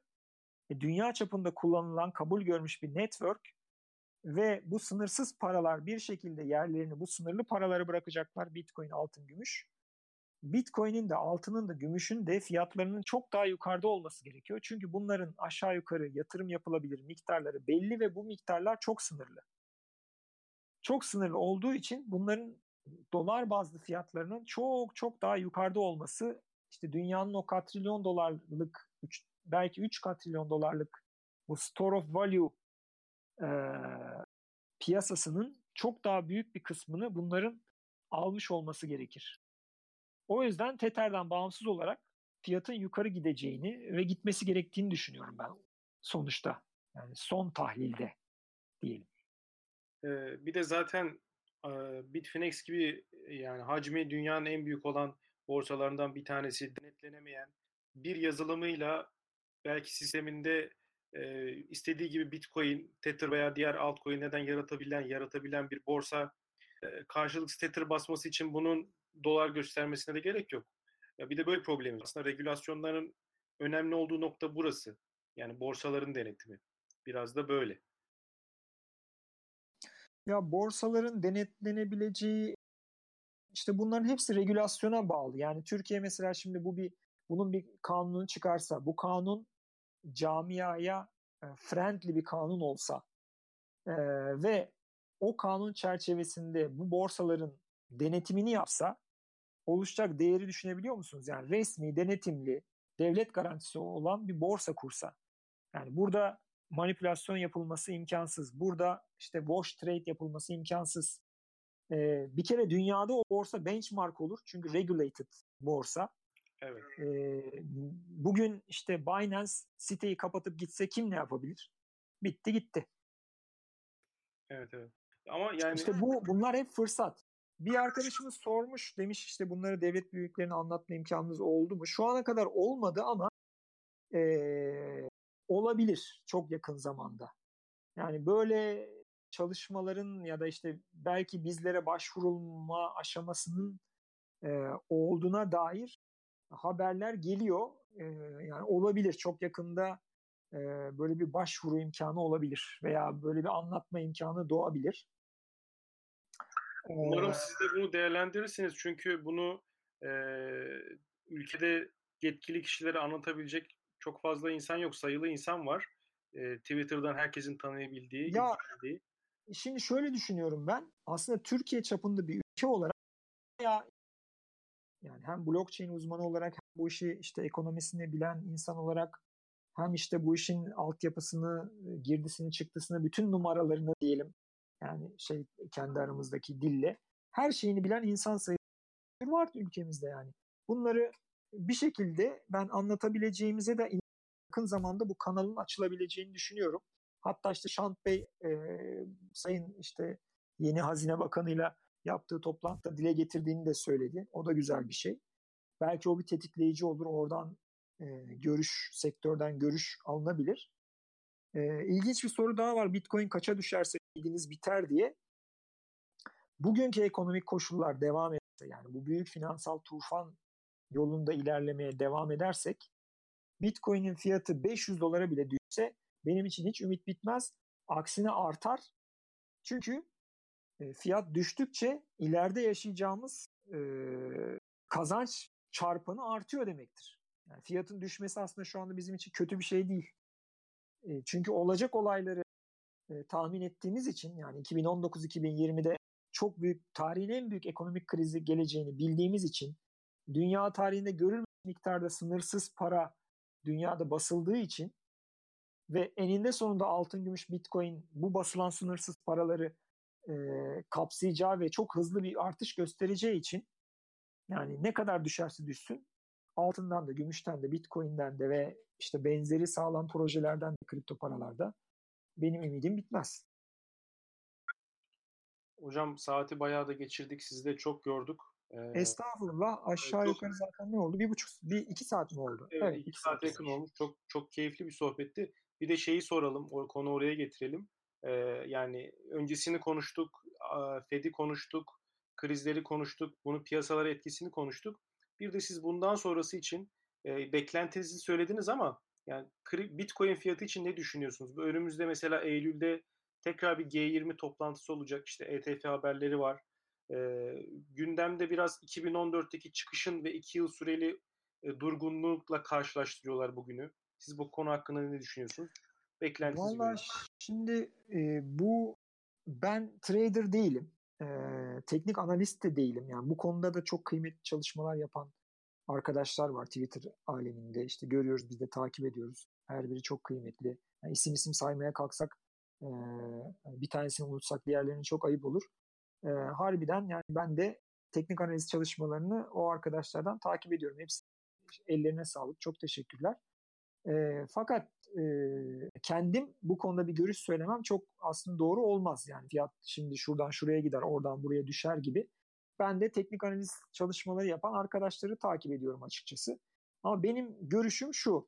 E, dünya çapında kullanılan, kabul görmüş bir network ve bu sınırsız paralar bir şekilde yerlerini bu sınırlı paraları bırakacaklar. Bitcoin, altın, gümüş. Bitcoin'in de altının da gümüşün de fiyatlarının çok daha yukarıda olması gerekiyor. Çünkü bunların aşağı yukarı yatırım yapılabilir miktarları belli ve bu miktarlar çok sınırlı. Çok sınırlı olduğu için bunların dolar bazlı fiyatlarının çok çok daha yukarıda olması işte dünyanın o katrilyon dolarlık belki 3 katrilyon dolarlık bu store of value e, piyasasının çok daha büyük bir kısmını bunların almış olması gerekir. O yüzden Tether'den bağımsız olarak fiyatın yukarı gideceğini ve gitmesi gerektiğini düşünüyorum ben sonuçta. Yani son tahlilde diyelim. Ee, bir de zaten e, Bitfinex gibi yani hacmi dünyanın en büyük olan borsalarından bir tanesi denetlenemeyen bir yazılımıyla belki sisteminde e, istediği gibi Bitcoin, Tether veya diğer altcoin neden yaratabilen, yaratabilen bir borsa karşılık stater basması için bunun dolar göstermesine de gerek yok. Ya bir de böyle problemimiz. Aslında regülasyonların önemli olduğu nokta burası. Yani borsaların denetimi. Biraz da böyle. Ya borsaların denetlenebileceği işte bunların hepsi regülasyona bağlı. Yani Türkiye mesela şimdi bu bir bunun bir kanunu çıkarsa, bu kanun camiaya e, friendly bir kanun olsa e, ve o kanun çerçevesinde bu borsaların denetimini yapsa oluşacak değeri düşünebiliyor musunuz? Yani resmi, denetimli, devlet garantisi olan bir borsa kursa. Yani burada manipülasyon yapılması imkansız. Burada işte wash trade yapılması imkansız. Ee, bir kere dünyada o borsa benchmark olur. Çünkü regulated borsa. Evet. Ee, bugün işte Binance siteyi kapatıp gitse kim ne yapabilir? Bitti gitti. Evet evet. Ama yani işte bu bunlar hep fırsat. Bir arkadaşımız sormuş demiş işte bunları devlet büyüklerine anlatma imkanınız oldu mu? Şu ana kadar olmadı ama ee, olabilir çok yakın zamanda. Yani böyle çalışmaların ya da işte belki bizlere başvurulma aşamasının e, olduğuna dair haberler geliyor. E, yani olabilir çok yakında e, böyle bir başvuru imkanı olabilir veya böyle bir anlatma imkanı doğabilir. Umarım siz de bunu değerlendirirsiniz çünkü bunu e, ülkede yetkili kişilere anlatabilecek çok fazla insan yok, sayılı insan var. E, Twitter'dan herkesin tanıyabildiği, ya, bildiği. Şimdi şöyle düşünüyorum ben. Aslında Türkiye çapında bir ülke olarak ya yani hem blockchain uzmanı olarak hem bu işi işte ekonomisini bilen insan olarak hem işte bu işin altyapısını, girdisini, çıktısını, bütün numaralarını diyelim yani şey kendi aramızdaki dille her şeyini bilen insan sayısı var ülkemizde yani. Bunları bir şekilde ben anlatabileceğimize de yakın zamanda bu kanalın açılabileceğini düşünüyorum. Hatta işte Şant Bey e, Sayın işte yeni Hazine Bakanı'yla yaptığı toplantıda dile getirdiğini de söyledi. O da güzel bir şey. Belki o bir tetikleyici olur. Oradan e, görüş, sektörden görüş alınabilir. E, ilginç bir soru daha var. Bitcoin kaça düşerse ilginiz biter diye. Bugünkü ekonomik koşullar devam ederse yani bu büyük finansal tufan yolunda ilerlemeye devam edersek Bitcoin'in fiyatı 500 dolara bile düşse benim için hiç ümit bitmez. Aksine artar. Çünkü e, fiyat düştükçe ileride yaşayacağımız e, kazanç çarpanı artıyor demektir. Yani fiyatın düşmesi aslında şu anda bizim için kötü bir şey değil. E, çünkü olacak olayları e, tahmin ettiğimiz için yani 2019-2020'de çok büyük tarihin en büyük ekonomik krizi geleceğini bildiğimiz için dünya tarihinde görülmemiş miktarda sınırsız para dünyada basıldığı için ve eninde sonunda altın, gümüş, bitcoin bu basılan sınırsız paraları e, kapsayacağı ve çok hızlı bir artış göstereceği için yani ne kadar düşerse düşsün altından da, gümüşten de, bitcoin'den de ve işte benzeri sağlam projelerden de kripto paralarda benim ümidim bitmez. Hocam saati bayağı da geçirdik. Sizi de çok gördük. Ee, Estağfurullah. Aşağı çok... yukarı zaten ne oldu? Bir buçuk, bir iki saat mi oldu? Evet, evet iki, iki saat yakın olmuş. Çok çok keyifli bir sohbetti. Bir de şeyi soralım, o konu oraya getirelim. Ee, yani öncesini konuştuk, Fed'i konuştuk, krizleri konuştuk, bunu piyasalara etkisini konuştuk. Bir de siz bundan sonrası için e, beklentinizi söylediniz ama yani Bitcoin fiyatı için ne düşünüyorsunuz? Önümüzde mesela Eylül'de tekrar bir G20 toplantısı olacak. İşte ETF haberleri var. E, gündemde biraz 2014'teki çıkışın ve 2 yıl süreli e, durgunlukla karşılaştırıyorlar bugünü. Siz bu konu hakkında ne düşünüyorsunuz? Beklentinizi Valla şimdi e, bu ben trader değilim. E, teknik analist de değilim. Yani bu konuda da çok kıymetli çalışmalar yapan arkadaşlar var Twitter aleminde. İşte görüyoruz biz de takip ediyoruz. Her biri çok kıymetli. Yani isim isim saymaya kalksak e, bir tanesini unutsak diğerlerinin çok ayıp olur. E, harbiden yani ben de teknik analiz çalışmalarını o arkadaşlardan takip ediyorum. Hepsi ellerine sağlık. Çok teşekkürler. E, fakat e, kendim bu konuda bir görüş söylemem çok aslında doğru olmaz. Yani fiyat şimdi şuradan şuraya gider, oradan buraya düşer gibi. Ben de teknik analiz çalışmaları yapan arkadaşları takip ediyorum açıkçası. Ama benim görüşüm şu.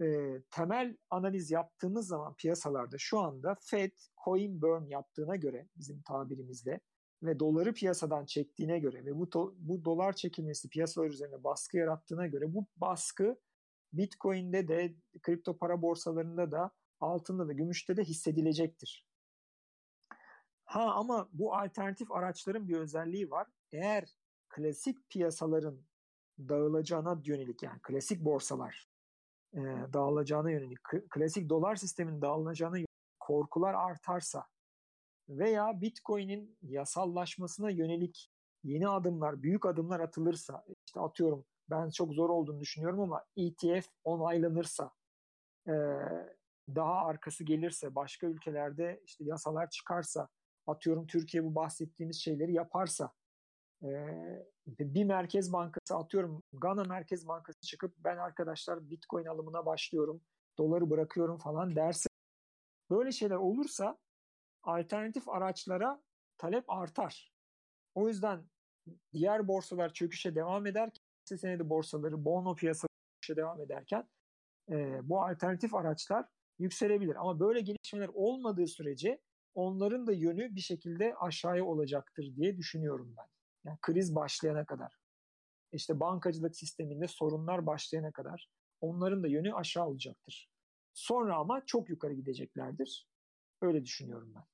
E, temel analiz yaptığımız zaman piyasalarda şu anda Fed coin burn yaptığına göre bizim tabirimizle ve doları piyasadan çektiğine göre ve bu bu dolar çekilmesi piyasalar üzerine baskı yarattığına göre bu baskı Bitcoin'de de kripto para borsalarında da altında da gümüşte de hissedilecektir. Ha ama bu alternatif araçların bir özelliği var. Eğer klasik piyasaların dağılacağına yönelik yani klasik borsalar e, dağılacağına yönelik klasik dolar sisteminin dağılacağına yönelik korkular artarsa veya Bitcoin'in yasallaşmasına yönelik yeni adımlar, büyük adımlar atılırsa, işte atıyorum ben çok zor olduğunu düşünüyorum ama ETF onaylanırsa, e, daha arkası gelirse, başka ülkelerde işte yasalar çıkarsa, atıyorum Türkiye bu bahsettiğimiz şeyleri yaparsa, e, bir merkez bankası atıyorum Gana Merkez Bankası çıkıp ben arkadaşlar Bitcoin alımına başlıyorum, doları bırakıyorum falan derse, böyle şeyler olursa alternatif araçlara talep artar. O yüzden diğer borsalar çöküşe devam ederken hisse senedi borsaları, bono çöküşe devam ederken e, bu alternatif araçlar yükselebilir. Ama böyle gelişmeler olmadığı sürece onların da yönü bir şekilde aşağıya olacaktır diye düşünüyorum ben. Yani kriz başlayana kadar. İşte bankacılık sisteminde sorunlar başlayana kadar onların da yönü aşağı olacaktır. Sonra ama çok yukarı gideceklerdir. Öyle düşünüyorum ben.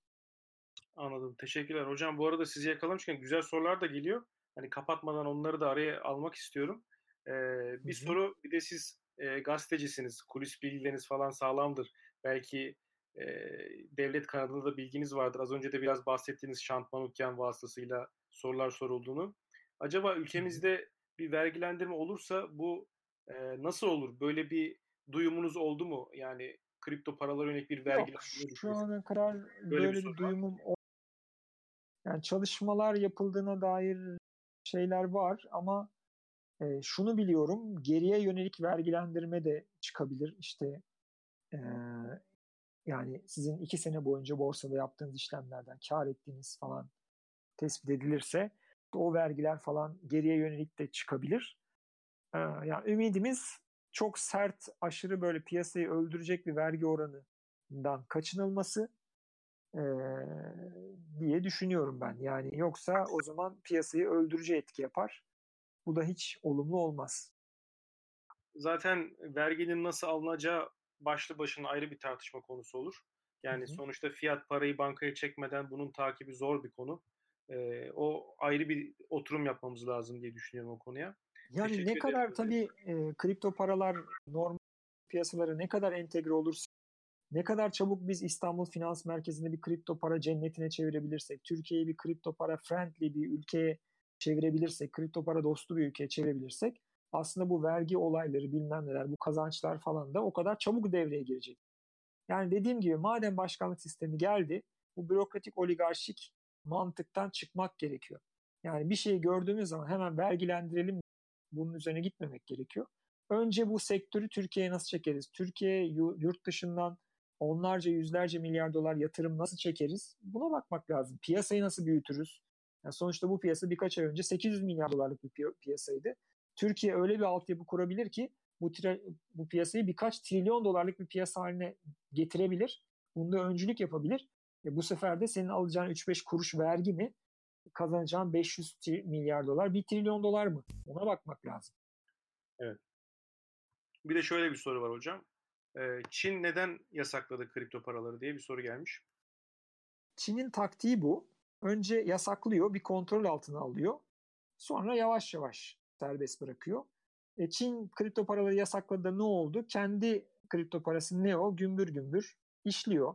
Anladım. Teşekkürler. Hocam bu arada sizi yakalamışken güzel sorular da geliyor. Hani kapatmadan onları da araya almak istiyorum. Ee, bir Hı-hı. soru bir de siz e, gazetecisiniz. Kulis bilgileriniz falan sağlamdır. Belki e, devlet kanadında da bilginiz vardır. Az önce de biraz bahsettiğiniz Şant Manukyan vasıtasıyla sorular sorulduğunu. Acaba ülkemizde bir vergilendirme olursa bu e, nasıl olur? Böyle bir duyumunuz oldu mu? Yani kripto paralara yönelik bir vergilendirme. Yok, şu ana kadar böyle, böyle bir, bir duyumum yani çalışmalar yapıldığına dair şeyler var ama e, şunu biliyorum geriye yönelik vergilendirme de çıkabilir. İşte e, yani sizin iki sene boyunca borsada yaptığınız işlemlerden kar ettiğiniz falan tespit edilirse o vergiler falan geriye yönelik de çıkabilir. Ee, yani ümidimiz çok sert, aşırı böyle piyasayı öldürecek bir vergi oranından kaçınılması e, diye düşünüyorum ben. Yani yoksa o zaman piyasayı öldürücü etki yapar. Bu da hiç olumlu olmaz. Zaten verginin nasıl alınacağı başlı başına ayrı bir tartışma konusu olur. Yani hı hı. sonuçta fiyat parayı bankaya çekmeden bunun takibi zor bir konu. Ee, o ayrı bir oturum yapmamız lazım diye düşünüyorum o konuya. Yani Teşekkür ne kadar tabii e, kripto paralar normal piyasalara ne kadar entegre olursa ne kadar çabuk biz İstanbul Finans Merkezi'nde bir kripto para cennetine çevirebilirsek, Türkiye'yi bir kripto para friendly bir ülkeye çevirebilirsek, kripto para dostu bir ülkeye çevirebilirsek aslında bu vergi olayları bilmem neler, bu kazançlar falan da o kadar çabuk devreye girecek. Yani dediğim gibi madem başkanlık sistemi geldi, bu bürokratik oligarşik mantıktan çıkmak gerekiyor. Yani bir şeyi gördüğümüz zaman hemen vergilendirelim bunun üzerine gitmemek gerekiyor. Önce bu sektörü Türkiye'ye nasıl çekeriz? Türkiye yurt dışından onlarca yüzlerce milyar dolar yatırım nasıl çekeriz? Buna bakmak lazım. Piyasayı nasıl büyütürüz? Yani sonuçta bu piyasa birkaç ay önce 800 milyar dolarlık bir piyasaydı. Türkiye öyle bir altyapı kurabilir ki bu, bu piyasayı birkaç trilyon dolarlık bir piyasa haline getirebilir. Bunda öncülük yapabilir. E bu sefer de senin alacağın 3-5 kuruş vergi mi kazanacağın 500 milyar dolar 1 trilyon dolar mı? Ona bakmak lazım. Evet. Bir de şöyle bir soru var hocam. Çin neden yasakladı kripto paraları diye bir soru gelmiş. Çin'in taktiği bu. Önce yasaklıyor, bir kontrol altına alıyor. Sonra yavaş yavaş serbest bırakıyor. E Çin kripto paraları yasakladığında ne oldu? Kendi kripto parası ne o? Gümbür gümbür işliyor.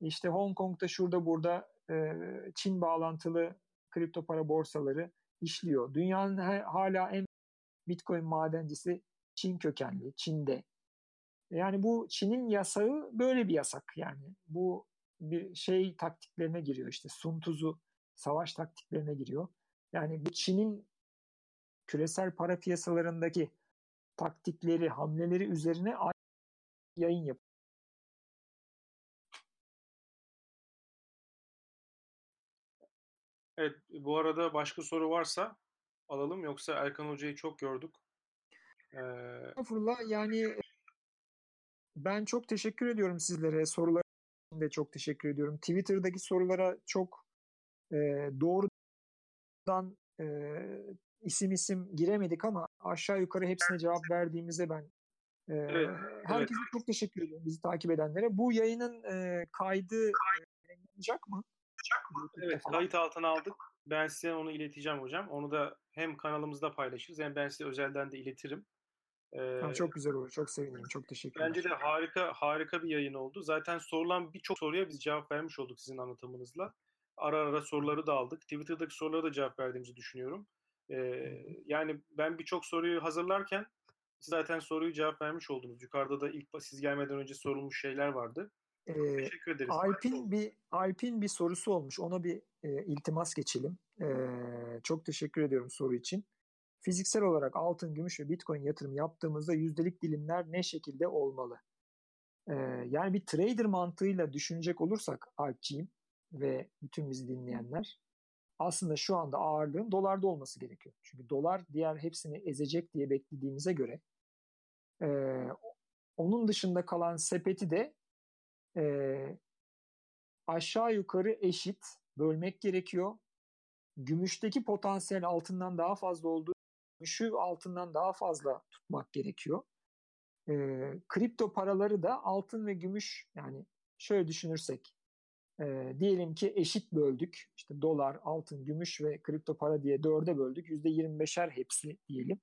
İşte Hong Kong'da şurada burada e, Çin bağlantılı kripto para borsaları işliyor. Dünyanın hala en Bitcoin madencisi Çin kökenli, Çin'de. Yani bu Çin'in yasağı böyle bir yasak yani. Bu bir şey taktiklerine giriyor işte Sun Tzu savaş taktiklerine giriyor. Yani bu Çin'in küresel para piyasalarındaki taktikleri, hamleleri üzerine yayın yapıyor. Evet, bu arada başka soru varsa alalım yoksa Erkan Hoca'yı çok gördük. Ee... yani ben çok teşekkür ediyorum sizlere. Sorular için de çok teşekkür ediyorum. Twitter'daki sorulara çok e, doğrudan e, isim isim giremedik ama aşağı yukarı hepsine cevap verdiğimize ben e, evet, herkese evet. çok teşekkür ediyorum bizi takip edenlere. Bu yayının e, kaydı yayınlanacak mı? Evet kayıt altına aldık. Ben size onu ileteceğim hocam. Onu da hem kanalımızda paylaşırız hem ben size özelden de iletirim. Ee, çok güzel olur. Çok sevinirim. Çok teşekkürler. Bence de harika harika bir yayın oldu. Zaten sorulan birçok soruya biz cevap vermiş olduk sizin anlatımınızla. Ara ara soruları da aldık. Twitter'daki sorulara da cevap verdiğimizi düşünüyorum. Ee, yani ben birçok soruyu hazırlarken siz zaten soruyu cevap vermiş oldunuz. Yukarıda da ilk siz gelmeden önce sorulmuş şeyler vardı. Ee, Teşekkür ederiz. Alp'in bir Alp'in bir sorusu olmuş. Ona bir e, iltimas geçelim. E, çok teşekkür ediyorum soru için. Fiziksel olarak altın, gümüş ve bitcoin yatırım yaptığımızda yüzdelik dilimler ne şekilde olmalı? Ee, yani bir trader mantığıyla düşünecek olursak Alpciğim ve bütün bizi dinleyenler aslında şu anda ağırlığın dolarda olması gerekiyor. Çünkü dolar diğer hepsini ezecek diye beklediğimize göre e, onun dışında kalan sepeti de e, aşağı yukarı eşit bölmek gerekiyor. Gümüşteki potansiyel altından daha fazla olduğu gümüşü altından daha fazla tutmak gerekiyor. E, kripto paraları da altın ve gümüş yani şöyle düşünürsek e, diyelim ki eşit böldük. İşte dolar, altın, gümüş ve kripto para diye dörde böldük. Yüzde 25'er hepsi diyelim.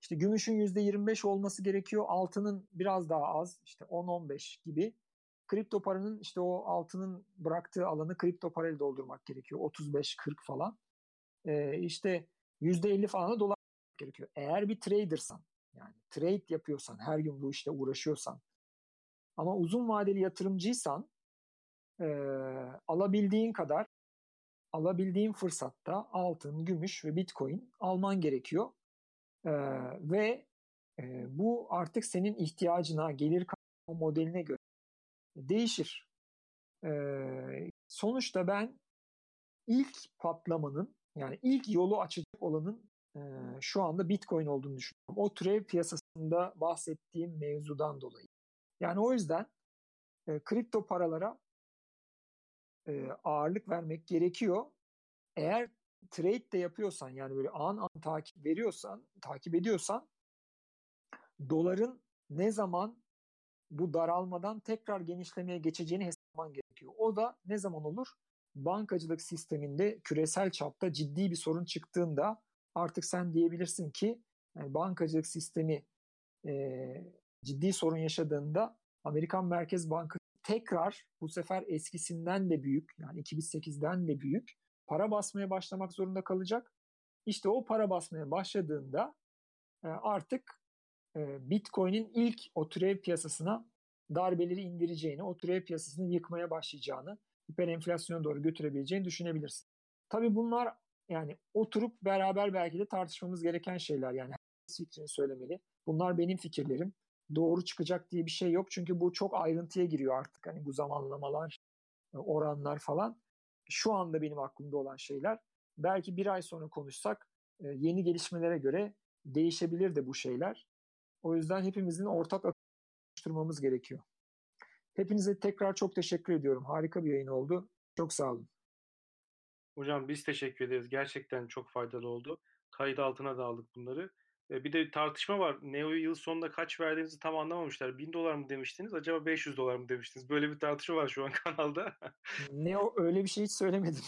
İşte gümüşün yüzde 25 olması gerekiyor. Altının biraz daha az işte 10-15 gibi. Kripto paranın işte o altının bıraktığı alanı kripto parayla doldurmak gerekiyor. 35-40 falan. Ee, işte %50 falan dolar gerekiyor. Eğer bir tradersan yani trade yapıyorsan her gün bu işte uğraşıyorsan ama uzun vadeli yatırımcıysan e, alabildiğin kadar alabildiğin fırsatta altın, gümüş ve bitcoin alman gerekiyor. E, ve e, bu artık senin ihtiyacına, gelir modeline göre değişir. E, sonuçta ben ilk patlamanın yani ilk yolu açacak olanın e, şu anda Bitcoin olduğunu düşünüyorum. O türev piyasasında bahsettiğim mevzudan dolayı. Yani o yüzden e, kripto paralara e, ağırlık vermek gerekiyor. Eğer trade de yapıyorsan yani böyle an an takip veriyorsan, takip ediyorsan doların ne zaman bu daralmadan tekrar genişlemeye geçeceğini hesaplaman gerekiyor. O da ne zaman olur? Bankacılık sisteminde küresel çapta ciddi bir sorun çıktığında artık sen diyebilirsin ki yani bankacılık sistemi e, ciddi sorun yaşadığında Amerikan Merkez Bankası tekrar bu sefer eskisinden de büyük yani 2008'den de büyük para basmaya başlamak zorunda kalacak. İşte o para basmaya başladığında e, artık e, Bitcoin'in ilk o türev piyasasına darbeleri indireceğini, o türev piyasasını yıkmaya başlayacağını, hiperenflasyona doğru götürebileceğini düşünebilirsin. Tabii bunlar yani oturup beraber belki de tartışmamız gereken şeyler. Yani herkes fikrini söylemeli. Bunlar benim fikirlerim doğru çıkacak diye bir şey yok. Çünkü bu çok ayrıntıya giriyor artık. Hani bu zamanlamalar, e, oranlar falan. Şu anda benim aklımda olan şeyler. Belki bir ay sonra konuşsak e, yeni gelişmelere göre değişebilir de bu şeyler. O yüzden hepimizin ortak oluşturmamız gerekiyor. Hepinize tekrar çok teşekkür ediyorum. Harika bir yayın oldu. Çok sağ olun. Hocam biz teşekkür ederiz. Gerçekten çok faydalı oldu. Kayıt altına da aldık bunları. Bir de tartışma var. Neo'yu yıl sonunda kaç verdiğinizi tam anlamamışlar. 1000 dolar mı demiştiniz? Acaba 500 dolar mı demiştiniz? Böyle bir tartışma var şu an kanalda. Neo öyle bir şey hiç söylemedim.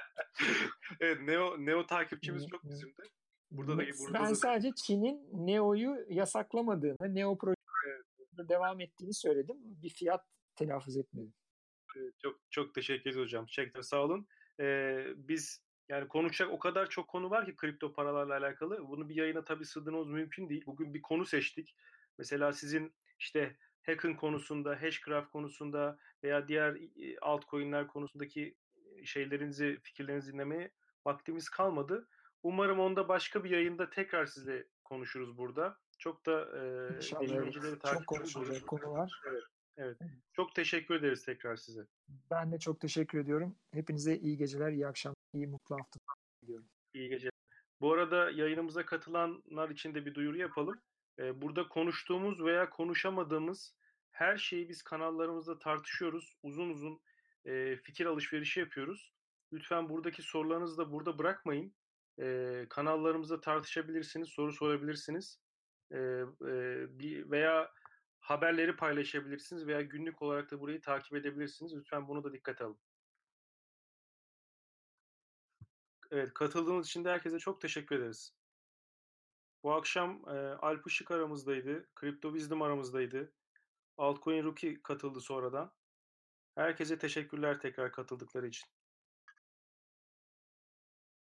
evet Neo, Neo takipçimiz çok bizim de. Burada da, burada ben da... sadece Çin'in Neo'yu yasaklamadığını, Neo projesi devam ettiğini söyledim. Bir fiyat telaffuz etmedim. Çok çok teşekkür ederiz hocam. Teşekkürler sağ olun. Ee, biz yani konuşacak o kadar çok konu var ki kripto paralarla alakalı. Bunu bir yayına tabii sığdırmamız mümkün değil. Bugün bir konu seçtik. Mesela sizin işte Hacken konusunda, Hashgraph konusunda veya diğer altcoin'ler konusundaki şeylerinizi, fikirlerinizi dinlemeye vaktimiz kalmadı. Umarım onda başka bir yayında tekrar sizle konuşuruz burada. Çok da e, İnşallah Çok konuşulacak konu var. Evet. Evet. Çok teşekkür ederiz tekrar size. Ben de çok teşekkür ediyorum. Hepinize iyi geceler, iyi akşamlar, iyi mutlu haftalar diliyorum. İyi geceler. Bu arada yayınımıza katılanlar için de bir duyuru yapalım. Burada konuştuğumuz veya konuşamadığımız her şeyi biz kanallarımızda tartışıyoruz. Uzun uzun e, fikir alışverişi yapıyoruz. Lütfen buradaki sorularınızı da burada bırakmayın. E, kanallarımızda tartışabilirsiniz, soru sorabilirsiniz. E, bir veya haberleri paylaşabilirsiniz veya günlük olarak da burayı takip edebilirsiniz. Lütfen bunu da dikkate alın. Evet, katıldığınız için de herkese çok teşekkür ederiz. Bu akşam e, Alp Işık aramızdaydı, Crypto Wisdom aramızdaydı. Altcoin Rookie katıldı sonradan. Herkese teşekkürler tekrar katıldıkları için.